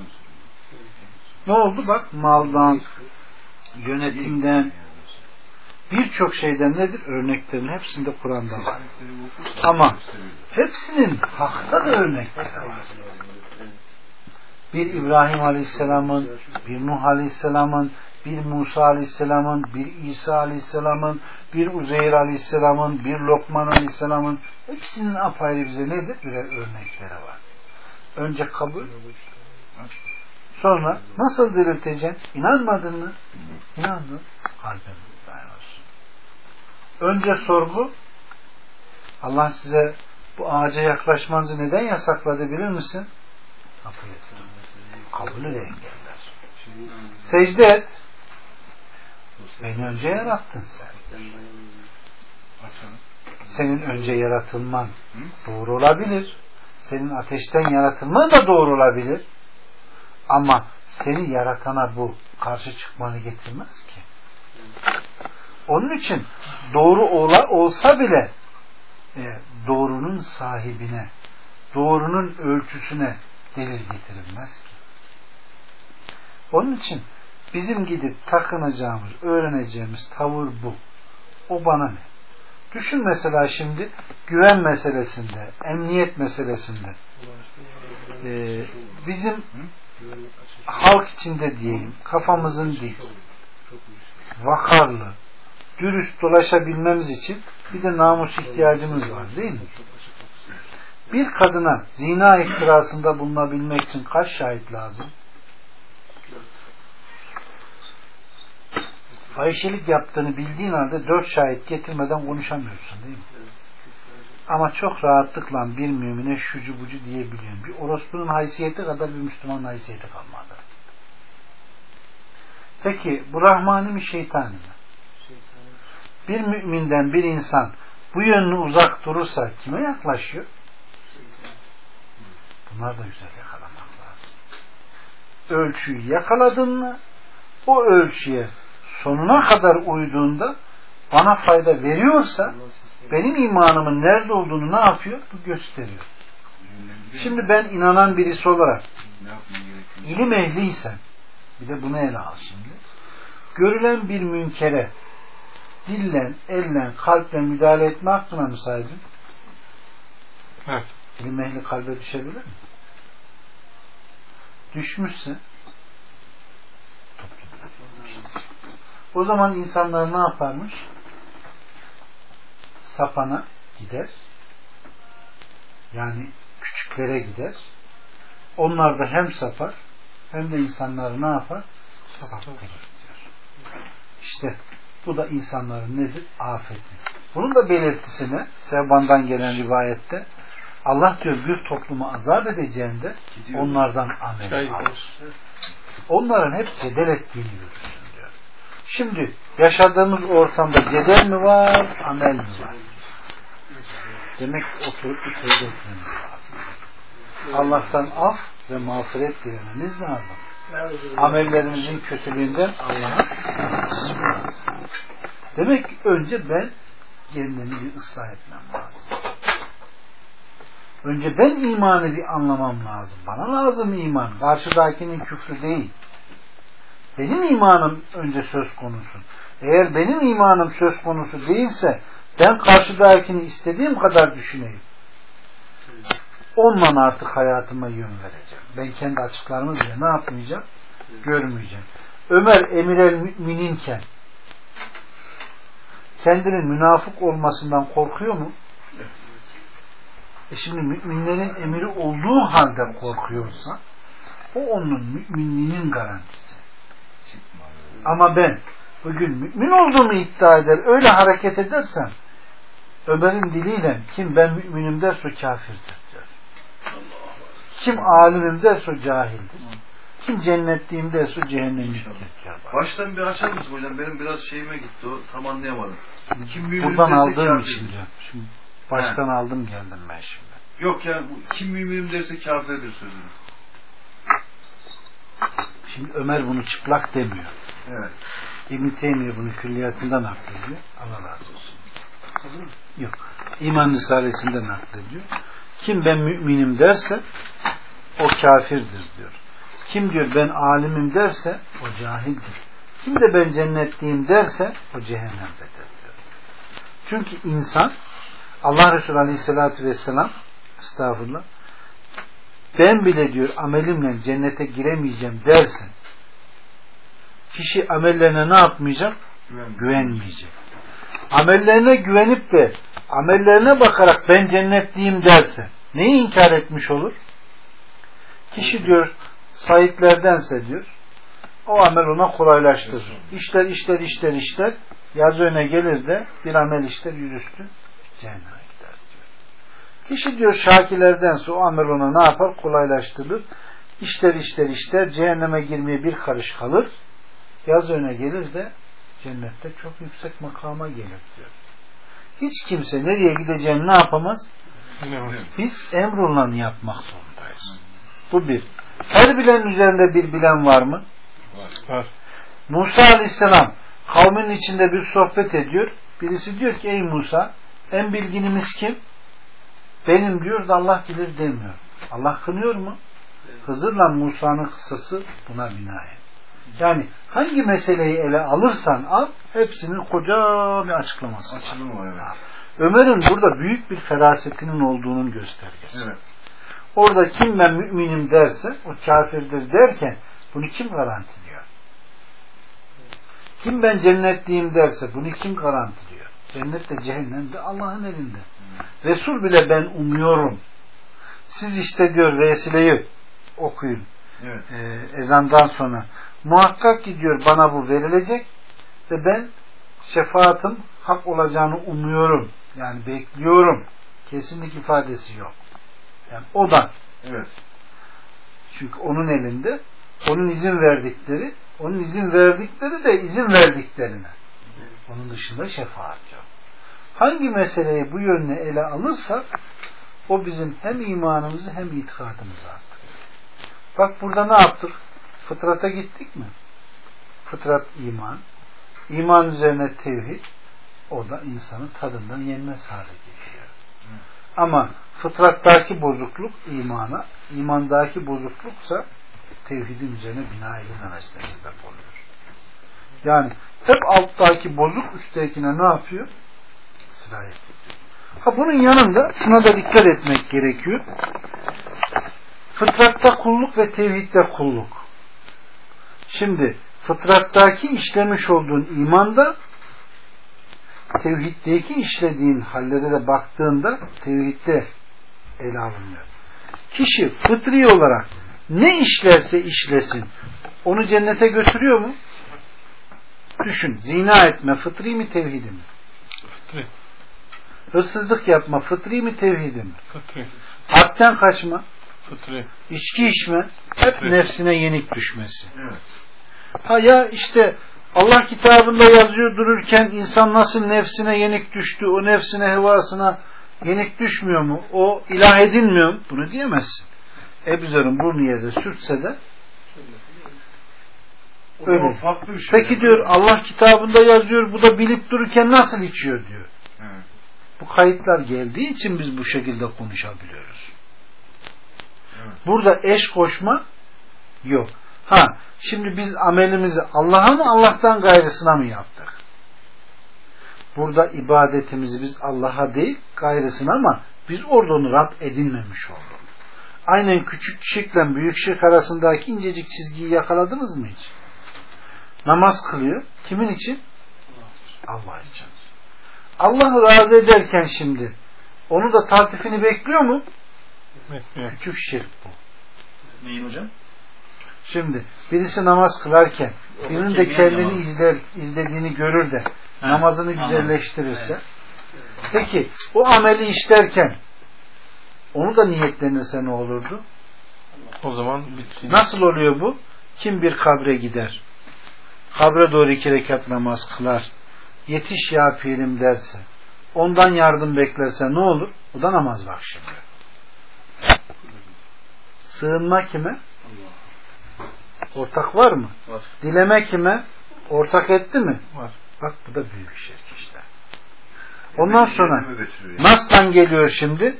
Ne oldu bak? Maldan, yönetimden, birçok şeyden nedir? Örneklerin hepsinde Kur'an'da var. Ama hepsinin hakta da örnekleri var. Bir İbrahim Aleyhisselam'ın, bir Nuh Aleyhisselam'ın, bir Musa Aleyhisselam'ın, bir İsa Aleyhisselam'ın, bir Uzeyr Aleyhisselam'ın, bir Lokman Aleyhisselam'ın hepsinin apayrı bize nedir? Birer örnekleri var. Önce kabul, sonra nasıl dirilteceksin? İnanmadın mı? İnandın. Kalbin dayanırsın. Önce sorgu, Allah size bu ağaca yaklaşmanızı neden yasakladı bilir misin? Kabulü de engeller. Secde et. Beni önce yarattın sen. Senin önce yaratılman doğru olabilir. Senin ateşten yaratılman da doğru olabilir. Ama seni yaratana bu karşı çıkmanı getirmez ki. Onun için doğru ola, olsa bile e, doğrunun sahibine, doğrunun ölçüsüne delil getirilmez ki. Onun için bizim gidip takınacağımız, öğreneceğimiz tavır bu. O bana ne? Düşün mesela şimdi güven meselesinde, emniyet meselesinde e, bizim halk içinde diyeyim, kafamızın dik, vakarlı, dürüst dolaşabilmemiz için bir de namus ihtiyacımız var değil mi? Bir kadına zina iftirasında bulunabilmek için kaç şahit lazım? Fahişelik yaptığını bildiğin halde dört şahit getirmeden konuşamıyorsun değil mi? Ama çok rahatlıkla bir mümine şucu bucu diyebiliyorum. Bir orospunun haysiyeti kadar bir Müslümanın haysiyeti kalmadı. Peki bu Rahmani mi şeytani mi? Bir müminden bir insan bu yönünü uzak durursa kime yaklaşıyor? Bunlar da güzel yakalamak lazım. Ölçüyü yakaladın mı o ölçüye sonuna kadar uyduğunda bana fayda veriyorsa benim imanımın nerede olduğunu ne yapıyor? Bu gösteriyor. Şimdi ben inanan birisi olarak ilim ehliysem bir de bunu ele al şimdi. Görülen bir münkere dillen, elle, kalple müdahale etme hakkına mı sahibim? Evet. İlim ehli kalbe düşebilir mi? Düşmüşse toplumda. O zaman insanlar ne yaparmış? Sapana gider. Yani küçüklere gider. Onlar da hem sapar hem de insanları ne yapar? Saptırır diyor. İşte bu da insanların nedir? Afeti. Bunun da belirtisine Sevban'dan gelen rivayette Allah diyor bir toplumu azap edeceğinde Gidiyor. onlardan amel alır. Onların hep cedel ettiğini diyor. Şimdi yaşadığımız ortamda cedel mi var, amel mi var? Demek oturup bir tövbe etmemiz lazım. Allah'tan af ve mağfiret dilememiz lazım. Amellerimizin kötülüğünden Allah'a. Demek ki önce ben kendimi bir ıslah etmem lazım. Önce ben imanı bir anlamam lazım. Bana lazım iman. Karşıdakinin küfrü değil. Benim imanım önce söz konusu. Eğer benim imanım söz konusu değilse ben karşıdakini istediğim kadar düşüneyim. Onunla artık hayatıma yön vereceğim. Ben kendi açıklarımı bile ne yapmayacağım? Görmeyeceğim. Ömer emir el mümininken kendinin münafık olmasından korkuyor mu? E şimdi müminlerin emiri olduğu halde korkuyorsa o onun müminliğinin garantisi. Ama ben bugün mümin olduğumu iddia eder, öyle hareket edersem Ömer'in diliyle kim ben müminim derse o kafirdir diyor. Kim alimim derse o cahildir. Kim cennetliyim derse o cehennemliktir diyor. Baştan bir açar mısın hocam? Benim biraz şeyime gitti o. Tam anlayamadım. Kim Buradan aldığım için diyor. Şimdi baştan aldım geldim ben şimdi. Yok yani bu kim müminim derse kafirdir sözünü. Şimdi Ömer bunu çıplak demiyor. Evet. İbn Teymiye bunu külliyatından naklediyor. Allah razı olsun. Yok. İman Risalesi'nde naklediyor. Kim ben müminim derse o kafirdir diyor. Kim diyor ben alimim derse o cahildir. Kim de ben cennetliyim derse o cehennemdedir diyor. Çünkü insan Allah Resulü Aleyhisselatü Vesselam estağfurullah ben bile diyor amelimle cennete giremeyeceğim dersen kişi amellerine ne yapmayacak? Güvenmeyecek. Amellerine güvenip de amellerine bakarak ben cennetliyim derse neyi inkar etmiş olur? Kişi diyor sahiplerdense diyor o amel ona kolaylaştırır. İşler işler işler işler yaz öne gelir de bir amel işler yüzüstü cehenneme gider diyor. Kişi diyor şakilerdense o amel ona ne yapar? Kolaylaştırır. İşler işler işler cehenneme girmeye bir karış kalır. Yaz öne gelir de cennette çok yüksek makama gelir diyor. Hiç kimse nereye gideceğini ne yapamaz? Biz emrullah yapmak zorundayız. Bu bir. Her bilen üzerinde bir bilen var mı? Var. Musa aleyhisselam kavmin içinde bir sohbet ediyor. Birisi diyor ki ey Musa en bilginimiz kim? Benim diyor da Allah bilir demiyor. Allah kınıyor mu? Hızır'la Musa'nın kıssası buna binaen. Yani hangi meseleyi ele alırsan al hepsinin koca bir açıklaması var. Açılım var evet. Ömer'in burada büyük bir ferasetinin olduğunun göstergesi. Evet. Orada kim ben müminim derse o kafirdir derken bunu kim garantiliyor? Kim ben cennetliyim derse bunu kim garantiliyor? Cennet de cehennem de Allah'ın elinde. Resul bile ben umuyorum. Siz işte diyor vesileyi okuyun. Evet. Ee, ezandan sonra. Muhakkak ki diyor bana bu verilecek ve ben şefaatim hak olacağını umuyorum. Yani bekliyorum. Kesinlik ifadesi yok. Yani o da Evet. çünkü onun elinde onun izin verdikleri onun izin verdikleri de izin verdiklerine. Onun dışında şefaat yok. Hangi meseleyi bu yönle ele alırsak o bizim hem imanımızı hem itikadımızı arttırır. Bak burada ne yaptık? Fıtrata gittik mi? Fıtrat iman. İman üzerine tevhid. O da insanın tadından yenmez hale getiriyor. Ama fıtrattaki bozukluk imana, imandaki bozukluksa tevhidin üzerine bina edilmemesine sebep oluyor. Yani hep alttaki bozuk üsttekine ne yapıyor? Sirayet ediyor. Ha bunun yanında şuna da dikkat etmek gerekiyor. Fıtratta kulluk ve tevhidde kulluk. Şimdi fıtrattaki işlemiş olduğun imanda tevhiddeki işlediğin hallere de baktığında tevhidde ele alınıyor. Kişi fıtri olarak ne işlerse işlesin onu cennete götürüyor mu? Düşün. Zina etme fıtri mi tevhidi mi? Fıtri. Hırsızlık yapma fıtri mi tevhidi mi? Fıtri. Hadden kaçma, Fıtri. içki içme hep Fıtri. nefsine yenik düşmesi. Evet. Ha ya işte Allah kitabında yazıyor dururken insan nasıl nefsine yenik düştü, o nefsine hevasına yenik düşmüyor mu? O ilah edilmiyor mu? Bunu diyemezsin. Ebu Zer'in burnu yerde sürtse de Öyle. farklı bir şey. peki diyor Allah kitabında yazıyor bu da bilip dururken nasıl içiyor diyor. Evet. Bu kayıtlar geldiği için biz bu şekilde konuşabiliyoruz. Burada eş koşma yok. Ha, şimdi biz amelimizi Allah'a mı Allah'tan gayrısına mı yaptık? Burada ibadetimizi biz Allah'a değil gayrısına ama biz orada onu Rab edinmemiş olduk. Aynen küçük şirkle büyük şirk arasındaki incecik çizgiyi yakaladınız mı hiç? Namaz kılıyor. Kimin için? Allah için. Allah'ı razı ederken şimdi onu da taltifini bekliyor mu? Küçük şirk bu. Neyin hocam? Şimdi birisi namaz kılarken birinin de kendini namaz. izler, izlediğini görür de He, namazını anladım. güzelleştirirse peki o ameli işlerken onu da niyetlenirse ne olurdu? O zaman bitti. Nasıl oluyor bu? Kim bir kabre gider kabre doğru iki rekat namaz kılar yetiş ya pirim derse ondan yardım beklerse ne olur? O da namaz bak şimdi. Sığınma kime? Ortak var mı? Var. Dileme kime? Ortak etti mi? Var. Bak bu da büyük şirk işte. Ondan sonra. Nas'tan geliyor şimdi?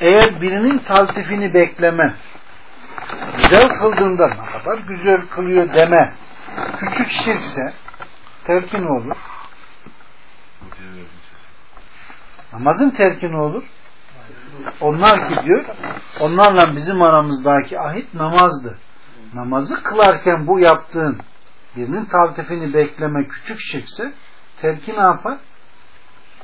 Eğer birinin taltifini bekleme, güzel kıldığında ne kadar güzel kılıyor deme, küçük şirkse terki ne olur? Namazın terki ne olur? Onlar ki diyor, onlarla bizim aramızdaki ahit namazdı. Namazı kılarken bu yaptığın birinin taltifini bekleme küçük şirkse terki ne yapar?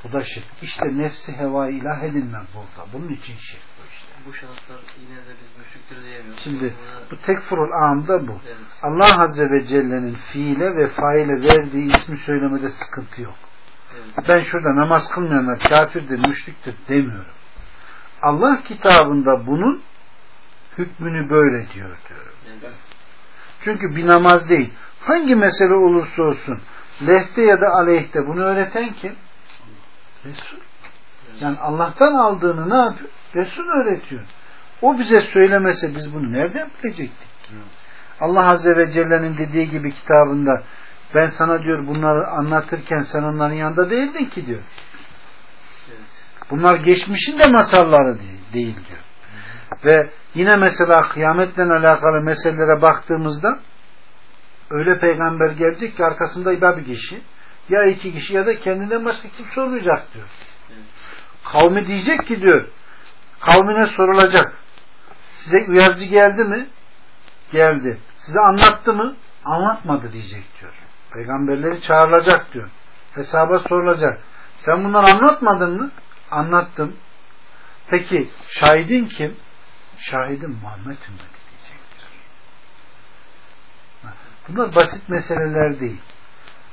Bu da şirk. İşte nefsi heva ilah edinme burada. Bunun için şirk bu işte. Bu şahıslar yine de biz müşriktir diyemiyoruz. Şimdi bu tekfurul amda bu. Evet. Allah Azze ve Celle'nin fiile ve faile verdiği ismi söylemede sıkıntı yok. Evet. Ben şurada namaz kılmayanlar kafirdir, müşriktir demiyorum. Allah kitabında bunun hükmünü böyle diyor. Evet. Çünkü bir namaz değil. Hangi mesele olursa olsun lehte ya da aleyhte bunu öğreten kim? Resul. Yani Allah'tan aldığını ne yapıyor? Resul öğretiyor. O bize söylemese biz bunu nereden bilecektik? Allah Azze ve Celle'nin dediği gibi kitabında ben sana diyor bunları anlatırken sen onların yanında değildin ki diyor. Bunlar geçmişin de masalları değil, diyor. Ve yine mesela kıyametle alakalı meselelere baktığımızda öyle peygamber gelecek ki arkasında ya bir kişi ya iki kişi ya da kendinden başka kimse olmayacak diyor. Kavmi diyecek ki diyor kavmine sorulacak. Size uyarıcı geldi mi? Geldi. Size anlattı mı? Anlatmadı diyecek diyor. Peygamberleri çağrılacak diyor. Hesaba sorulacak. Sen bunları anlatmadın mı? Anlattım. Peki şahidin kim? Şahidim Muhammed ümmeti diyecektir. Bunlar basit meseleler değil.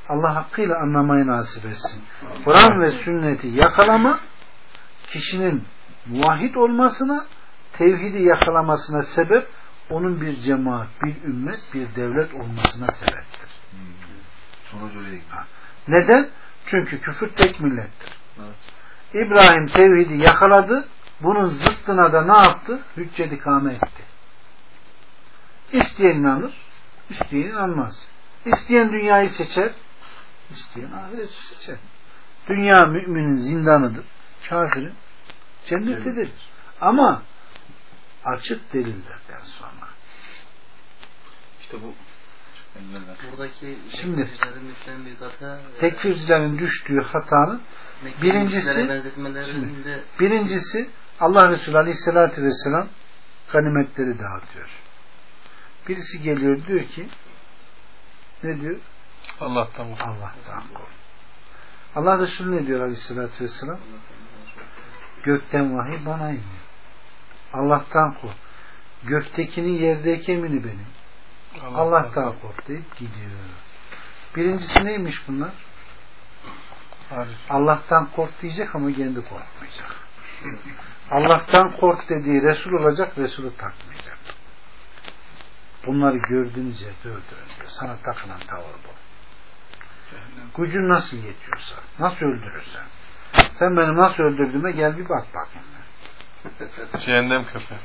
Allah hakkıyla anlamayı nasip etsin. Kur'an ve sünneti yakalama kişinin muvahhid olmasına, tevhidi yakalamasına sebep, onun bir cemaat, bir ümmet, bir devlet olmasına sebeptir. Sonuç oraya gidiyor. Neden? Çünkü küfür tek millettir. İbrahim tevhidi yakaladı, bunun zıttına da ne yaptı? Hüccet ikame etti. İsteyen inanır, isteyen inanmaz. İsteyen dünyayı seçer, isteyen ahireti seçer. Dünya müminin zindanıdır, kafirin cennetidir. Ama açık delillerden sonra. İşte bu. Buradaki Şimdi- tekfircilerin e, düştüğü hatanın birincisi- benzetmelerinde Birincisi Allah Resulü Aleyhisselatü Vesselam ganimetleri dağıtıyor. Birisi geliyor diyor ki ne diyor? Allah'tan kork. Allah'tan kork. Allah Resulü ne diyor Aleyhisselatü Vesselam? Gökten vahiy bana iniyor. Allah'tan kork. Göktekinin yerdeki emini benim. Allah'tan kork deyip gidiyor. Birincisi neymiş bunlar? Allah'tan kork diyecek ama kendi korkmayacak. Allah'tan kork dediği Resul olacak, Resulü takmayacak. Bunları gördüğünüz yerde öldürün diyor. Sana takılan tavır bu. Gücün nasıl yetiyorsa, nasıl öldürürsen. Sen beni nasıl öldürdüğüme gel bir bak bakayım. Cehennem köpeği.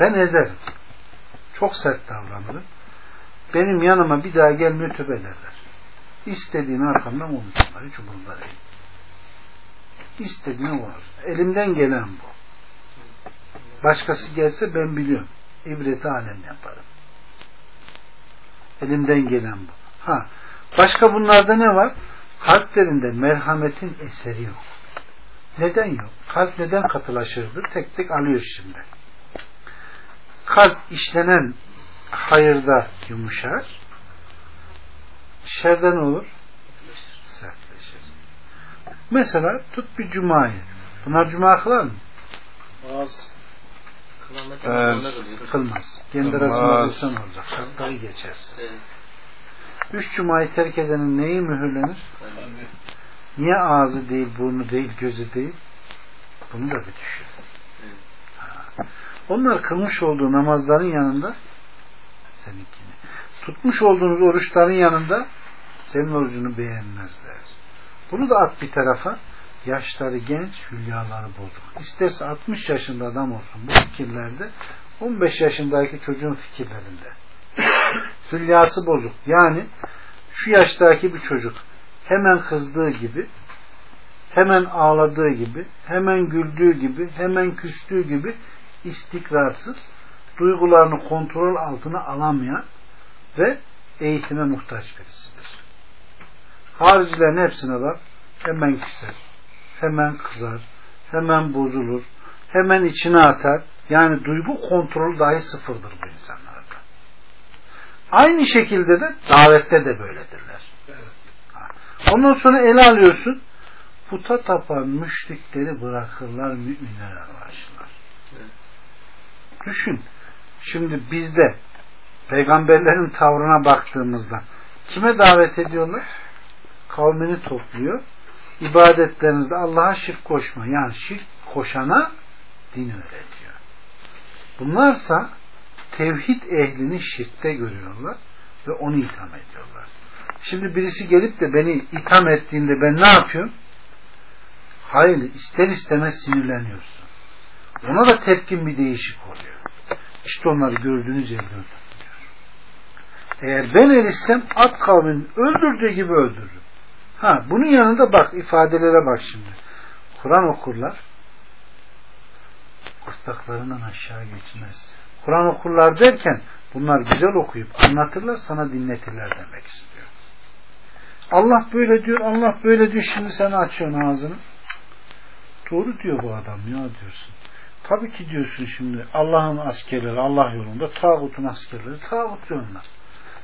Ben ezerim. Çok sert davranırım. Benim yanıma bir daha gelmiyor tövbe ederler. İstediğini arkamdan konuşurlar. Hiç umurumda değil. İstediğini konuşur. Elimden gelen bu. Başkası gelse ben biliyorum. İbreti alem yaparım. Elimden gelen bu. Ha, başka bunlarda ne var? Kalplerinde merhametin eseri yok. Neden yok? Kalp neden katılaşırdı? Tek tek alıyor şimdi. Kalp işlenen hayırda yumuşar. Şerden olur? Sertleşir. Mesela tut bir cumayı. Bunlar cuma kılar mı? kılanmak Evet. evet. Kılmaz. Kendi Kılmaz. arasında lisan olacak. Şartları geçersiz. Evet. Üç cumayı terk edenin neyi mühürlenir? Niye ağzı değil, burnu değil, gözü değil? Bunu da bir düşün. Ha. Onlar kılmış olduğu namazların yanında seninkini. Tutmuş olduğunuz oruçların yanında senin orucunu beğenmezler. Bunu da at bir tarafa. Yaşları genç, hülyaları bozuk. İsterse 60 yaşında adam olsun bu fikirlerde 15 yaşındaki çocuğun fikirlerinde. Hülyası bozuk. Yani şu yaştaki bir çocuk hemen kızdığı gibi hemen ağladığı gibi, hemen güldüğü gibi, hemen küstüğü gibi istikrarsız, duygularını kontrol altına alamayan ve eğitime muhtaç birisidir. Haricilerin hepsine bak, hemen küser, hemen kızar, hemen bozulur, hemen içine atar. Yani duygu kontrolü dahi sıfırdır bu insanlarda. Aynı şekilde de davette de böyledirler. Ondan sonra ele alıyorsun, puta tapan müşrikleri bırakırlar, müminlere karşılar. Düşün, şimdi bizde peygamberlerin tavrına baktığımızda kime davet ediyorlar? Kavmini topluyor. İbadetlerinizde Allah'a şirk koşma. Yani şirk koşana din öğretiyor. Bunlarsa tevhid ehlini şirkte görüyorlar ve onu itham ediyorlar. Şimdi birisi gelip de beni itham ettiğinde ben ne yapıyorum? Hayır, ister istemez sinirleniyorsun. Ona da tepkin bir değişik oluyor. İşte onları gördüğünüz yerde öldürüyor. Eğer ben erişsem at kavmini öldürdüğü gibi öldürürüm. Ha, bunun yanında bak ifadelere bak şimdi. Kur'an okurlar. Gırtlaklarından aşağı geçmez. Kur'an okurlar derken bunlar güzel okuyup anlatırlar sana dinletirler demek istiyor. Allah böyle diyor, Allah böyle diyor. Şimdi sen açıyorsun ağzını. Doğru diyor bu adam ya diyorsun. Tabii ki diyorsun şimdi Allah'ın askerleri Allah yolunda, tağutun askerleri tağut yolunda.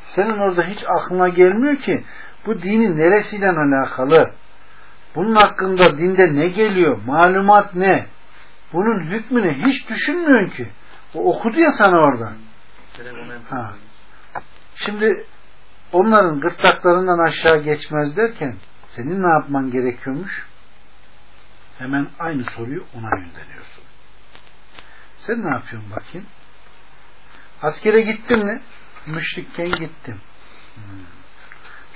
Senin orada hiç aklına gelmiyor ki bu dinin neresiyle alakalı? Bunun hakkında dinde ne geliyor? Malumat ne? Bunun hükmünü hiç düşünmüyorsun ki. O okudu ya sana orada. Ha. Şimdi onların gırtlaklarından aşağı geçmez derken senin ne yapman gerekiyormuş? Hemen aynı soruyu ona gönderiyorsun. Sen ne yapıyorsun bakayım? Askere gittin mi? Müşrikken gittim. Hmm.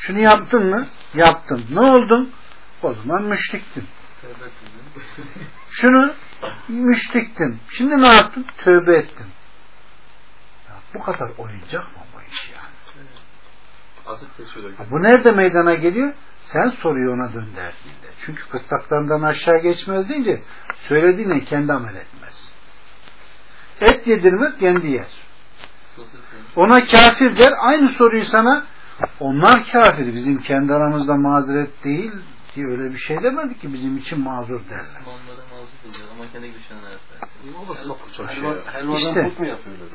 Şunu yaptın mı? Yaptım. Ne oldun? O zaman müşriktim. Şunu müşriktim. Şimdi ne yaptın? Tövbe ettim. Ya bu kadar oyuncak mı bu iş yani? Ha, Bu nerede meydana geliyor? Sen soruyu ona dönderdiğinde. Çünkü kırtlaklarından aşağı geçmez deyince söylediğine kendi amel etmez. Et yedirmez kendi yer. Ona kafir der. Aynı soruyu sana onlar kafir. Bizim kendi aramızda mazeret değil diye öyle bir şey demedik ki bizim için mazur derler. Müslümanları mazur buluyor ama kendi düşünenler şey İşte.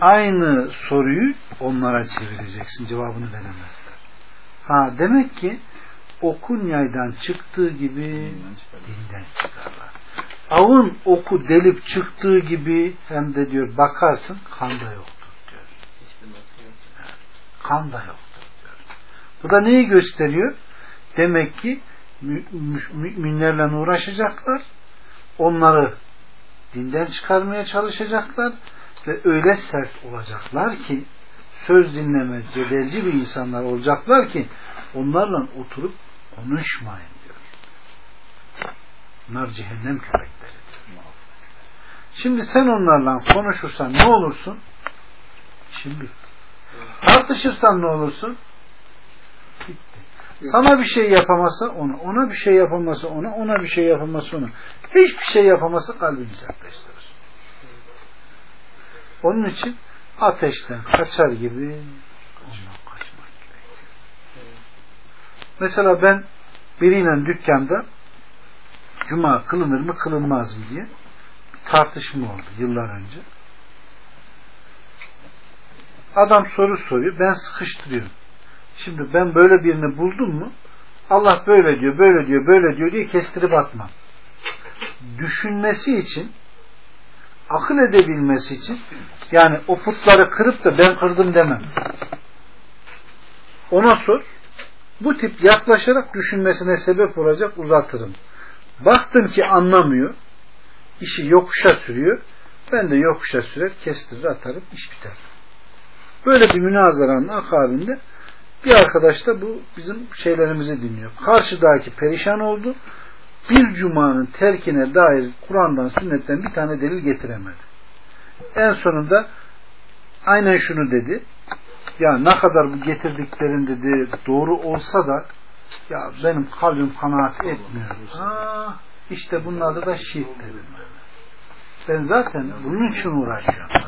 Aynı soruyu onlara çevireceksin. Cevabını veremezler. Ha demek ki okun yaydan çıktığı gibi dinden çıkarlar. Avın oku delip çıktığı gibi hem de diyor bakarsın kan da yoktur diyor. Yok. Kan da diyor. Bu da neyi gösteriyor? Demek ki mü- mü- müminlerle uğraşacaklar. Onları dinden çıkarmaya çalışacaklar ve öyle sert olacaklar ki söz dinlemez, cedelci bir insanlar olacaklar ki onlarla oturup konuşmayın diyor. Bunlar cehennem köpekleri. Şimdi sen onlarla konuşursan ne olursun? Bitti. Tartışırsan ne olursun? Sana bir şey yapamasa ona, ona bir şey yapamasa ona, ona bir şey yapamasa ona. Hiçbir şey yapamasa kalbini sertleştirir. Onun için ateşten kaçar gibi ondan kaçmak gerekiyor. Mesela ben biriyle dükkanda cuma kılınır mı kılınmaz mı diye tartışma oldu yıllar önce. Adam soru soruyor. Ben sıkıştırıyorum. Şimdi ben böyle birini buldum mu Allah böyle diyor, böyle diyor, böyle diyor diye kestirip atmam. Düşünmesi için akıl edebilmesi için yani o putları kırıp da ben kırdım demem. Ona sor. Bu tip yaklaşarak düşünmesine sebep olacak uzatırım. Baktım ki anlamıyor. işi yokuşa sürüyor. Ben de yokuşa sürer, kestirir, atarım, iş biter. Böyle bir münazaranın akabinde bir arkadaş da bu bizim şeylerimizi dinliyor. Karşıdaki perişan oldu. Bir cumanın terkine dair Kur'an'dan, sünnetten bir tane delil getiremedi. En sonunda aynen şunu dedi. Ya ne kadar bu getirdiklerin dedi doğru olsa da ya benim kalbim kanaat etmiyor. Aa, işte bunun adı da şirk dedim. Ben zaten bunun için uğraşıyorum.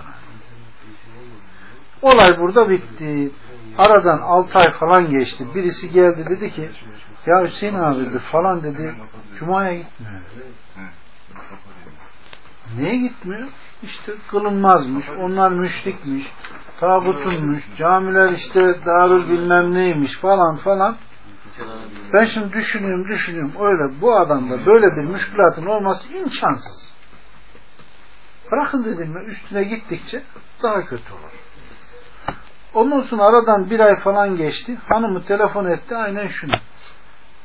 Olay burada bitti. Aradan 6 ay falan geçti. Birisi geldi dedi ki ya Hüseyin abi dedi falan dedi Cuma'ya gitmiyor. Niye gitmiyor? İşte kılınmazmış. Onlar müşrikmiş. Tağutunmuş. Camiler işte darül bilmem neymiş falan falan. Ben şimdi düşünüyorum düşünüyorum. Öyle bu adamda böyle bir müşkülatın olması imkansız. Bırakın dedim ya üstüne gittikçe daha kötü olur. Ondan sonra aradan bir ay falan geçti. Hanımı telefon etti aynen şunu.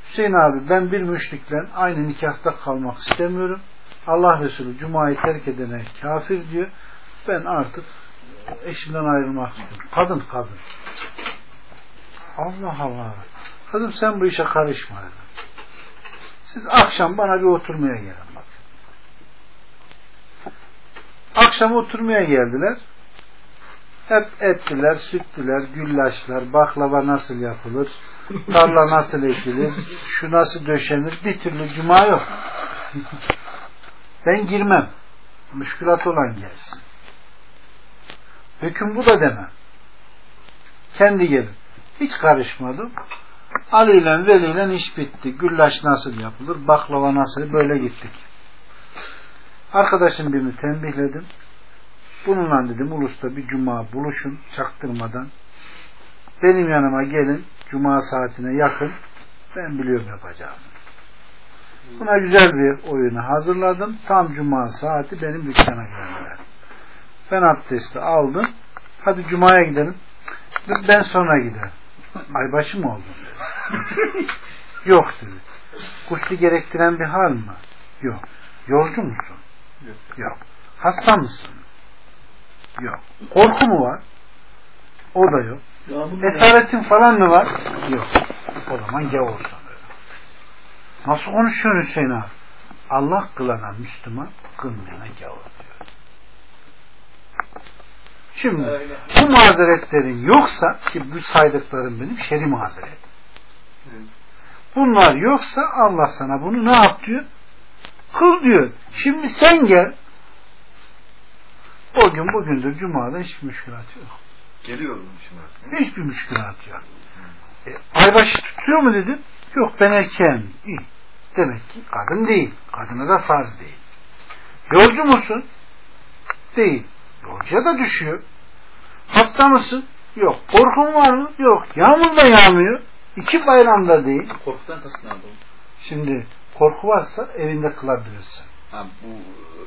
Hüseyin abi ben bir müşrikle aynı nikahta kalmak istemiyorum. Allah Resulü Cuma'yı terk edene kafir diyor. Ben artık eşimden ayrılmak istiyorum. Kadın kadın. Allah Allah. Kızım sen bu işe karışma. Siz akşam bana bir oturmaya gelin bak. Akşam oturmaya geldiler. Hep ettiler, süttüler, güllaçlar, baklava nasıl yapılır, tarla nasıl ekilir, şu nasıl döşenir, bir türlü cuma yok. Ben girmem. Müşkülat olan gelsin. Hüküm bu da demem. Kendi gelin. Hiç karışmadım. Ali ile Veli ile iş bitti. Güllaç nasıl yapılır, baklava nasıl, böyle gittik. Arkadaşım birini tembihledim. Bununla dedim Ulus'ta bir cuma buluşun çaktırmadan. Benim yanıma gelin cuma saatine yakın. Ben biliyorum yapacağım. Buna güzel bir oyunu hazırladım. Tam cuma saati benim dükkana geldiler. Ben abdesti aldım. Hadi cumaya gidelim. Ben sonra giderim. Aybaşı mı oldun. Yok dedi. Kuşlu gerektiren bir hal mı? Yok. Yolcu musun? Yok. Hasta mısın? Yok. Korku mu var? O da yok. Esaretin falan mı var? Yok. O zaman gavursun. Nasıl konuşuyorsun Hüseyin abi? Allah kılana Müslüman, kılmayana gavur diyor. Şimdi bu mazeretlerin yoksa ki bu saydıklarım benim şer'i mazeret. Bunlar yoksa Allah sana bunu ne yap diyor? Kıl diyor. Şimdi sen gel o gün bugündür Cuma'da hiçbir müşkülat yok. Geliyorum şimdi. Hiçbir müşkülat yok. E, aybaşı tutuyor mu dedim? Yok ben erkeğim. İyi. Demek ki kadın değil. Kadına da farz değil. Yolcu musun? Değil. Yolcuya da düşüyor. Hasta mısın? Yok. Korkun var mı? Yok. Yağmur da yağmıyor. İki bayramda değil. Korkudan kasıt? Şimdi korku varsa evinde kılabilirsin. Ha bu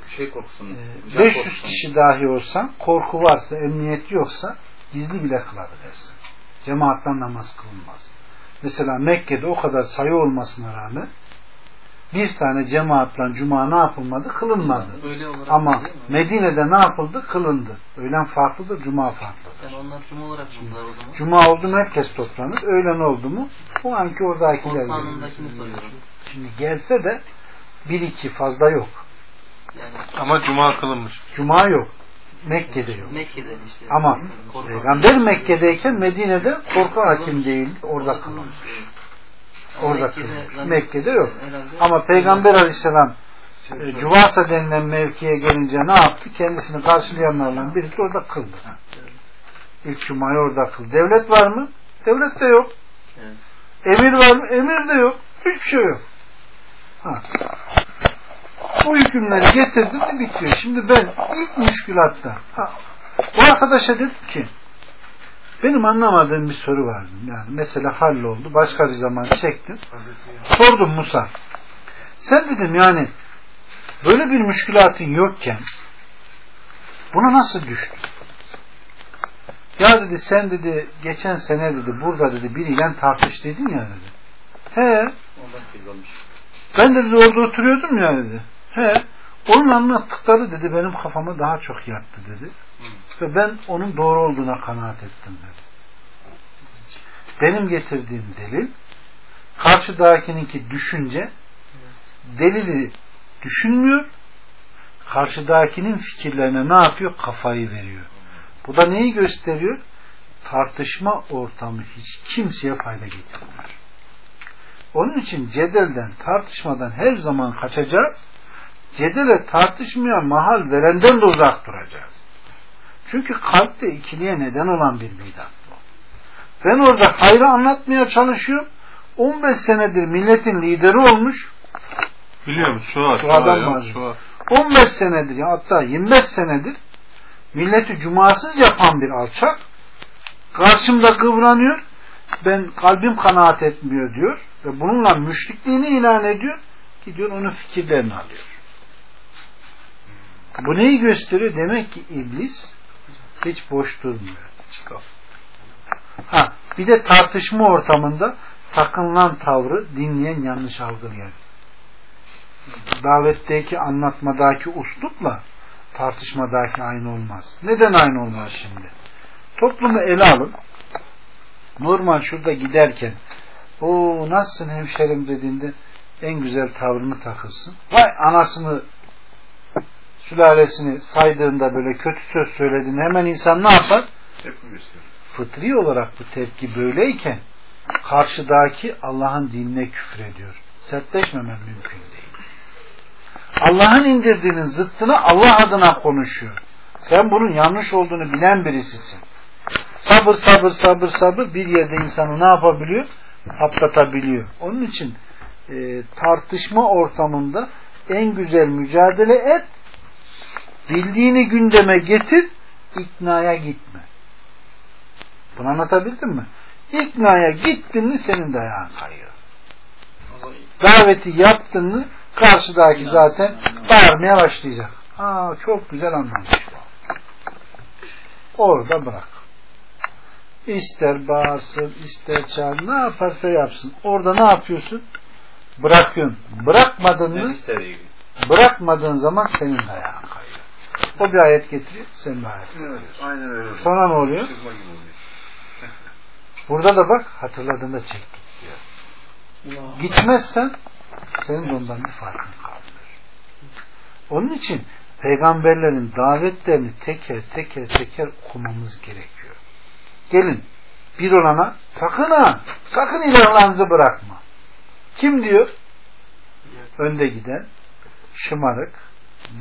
şey korkusun. Ee, can 500 korkusun. kişi dahi olsan korku varsa, emniyet yoksa gizli bile kılabilirsin. Cemaatten namaz kılınmaz. Mesela Mekke'de o kadar sayı olmasına rağmen bir tane cemaatla cuma ne yapılmadı? Kılınmadı. Ama? Medine'de ne yapıldı? Kılındı. Öğlen farklıdır, cuma farklıdır. Yani onlar cuma olarak buldular o zaman. Cuma oldu mu herkes toplanır. Öğlen oldu mu o anki oradakiler. Şimdi gelse de bir iki fazla yok. Yani Ama cuma kılınmış. Cuma yok. Mekke'de yok. Mekke'de işte. Ama Korku Peygamber Mekke'deyken Medine'de korku hakim değildi. Orada kılınmış. Orada Mekke'de kılınmış. Mekke'de yok. Herhalde- Ama Peygamber Aleyhisselam e, Cuvasa denilen mevkiye gelince ne yaptı? Kendisini karşılayanlarla birlikte orada kıldı. İlk Cuma'yı orada kıldı. Devlet var mı? Devlet de yok. Evet. Emir var mı? Emir de yok. Hiçbir şey yok. Ha. Bu hükümleri getirdi de bitiyor. Şimdi ben ilk müşkülatta ha, bu arkadaşa dedim ki benim anlamadığım bir soru vardı. Yani mesela halloldu. Başka bir zaman çektim. Sordum Musa. Sen dedim yani böyle bir müşkülatın yokken buna nasıl düştün? Ya dedi sen dedi geçen sene dedi burada dedi biriyle tartış dedin ya dedi. He Ondan feyiz almış. Ben dedi orada oturuyordum ya dedi. He onun anlattıkları dedi benim kafama daha çok yattı dedi. Ve ben onun doğru olduğuna kanaat ettim dedi. Benim getirdiğim delil karşıdakininki düşünce delili düşünmüyor karşıdakinin fikirlerine ne yapıyor? Kafayı veriyor. Bu da neyi gösteriyor? Tartışma ortamı hiç kimseye fayda getirmiyor. Onun için cedelden, tartışmadan her zaman kaçacağız. Cedele tartışmaya mahal verenden de uzak duracağız. Çünkü kalpte ikiliye neden olan bir bidat bu. Ben orada hayrı anlatmaya çalışıyorum. 15 senedir milletin lideri olmuş. Biliyorum şu var. Şu adam var. 15 senedir ya hatta 25 senedir milleti cumasız yapan bir alçak karşımda kıvranıyor ben kalbim kanaat etmiyor diyor ve bununla müşrikliğini ilan ediyor gidiyor onun fikirlerini alıyor. Bu neyi gösteriyor? Demek ki iblis hiç boş durmuyor. Ha, bir de tartışma ortamında takınılan tavrı dinleyen yanlış algılıyor. Davetteki anlatmadaki uslupla tartışmadaki aynı olmaz. Neden aynı olmaz şimdi? Toplumu ele alın. Normal şurada giderken o nasılsın hemşerim dediğinde en güzel tavrını takılsın. Vay anasını sülalesini saydığında böyle kötü söz söylediğinde hemen insan ne yapar? Fıtri olarak bu tepki böyleyken karşıdaki Allah'ın dinine küfür ediyor. Sertleşmemen mümkün değil. Allah'ın indirdiğinin zıttını Allah adına konuşuyor. Sen bunun yanlış olduğunu bilen birisisin. Sabır sabır sabır sabır bir yerde insanı ne yapabiliyor? Atlatabiliyor. Onun için e, tartışma ortamında en güzel mücadele et. Bildiğini gündeme getir. iknaya gitme. Bunu anlatabildim mi? İknaya gittin mi senin de ayağın kayıyor. Daveti yaptın mı karşıdaki zaten bağırmaya başlayacak. Aa, çok güzel anlamış. Orada bırak. İster bağırsın, ister çağır, ne yaparsa yapsın. Orada ne yapıyorsun? Bırakıyorsun. Bırakmadın mı? Bırakmadığın zaman senin ayağın kayıyor. O bir ayet getiriyor, senin ayet. Evet, aynen öyle. Sonra ne oluyor? Burada da bak hatırladığında çek git diyor. Gitmezsen senin de ondan bir farkın kalmıyor. Onun için peygamberlerin davetlerini teker teker teker okumamız gerekiyor. Gelin bir olana sakın ha sakın ilahlarınızı bırakma. Kim diyor? Önde giden şımarık,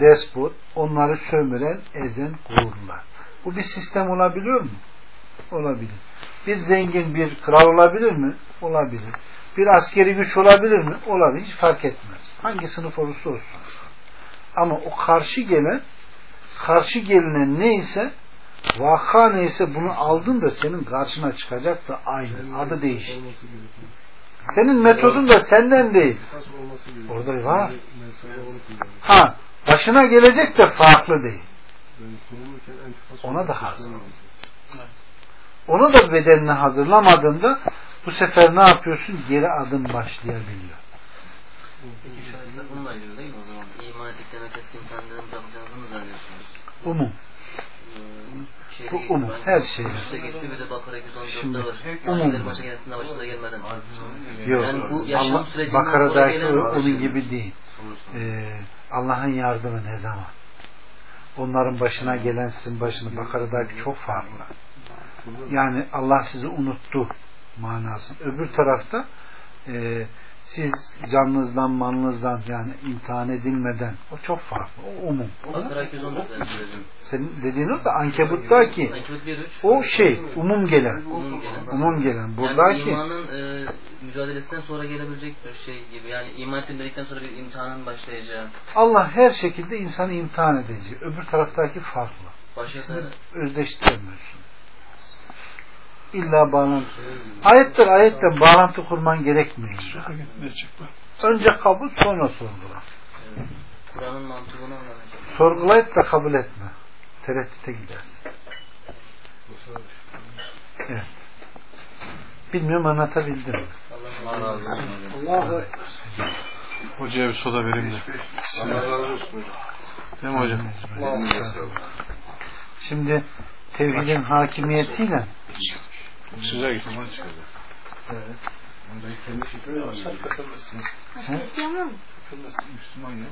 despot, onları sömüren, ezen, gururlar. Bu bir sistem olabiliyor mu? Olabilir. Bir zengin bir kral olabilir mi? Olabilir. Bir askeri güç olabilir mi? Olabilir. Hiç fark etmez. Hangi sınıf olursa olsun. Ama o karşı gelen karşı gelinen neyse vaka neyse bunu aldın da senin karşına çıkacak da aynı. Adı değişik. Senin metodun da senden değil. Orada var. Ha, başına gelecek de farklı değil. Ona da hazır. Onu da bedenine hazırlamadığında bu sefer ne yapıyorsun? Geri adım başlayabiliyor. Peki şahitler bununla ilgili değil mi o zaman? İman ettik sizin imtihanlarını bırakacağınızı mı zannediyorsunuz? Umum. Bu umum, her şey. İşte geçti bir de Bakara 214'te Şimdi, var. umum. Kişilerin başa geldiğinde başına gelmeden. Yok. Yani bu yaşam Allah, Bakara'daki onun gibi değil. Ee, Allah'ın yardımı ne zaman? Onların başına gelen sizin başına Bakara'daki çok farklı. Yani Allah sizi unuttu manası. Öbür tarafta e, siz canınızdan, malınızdan yani imtihan edilmeden o çok farklı. O umum. Bakara 214'te sürecim. Senin dediğin o da Ankebut'taki Ankebut 1.3. o şey umum gelen. Umum gelen. Umum gelen. Yani Buradaki imanın e, mücadelesinden sonra gelebilecek bir şey gibi. Yani iman ettim dedikten sonra bir imtihanın başlayacağı. Allah her şekilde insanı imtihan edecek. Öbür taraftaki farklı. Başka özdeştiremiyorsun. İlla bağlantı. Ayetler ayetle bağlantı kurman gerekmiyor. Önce kabul sonra sorgula. Evet. Kur'an'ın mantığını anlamak. Sorgulayıp da kabul etme. Tereddüte gidersin. Evet. Bilmiyorum anlatabildim mi? Allah razı olsun. Hocaya bir soda vereyim de. Allah razı olsun. Değil mi hocam? Şimdi tevhidin hakimiyetiyle Size git. Evet. Onda kendi şifre var. Müslüman ya.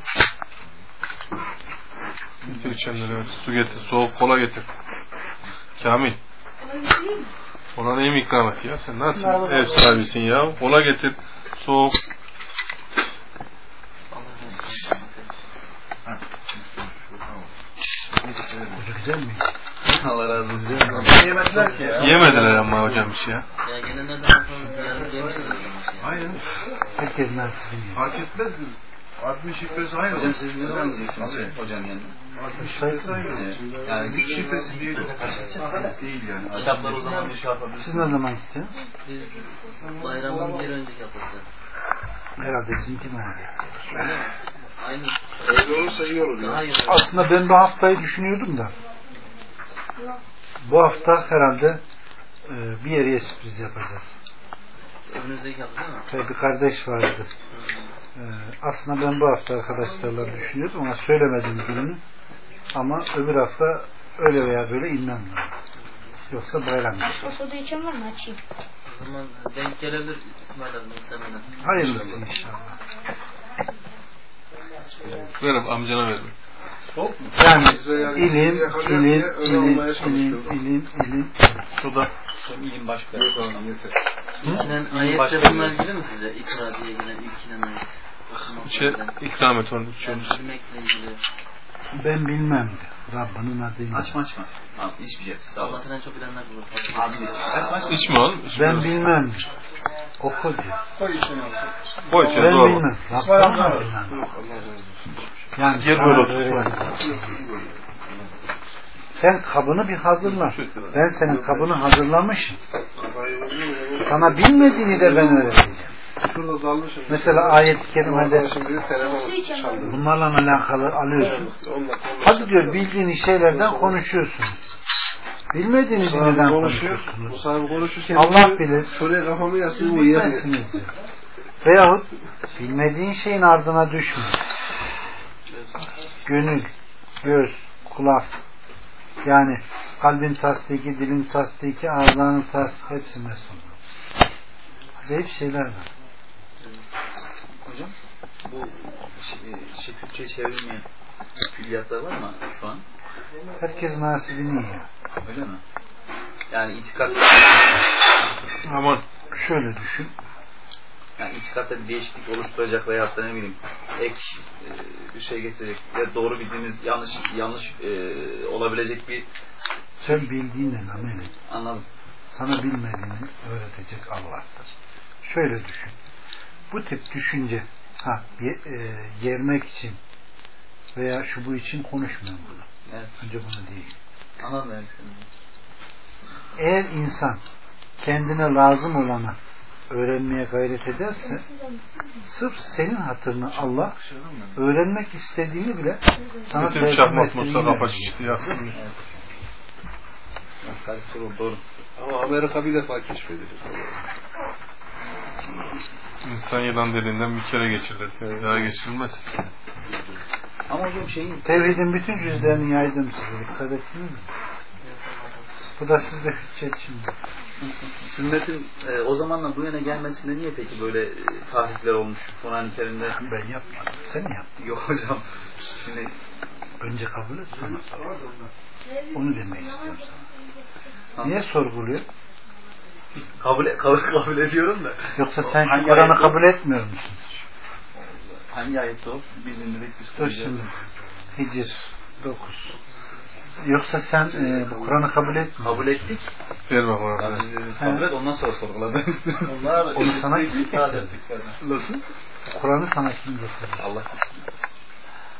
Getir içenlere. Su getir. Soğuk kola getir. Kamil. Ona neyim ikram et ya? Sen nasıl ev sahibisin ya? Kola getir. Soğuk. Güzel mi? Allah razı olsun. Yemediler ki ya. Yemediler ama hocam bir şey ya. Ya yani yemişsiniz o zaman şey. Aynen. Herkes nasibini yer. Fark etmez. Admin şifresi aynı. Hocam siz ne zaman gideceksiniz hocam yanına? Admin şifresi aynı. Yani Güç şifresi değil. Değil yani. Kitaplar o zaman bir şey yapabilirsiniz. Siz ne zaman gideceksiniz? Biz bayramın bir önceki haftası. Herhalde bizimki mi mi? Aynı. Öyle olursa iyi olur. Aslında ben bu haftayı düşünüyordum da. Bu hafta herhalde e, bir yere sürpriz yapacağız. Önümüzdeki hafta değil mi? Tabii bir kardeş vardı. E, aslında ben bu hafta arkadaşlarla düşünüyordum ama söylemedim gününü. Ama öbür hafta öyle veya böyle inmem lazım. Yoksa bayram. O soda içen var mı? Açayım. O zaman denk gelebilir İsmail abi muhtemelen. Hayırlısı inşallah. Ver amcana ver. Yani yani ilim, ilim, ilim, ilim, ilim, ilim. Soda. İlim başka. Yok oğlum yeter. İlkinen ayette bunlar gelir mi size? İkra diye gelen ilkinen ayet. İçe ikram et onu içiyoruz. Yani bilmekle ilgili. Ben bilmem de. Rabbinin adıyla. Açma açma. Tamam içmeyeceğiz. Sağ Allah olasın. senden çok bilenler bulur. Abi içme. Açma açma. İçme oğlum. içme. Ben bilmem. Oku diyor. Koy içeri Ben doğru. bilmem. Rabbinin adıyla. Yani Gel böyle otur. Sen kabını bir hazırla. Ben senin kabını hazırlamışım. Sana bilmediğini de ben öğreteceğim. Mesela ayet-i kerimede bunlarla alakalı alıyorsun. Hadi diyor bildiğiniz şeylerden konuşuyorsunuz. Bilmediğiniz neden konuşuyor. konuşuyorsunuz. Allah bilir. şuraya kafamı uyuyamıyorum. bilmezsiniz diyor. Veyahut bilmediğin şeyin ardına düşme. Gönül, göz, kulak, yani kalbin tasdiki, dilin tasdiki, ağzının tasdiki hepsi mesul. Acayip şeyler var. Hocam bu şey, şey Türkçe'ye çevrilmeyen külliyatlar var mı şu an? Herkes nasibini yiyor. Öyle mi? Yani itikat Aman Şöyle düşün. Yani itikatta bir değişiklik oluşturacak veyahut da ne bileyim ek e, bir şey getirecek ya doğru bildiğimiz yanlış yanlış e, olabilecek bir Sen bildiğinle amel et. anladım. Sana bilmediğini öğretecek Allah'tır. Şöyle düşün. Bu tip düşünce ha, ye, e, yermek için veya şu bu için konuşmuyorum bunu. Evet. Önce bunu değil. Anladım. Eğer insan kendine lazım olanı öğrenmeye gayret ederse sırf senin hatırını Allah öğrenmek istediğini bile sana bütün ettiğini Mustafa. Paşa sorun doğru. Ama Amerika bir defa keşfedilir. İnsan yılan deliğinden bir kere geçirilir. Yani daha geçirilmez. Ama hocam şeyin Tevhidin bütün cüzlerini yaydım size. Dikkat ettiniz mi? Bu da sizde hüccet şimdi. Sünnetin e, o zamanla bu yana gelmesinde niye peki böyle e, tahrifler olmuş Kur'an-ı Kerim'de? Ben yapmadım. Sen yaptın. Yok hocam. Şimdi Önce kabul et sonra sor. Onu demek istiyorum sana. Niye sorguluyor? kabul, kabul, kabul ediyorum da. Yoksa sen şu Kur'an'ı ayet kabul etmiyor musun? Hangi ayette o? Biz indirdik biz Dur şimdi. Hicr 9. Yoksa sen e, bu Kur'an'ı kabul etmiyor Kabul ettik. Ver bakalım. Yani kabul et ondan sonra sorgula demiştiniz. Onu sana kim getirdi? Nasıl? Kur'an'ı sana kim getirdi? Allah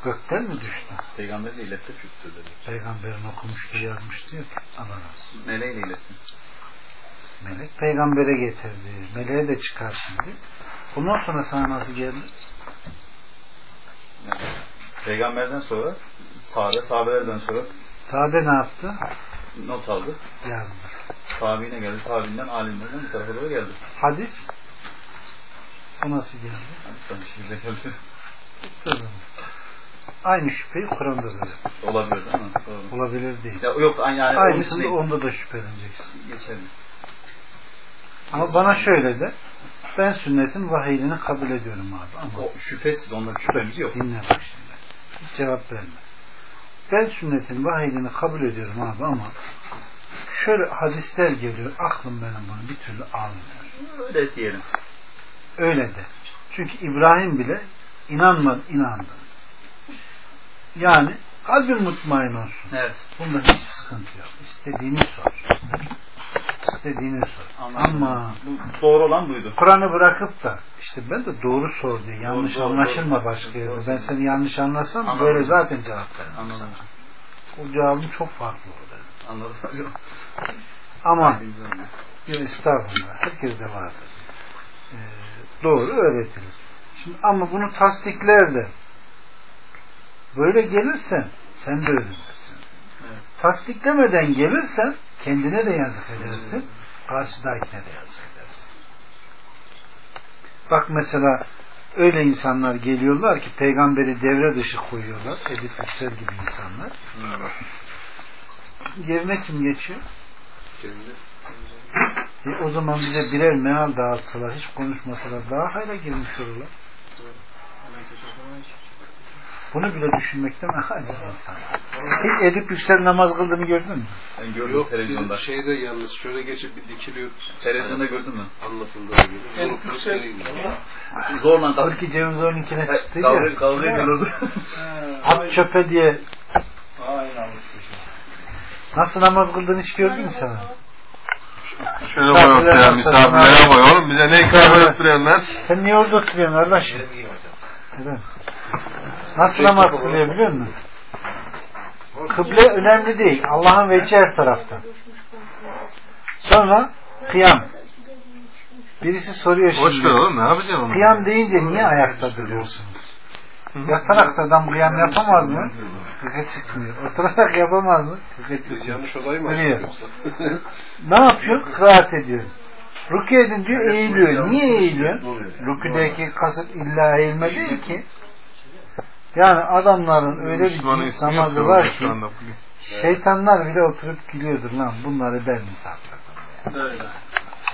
Gökten mi düştü? peygamberle iletti çıktı dedi. Peygamberin okumuştu yazmıştı ya. Allah razı olsun. Meleğiyle iletti. Melek peygambere getirdi. Meleğe de çıkar şimdi. Bundan sonra sana nasıl geldi? Peygamberden sonra sahabe, sahabelerden sonra Sade ne yaptı? not aldı. Yazdı. Tabiine geldi. Tabiinden alimlerden bu tarafa doğru geldi. Hadis o nasıl geldi? Hadisten şekilde geldi. Sözüm. Aynı şüpheyi Kur'an'da da. Olabilir mi? Doğru. Olabilir değil. Ya, yok yani, yani Aynısını onda da şüpheleneceksin. geçerli. Ama bana şöyle de ben sünnetin vahyini kabul ediyorum abi. Ama O şüphesiz onda şüphemiz yok. dinle bak şimdi. Hiç cevap verme. Ben sünnetin vahyini kabul ediyorum abi ama şöyle hadisler geliyor. Aklım benim bunu bir türlü almıyor. Öyle diyelim. Öyle de. Çünkü İbrahim bile inanmadı, inandı. Yani kalbin mutmain olsun. Evet. Bunda hiçbir sıkıntı yok. İstediğini sor. İstediğini sor. Anladım. Ama Bu doğru olan buydu. Kur'an'ı bırakıp da işte ben de doğru sor diye yanlış doğru, anlaşılma doğru. başka yerde. Doğru. Ben seni yanlış anlasam Anladım. böyle zaten cevap veririm. Anladım. O cevabım çok farklı olur. Anladım hocam. Ama yok estağfurullah. Herkes de vardır. Ee, doğru öğretilir. Şimdi ama bunu tasdikler de böyle gelirsen sen de öğrenirsin. Tasdiklemeden gelirsen kendine de yazık edersin. Karşıdakine de yazık edersin. Bak mesela öyle insanlar geliyorlar ki peygamberi devre dışı koyuyorlar. Edip Yüksel gibi insanlar. Yerine kim geçiyor? Kendi E o zaman bize birer meal dağıtsalar, hiç konuşmasalar daha hayra girmiş olurlar. Bunu bile düşünmekten aciz insan. Hiç Edip Yüksel namaz kıldığını gördün mü? Ben gördüm Yok televizyonda. bir şeyde yalnız şöyle geçip bir dikiliyor Televizyonda gördün mü? durup geri gidiyor. Zorla kalk. Belki Cem Zor'unkine çıktı ya. Kavga, kavga ediyoruz. At çöpe diye nasıl namaz kıldığını hiç gördün mü sen? Şöyle koy ortaya misafirlere koy oğlum. Bize ne ikram ettiriyorsun lan? Sen niye orada oturuyorsun kardeşim? Neden? Nasıl namaz kılıyor biliyor musun? Kıble önemli değil. Allah'ın veci her tarafta. Sonra kıyam. Birisi soruyor Boş şimdi. ver oğlum ne yapacaksın onu? Kıyam deyince niye ayakta duruyorsunuz? Yatarak da adam kıyam yapamaz mı? Kıkı çıkmıyor. Oturarak yapamaz mı? Kıkı Biz çıkmıyor. yanlış olay mı yoksa? Ne yapıyor? Kıraat ediyor. Rükü edin diyor eğiliyor. Niye eğiliyor? Rüküdeki kasıt illa eğilme değil ki. Yani adamların öyle bir yok namazı ya var ki şeytanlar bile oturup gülüyordur lan bunları ben mi sakladım? Öyle.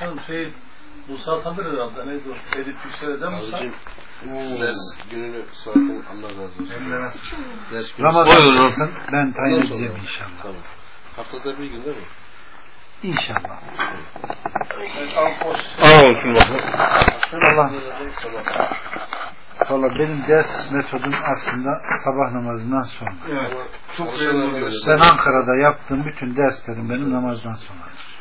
Yani şey Musa Tanrı herhalde neydi o? Edip Yüksel'den Musa. Ders gününü saatini Allah razı olsun. Hem de nasıl? Ders günü Ramazan çıksın ben tayin edeceğim inşallah. Tamam. Haftada bir gün değil mi? İnşallah. Al şunu bakalım. Allah. Valla benim ders metodum aslında sabah namazından sonra. Evet. Çok. Ben Ankara'da yaptığım bütün derslerim benim namazdan sonradır.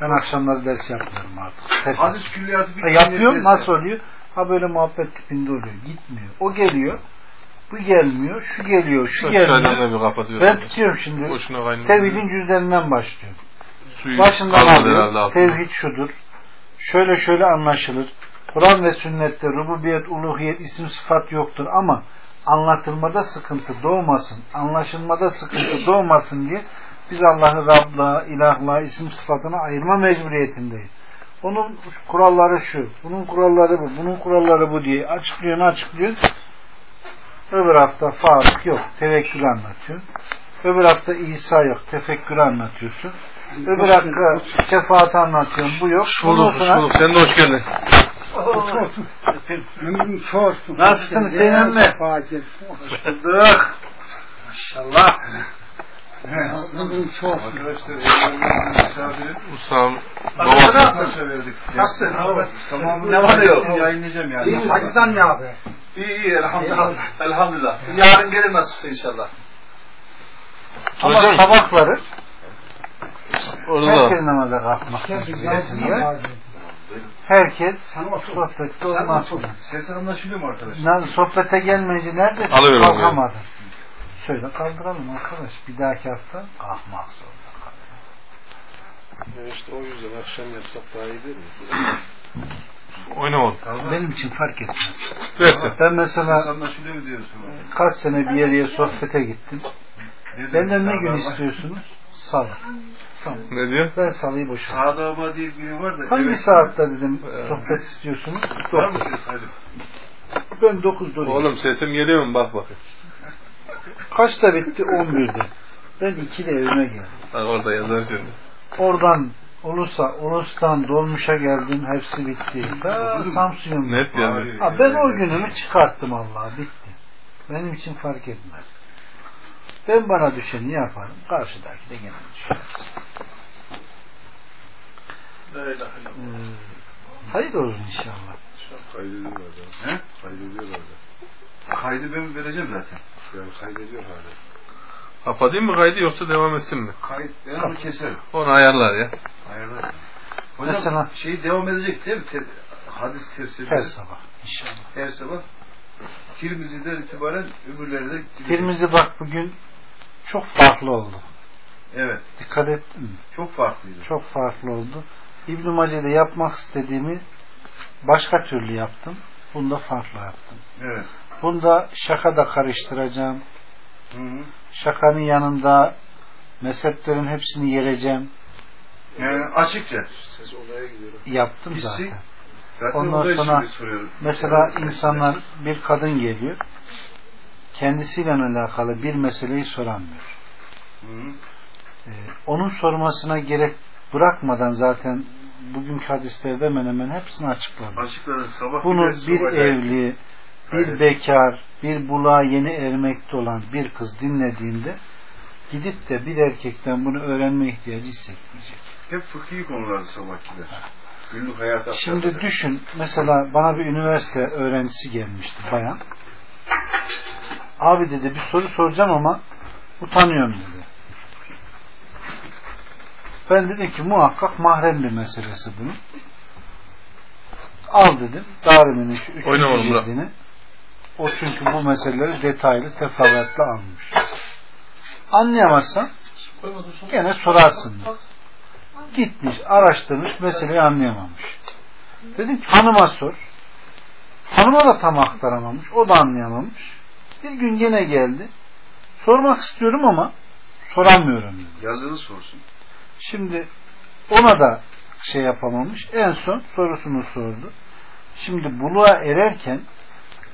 Ben akşamları ders yapmıyorum artık. Terk Hadis külliyatı bir Ha, yapıyorum nasıl oluyor? Ha böyle muhabbet tipinde oluyor. Gitmiyor. O geliyor. Bu gelmiyor. Şu geliyor. Şu Şu gelmiyor. Ben tutuyorum şimdi. Tevhidin cüzlerinden başlıyorum. Suyu Başından alıyorum. Tevhid şudur. Şöyle şöyle anlaşılır. Kur'an ve sünnette rububiyet, uluhiyet, isim sıfat yoktur ama anlatılmada sıkıntı doğmasın, anlaşılmada sıkıntı doğmasın diye biz Allah'ı Rab'la, ilahla, isim sıfatına ayırma mecburiyetindeyiz. Onun kuralları şu, bunun kuralları bu, bunun kuralları bu diye açıklıyorsun açıklıyorsun. Öbür hafta Faruk yok, tevekkül anlatıyorsun. Öbür hafta İsa yok, tefekkür anlatıyorsun. Öbür hafta şefaat anlatıyorsun, bu yok. Hoş bulduk, hoş bulduk. Sen de hoş geldin. Nasılsın Hüseyin emmi? Bulduk. Maşallah. Arkadaşlar evlenmenin misafiri. Usam babası. Nasılsın? Tamamını Ne var yok? yayınlayacağım yani. Hacıdan ne abi? İyi iyi elhamdülillah. Elhamdülillah. Yarın gelir nasipse inşallah. Ama Hocam. sabahları Orada herkes da. namaza kalkmak niyetinde. Herkes sohbette olmak. Ses anlaşılıyor mu arkadaşlar? Lan sohbete gelmeyince neredesin? Alıyorum Kalkamadın. Söyle kaldıralım arkadaş. Bir dahaki hafta kalkmak zorunda kalıyor. Yani işte o yüzden akşam yapsak daha iyi değil mi? Oynamadım. Benim için fark etmez. Versin. Ben mesela kaç sene bir yere sohbete gittim. Benden ne gün istiyorsunuz? Salı. Tamam. Ne diyor? Ben salıyı boşum. Sağdama diye biri var da. Hangi evet. saatte dedim sohbet istiyorsunuz? Var mı ses? Hadi. Ben 9'da olayım. Oğlum sesim geliyor mu? Bak bakayım. Kaçta bitti? 11'de. Ben 2'de evime geldim. Bak orada yazar şimdi. Oradan Ulus'a, Ulus'tan Dolmuş'a geldim. Hepsi bitti. Ta Samsun'a Net yani. Ha, ben o günümü çıkarttım Allah. Bitti. Benim için fark etmez. Ben bana düşeni yaparım. Karşıdaki de gene düşer. Ee, hayır olur inşallah. Kaydediyorlar da. He? Kaydediyorlar da. Kaydı ben vereceğim zaten. Yani kaydediyor hala. Kapatayım mı kaydı yoksa devam etsin mi? Kayıt ben onu keserim. Onu ayarlar ya. Ayarlarım. Hocam Mesela- şey devam edecek değil mi? Te- hadis tefsiri. Her sabah inşallah. Her sabah. Tirmizi'den itibaren öbürleri de gidecek. Tirmizi bak bugün çok farklı oldu. Evet. Dikkat ettin mi? Çok farklıydı. Çok farklı oldu. İbn-i Mace'de yapmak istediğimi başka türlü yaptım. Bunda farklı yaptım. Evet. Bunda şaka da karıştıracağım. Hı hı. Şakanın yanında mezheplerin hepsini yereceğim. Yani açıkça. Ses olaya gidiyor. Yaptım Hissi- zaten. Zaten Ondan sonra. Mesela insanlar bir kadın geliyor. Kendisiyle alakalı bir meseleyi hı. Ee, onun sormasına gerek bırakmadan zaten bugünkü hadislerde hemen hemen hepsini açıkladı. Açıkladın sabah Bunu bir evli, bir Evet. bekar, bir buluğa yeni ermekte olan bir kız dinlediğinde gidip de bir erkekten bunu öğrenme ihtiyacı hissetmeyecek. Hep fıkhi konulardı sabahkiler. Günlük hayata Şimdi düşün, mesela bana bir üniversite öğrencisi gelmişti bayan. Abi dedi bir soru soracağım ama utanıyorum dedi. Ben dedim ki muhakkak mahrem bir meselesi bunun. Al dedim. Darimi'nin şu üçüncü cildini. O çünkü bu meseleleri detaylı teferruatla almış. Anlayamazsan gene sorarsın. dedi. Gitmiş, araştırmış, meseleyi anlayamamış. Dedim ki hanıma sor. Hanıma da tam aktaramamış. O da anlayamamış. Bir gün gene geldi. Sormak istiyorum ama soramıyorum. Yazılı sorsun. Şimdi ona da şey yapamamış. En son sorusunu sordu. Şimdi buluğa ererken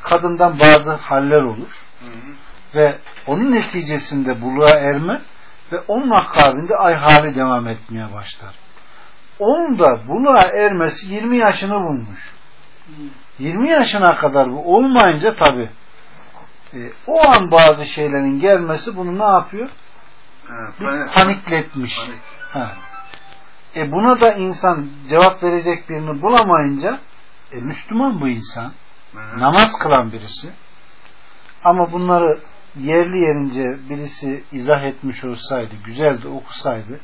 kadından bazı haller olur. Hı hı. Ve onun neticesinde buluğa erme ve onun akabinde ay hali devam etmeye başlar. Onun da buluğa ermesi 20 yaşını bulmuş. 20 yaşına kadar bu olmayınca tabi e, o an bazı şeylerin gelmesi bunu ne yapıyor? Ha, Bir panik- panikletmiş. panik. Ha. E buna da insan cevap verecek birini bulamayınca e, Müslüman bu insan. Hı hı. Namaz kılan birisi. Ama bunları yerli yerince birisi izah etmiş olsaydı, güzel de okusaydı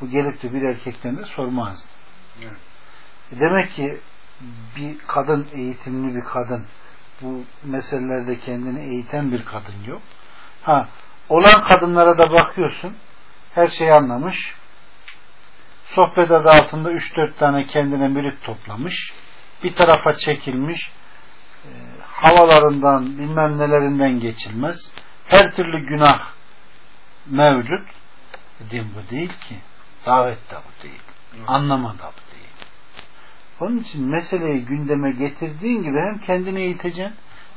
bu gelip de bir erkekten de sormazdı. Evet. E Demek ki bir kadın eğitimli bir kadın bu meselelerde kendini eğiten bir kadın yok. Ha, olan kadınlara da bakıyorsun her şeyi anlamış. Sohbet adı altında 3-4 tane kendine mürit toplamış. Bir tarafa çekilmiş. e, havalarından bilmem nelerinden geçilmez. Her türlü günah mevcut. Din bu değil ki. Davet de bu değil. Anlama da bu. Onun için meseleyi gündeme getirdiğin gibi hem kendini eğiteceksin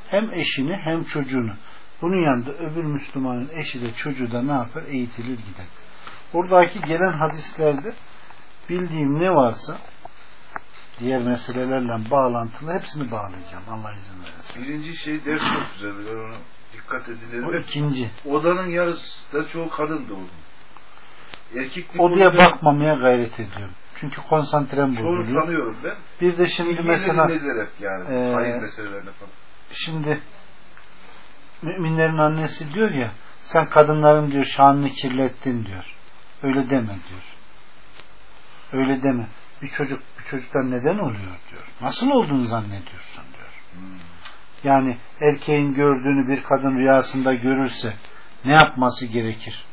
hem eşini hem çocuğunu. Bunun yanında öbür Müslümanın eşi de çocuğu da ne yapar? Eğitilir gider. Buradaki gelen hadislerde bildiğim ne varsa diğer meselelerle bağlantılı hepsini bağlayacağım. Allah izin verirse. Birinci şey ders çok güzeldi. Ben ona dikkat O edilir. ikinci. Odanın yarısı da çoğu kadın doğdu. Erkeklik Odaya bakmamaya gayret ediyorum. Çünkü konsantrem bozuluyor. Bir de şimdi İlgileri mesela yani. Ee, hayır meselelerine falan. şimdi müminlerin annesi diyor ya sen kadınların diyor şanını kirlettin diyor. Öyle deme diyor. Öyle deme. Bir çocuk bir çocuktan neden oluyor diyor. Nasıl olduğunu zannediyorsun diyor. Hmm. Yani erkeğin gördüğünü bir kadın rüyasında görürse ne yapması gerekir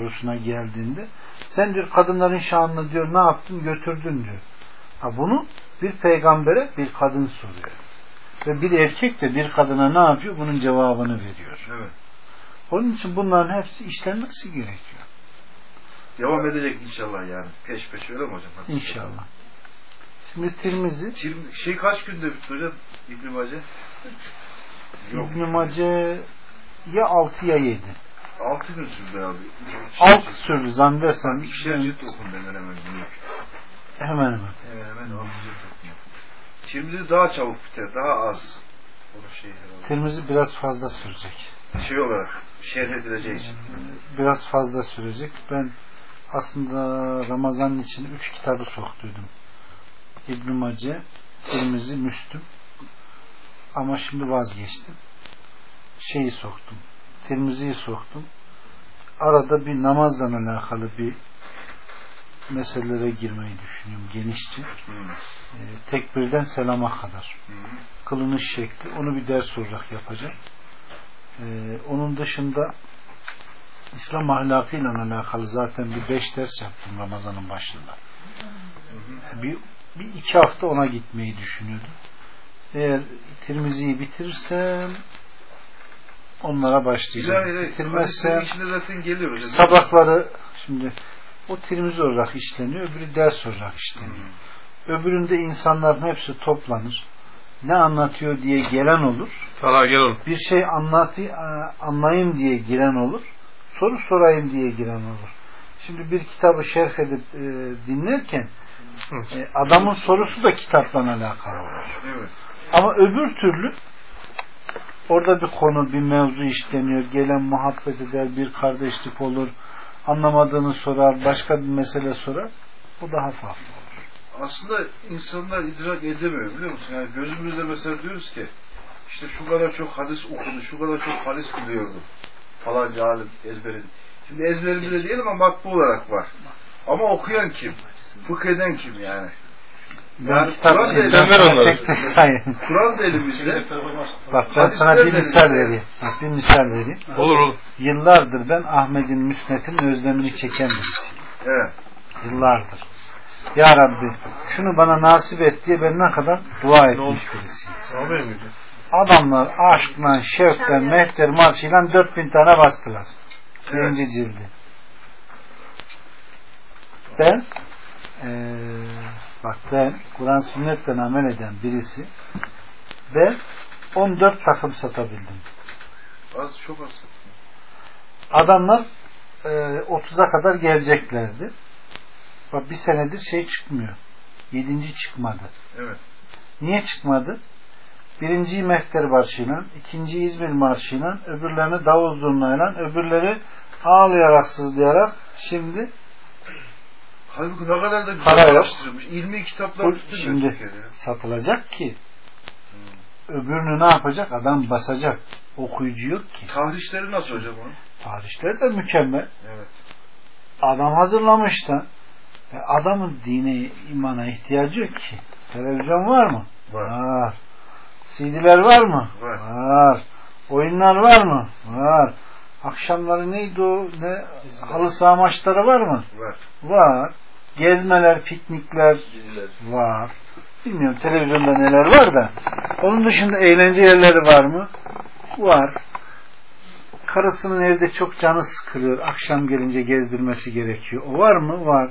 sorusuna geldiğinde sen diyor kadınların şanını diyor ne yaptın götürdün diyor. Ha bunu bir peygambere bir kadın soruyor. Ve bir erkek de bir kadına ne yapıyor? Bunun cevabını veriyor. Evet. Onun için bunların hepsi işlenmesi gerekiyor. Devam edecek inşallah yani. Peş peş öyle mi hocam? Hadi. İnşallah. Şimdi Tirmizi Çir- Şey kaç günde bitti hocam? İbn-i Mace? İbn-i Mace ya 6 ya 7. Altı gün sürdü abi. 6 sürdü zannedersem. İkişer cilt okun ben hemen hemen. Hemen hemen. Hemen hemen altı cilt okun. Tirmizi daha çabuk biter. Daha az. Şey. Tirmizi biraz fazla sürecek. Şey olarak şerh edileceği için. Biraz fazla sürecek. Ben aslında Ramazan için 3 kitabı soktuydum. İbn Mace, Tirmizi, Müslüm. Ama şimdi vazgeçtim. Şeyi soktum. Tirmizi'yi soktum. Arada bir namazla alakalı bir meselelere girmeyi düşünüyorum genişçe. Hmm. Ee, tekbirden selama kadar. Hmm. Kılınış şekli. Onu bir ders olarak yapacağım. Ee, onun dışında İslam ahlakıyla alakalı zaten bir beş ders yaptım Ramazan'ın başında. Bir, bir iki hafta ona gitmeyi düşünüyordum. Eğer Tirmizi'yi bitirirsem onlara başlayacağım. İlahi, hocam. sabahları şimdi o Tirmizi olarak işleniyor, öbürü ders olarak işleniyor. Hmm. Öbüründe insanların hepsi toplanır. Ne anlatıyor diye gelen olur. Talha gel oğlum. Bir şey anlatı, anlayayım diye giren olur. Soru sorayım diye giren olur. Şimdi bir kitabı şerh edip e, dinlerken e, adamın sorusu da kitapla alakalı olur. Evet. Ama öbür türlü orada bir konu, bir mevzu işleniyor. Gelen muhabbet eder, bir kardeşlik olur. Anlamadığını sorar, başka bir mesele sorar. Bu daha farklı olur. Aslında insanlar idrak edemiyor biliyor musun? Yani gözümüzde mesela diyoruz ki işte şu kadar çok hadis okudu, şu kadar çok hadis biliyordu. Falanca alim ezberledi. Şimdi ezberimizde değil ama makbu olarak var. Ama okuyan kim? Fıkh eden kim yani? Ben Yani kitap Kur'an tek sayayım. Kur'an da elimizde. Bak ben sana bir misal elimizde. vereyim. Bak, bir misal vereyim. Olur olur. Yıllardır ben Ahmet'in müsnetin özlemini çeken birisiyim. Evet. Yıllardır. Ya Rabbi şunu bana nasip et diye ben ne kadar dua etmiş birisiyim. Adamlar aşkla, şevkle, mehter marşıyla 4000 tane bastılar. Birinci cildi. Ben eee, bak ben Kur'an sünnetle amel eden birisi ben 14 takım satabildim. Az çok az. Adamlar e, 30'a kadar geleceklerdi. Bak bir senedir şey çıkmıyor. Yedinci çıkmadı. Evet. Niye çıkmadı? Birinciyi Mehter Marşı'yla, ikinci İzmir Marşı'yla, öbürlerini davul zurnayla, öbürleri ağlayarak sızlayarak şimdi Halbuki ne kadar da güzel Para araştırılmış. İlmi kitaplar bu şimdi Türkiye'de. satılacak ki öbürünü ne yapacak? Adam basacak. Okuyucu yok ki. Tahrişleri nasıl hocam onun? Tarihleri de mükemmel. Evet. Adam hazırlamış da e, adamın dine, imana ihtiyacı yok ki. Televizyon var mı? Var. Var. CD'ler var mı? Var. Var. Oyunlar var mı? Var. Akşamları neydi o? Ne? Halı saha maçları var mı? Var. Var. Gezmeler, piknikler Diziler. var. Bilmiyorum televizyonda neler var da. Onun dışında eğlence yerleri var mı? Var. Karısının evde çok canı sıkılıyor. Akşam gelince gezdirmesi gerekiyor. O var mı? Var.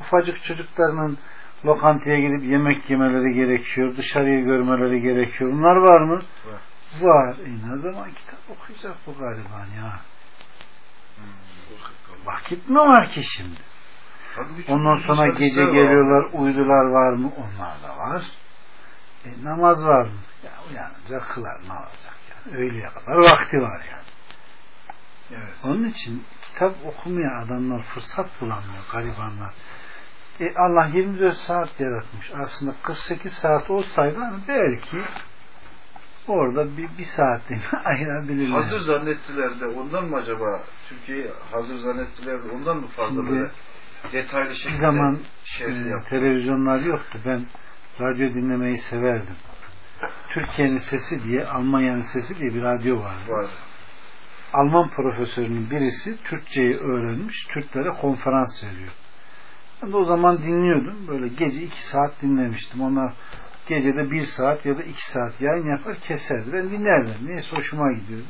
Ufacık çocuklarının lokantaya gidip yemek yemeleri gerekiyor. Dışarıyı görmeleri gerekiyor. Bunlar var mı? Var. Var. E ne zaman kitap okuyacak bu gariban ya? Vakit mi var ki şimdi? Ondan sonra gece geliyorlar, uydular var mı? Onlar da var. E, namaz var mı? Ya uyanınca kılar ne olacak yani? Öğleye kadar vakti var yani. Evet. Onun için kitap okumaya adamlar fırsat bulamıyor garibanlar. E, Allah 24 saat yaratmış. Aslında 48 saat olsaydı belki orada bir, bir saatliğini ayırabilirler. Hazır zannettiler de ondan mı acaba Türkiye'yi hazır zannettiler de ondan mı fazla Şimdi böyle detaylı bir şekilde zaman e, televizyonlar yoktu. Ben radyo dinlemeyi severdim. Türkiye'nin sesi diye, Almanya'nın sesi diye bir radyo vardı. Var. Alman profesörünün birisi Türkçeyi öğrenmiş, Türklere konferans veriyor. Ben de o zaman dinliyordum. Böyle gece iki saat dinlemiştim. Onlar gecede bir saat ya da iki saat yayın yapar keserdi. Ben dinlerdim. Neyse hoşuma gidiyordu.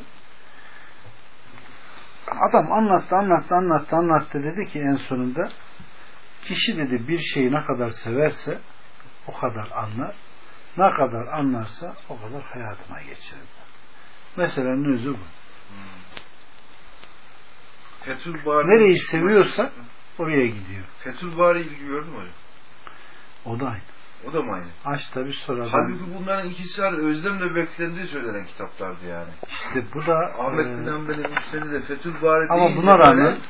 Adam anlattı, anlattı, anlattı, anlattı. Dedi ki en sonunda kişi dedi bir şeyi ne kadar severse o kadar anlar. Ne kadar anlarsa o kadar hayatına geçirir. Meselenin özü bu. Fethül Bari Nereyi seviyorsa oraya gidiyor. Fethül Bari ilgi gördün mü hocam? O da aynı. O da mı aynı? Aç tabi sonra. Halbuki bunların ikisi var özlemle beklendiği söylenen kitaplardı yani. İşte bu da Ahmet e, bin Hanbel'in üstleri de Fethül Bari ama buna rağmen böyle-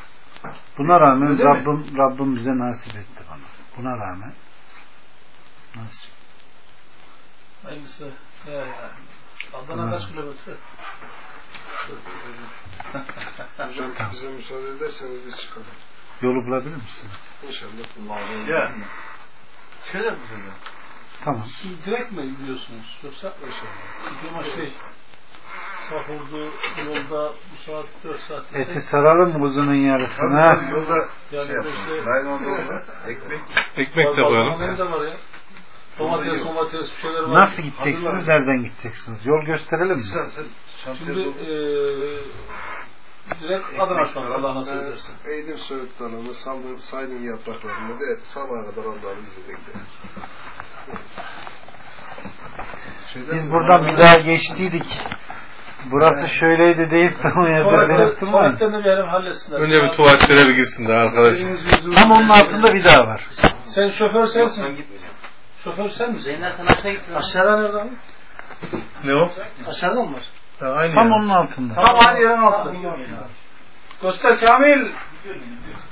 buna rağmen Öyle mi? Rabbim Rabbim bize nasip etti bana. Buna rağmen nasip. Ya, ya. Adana kaç kilometre? Hocam bize müsaade ederseniz biz çıkalım. Yolu bulabilir misin? İnşallah. Ya. Şey de mi hocam? Tamam. Direkt mi gidiyorsunuz? Yoksa Çünkü ama şey Sahurdu yolda bu saat 4 saat Eti saralım mı kuzunun yarısına? Tabii yolda Yani şey yapalım. işte- Naylonda olur. Ekmek. Ekmek de koyalım. Benim de var ya. Domates, domates bir şeyler var. Nasıl gideceksiniz? Nereden gideceksiniz? Yol gösterelim mi? Sen sen Şimdi eee direkt şu an Allah nasip ederse. Eğdim söğütlerini, saldım, saydım yapraklarını de sabaha kadar Allah'ın izniyle Biz buradan bir daha geçtiydik. Burası şöyleydi deyip de o yerden Tuvaletleri yaptırmayın. tuvaletlerini bir yerim halletsinler. Önce bir tuvaletlere bir girsin de arkadaşım. Tam onun altında bir daha var. Sen şoför sensin. Ben gitmeyeceğim. Şoför sen misin? Zeynep sen aşağı gitsin. Aşağıda nerede mi? Ne o? Aşağıda mı var? Aynı Tam onun altında. Tam aynı yerin altı. Göster Kamil.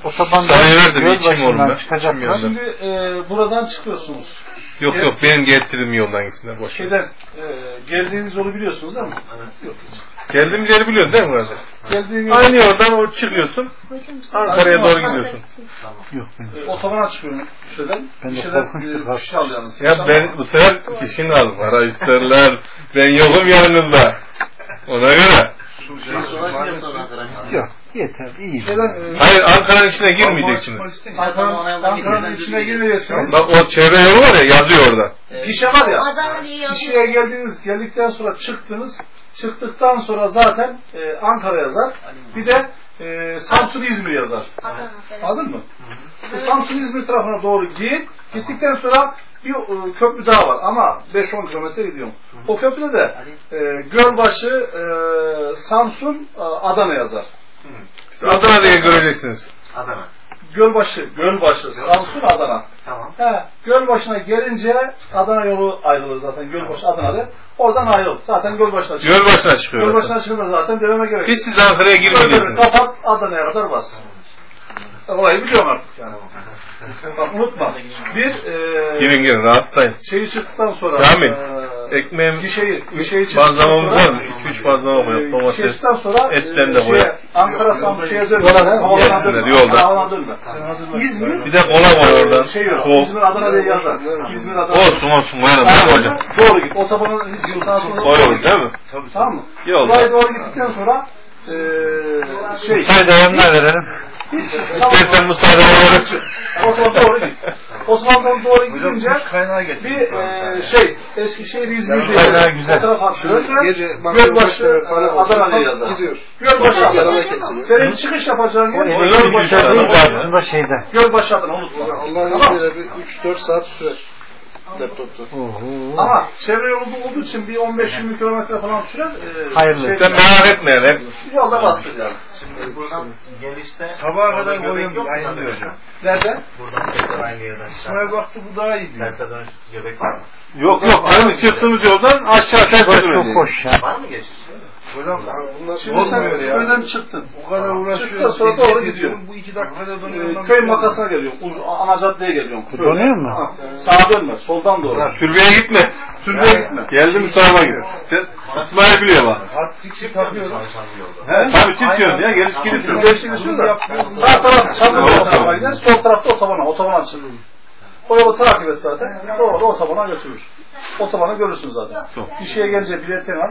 Otobanda Sana ver de bir göl içeyim oğlum ben. çıkacaklar. İçeyim Şimdi eee buradan çıkıyorsunuz. Yok yok benim getirdiğim yoldan gitsinler boş ver. Şeyden eee geldiğiniz yolu biliyorsunuz değil mi? Yok. Geldiğimiz yeri biliyorsun değil mi kardeş? Geldiğin Aynı yoldan o çıkıyorsun. Ankara'ya doğru gidiyorsun. Yok ben. E, otobana çıkıyorum şeyden. Ben Bir şeyden korkunç e, bir şey al yalnız. Ya ben bu sefer fişini al. Para isterler. Ben yokum yanınızda. Ona göre. Yok yeter iyi. Hayır Ankara'nın içine girmeyeceksiniz. Ankara'nın içine girmeyeceksiniz. Bak o çevre yolu var ya yazıyor orada. Gişe var ya. Gişeye geldiniz, geldikten sonra çıktınız. Çıktıktan sonra zaten e, Ankara yazar. Bir de e, Samsun İzmir yazar. Anladın mı? Samsun İzmir tarafına doğru git. Gittikten sonra bir e, köprü daha var ama 5-10 kilometre gidiyorum. O köprüde de e, Gölbaşı, e, Samsun, e, Adana yazar. Adana diye göreceksiniz. Adana. Gölbaşı, Gölbaşı, Samsun, Adana. Tamam. He, Gölbaşı'na gelince Adana yolu ayrılır zaten. Gölbaşı Adana'da. Oradan ayrıl. Zaten Gölbaşı'na çıkıyor. Gölbaşı'na çıkıyor. Gölbaşı'na çıkınca zaten dememe gerek. yok. Hiç siz Ankara'ya girmeyeceksiniz. Kapat Adana'ya kadar bas. Olayı biliyorum artık yani. Bak unutma. Bir e, Girin girin rahatlayın. şeyi çıktıktan sonra Kamil, e, Ekmeğim gişeyi, gişeyi bazlamamız sonra var mı? 2-3 bazlama e, Domates. çıktıktan sonra etten de e, koyalım. şeye, Ankara Samsun şeye dönme. Dönme. yolda. İzmir Bir de kola var oradan. şey yok. İzmir Adana diye yazar. İzmir Adana. Olsun olsun koyalım. Hocam? Doğru git. Otobanın hiç sağ sola Koy olur değil mi? Tamam mı? Yolda. Buraya doğru gittikten sonra eee şey Müsaade yanına verelim. İstersen müsaade olarak Osmanlı'dan doğru git. Osmanlı'dan doğru gidince bir eee şey Eskişehir İzmir diye Kaynağı güzel. fotoğraf atıyoruz. Gece Gölbaşı bakıyorum falan Adana diye yazar. gidiyor. Gölbaşı Adana. Senin çıkış yapacağın yer Gölbaşı Adana. de aslında şeyde. Gölbaşı Adana unutma. Allah'ın izniyle bir 3-4 saat sürer laptopta. Oho. Ama çevre yolu olduğu için bir 15-20 kilometre falan sürer. Eee, Hayırlı. şey- sen merak etme yani. Yolda bastır yani. Şimdi buradan gelişte Sabaha kadar mu yayınlıyor sanırım? hocam. Nerede? Buradan tekrar aynı yerden İsmail baktı bu daha iyi diyor. Terse dönüş göbek var mı? Yok yok. Aynı çıktığımız yoldan aşağı ters Çok dönüyor. hoş ya. Var mı geçiş? Hocam Bunlar Şimdi sen köyden çıktın. o kadar Çıktıktan uğraşıyoruz. sonra doğru ediyorum, gidiyor. Bu iki dakikada dönüyor. Ondan köy makasına geliyorsun. Uz ana caddeye geliyorsun. Şöyle. Dönüyor mu? Ha, Sağa dönme. Soldan doğru. Türbeye gitme. Türbeye gitme. Geldim sağıma git. Sen İsmail biliyor bak. Hat tiksi takıyorum. He? Tabii çift yön ya. Geliş gidip sür. geçtiğini söyle. Sağ taraf gider. Sol tarafta otobana. Otoban açılır. O yolu takip et zaten. Doğru otobana götürür. Otobanı görürsün zaten. Şeye gelince biletin al.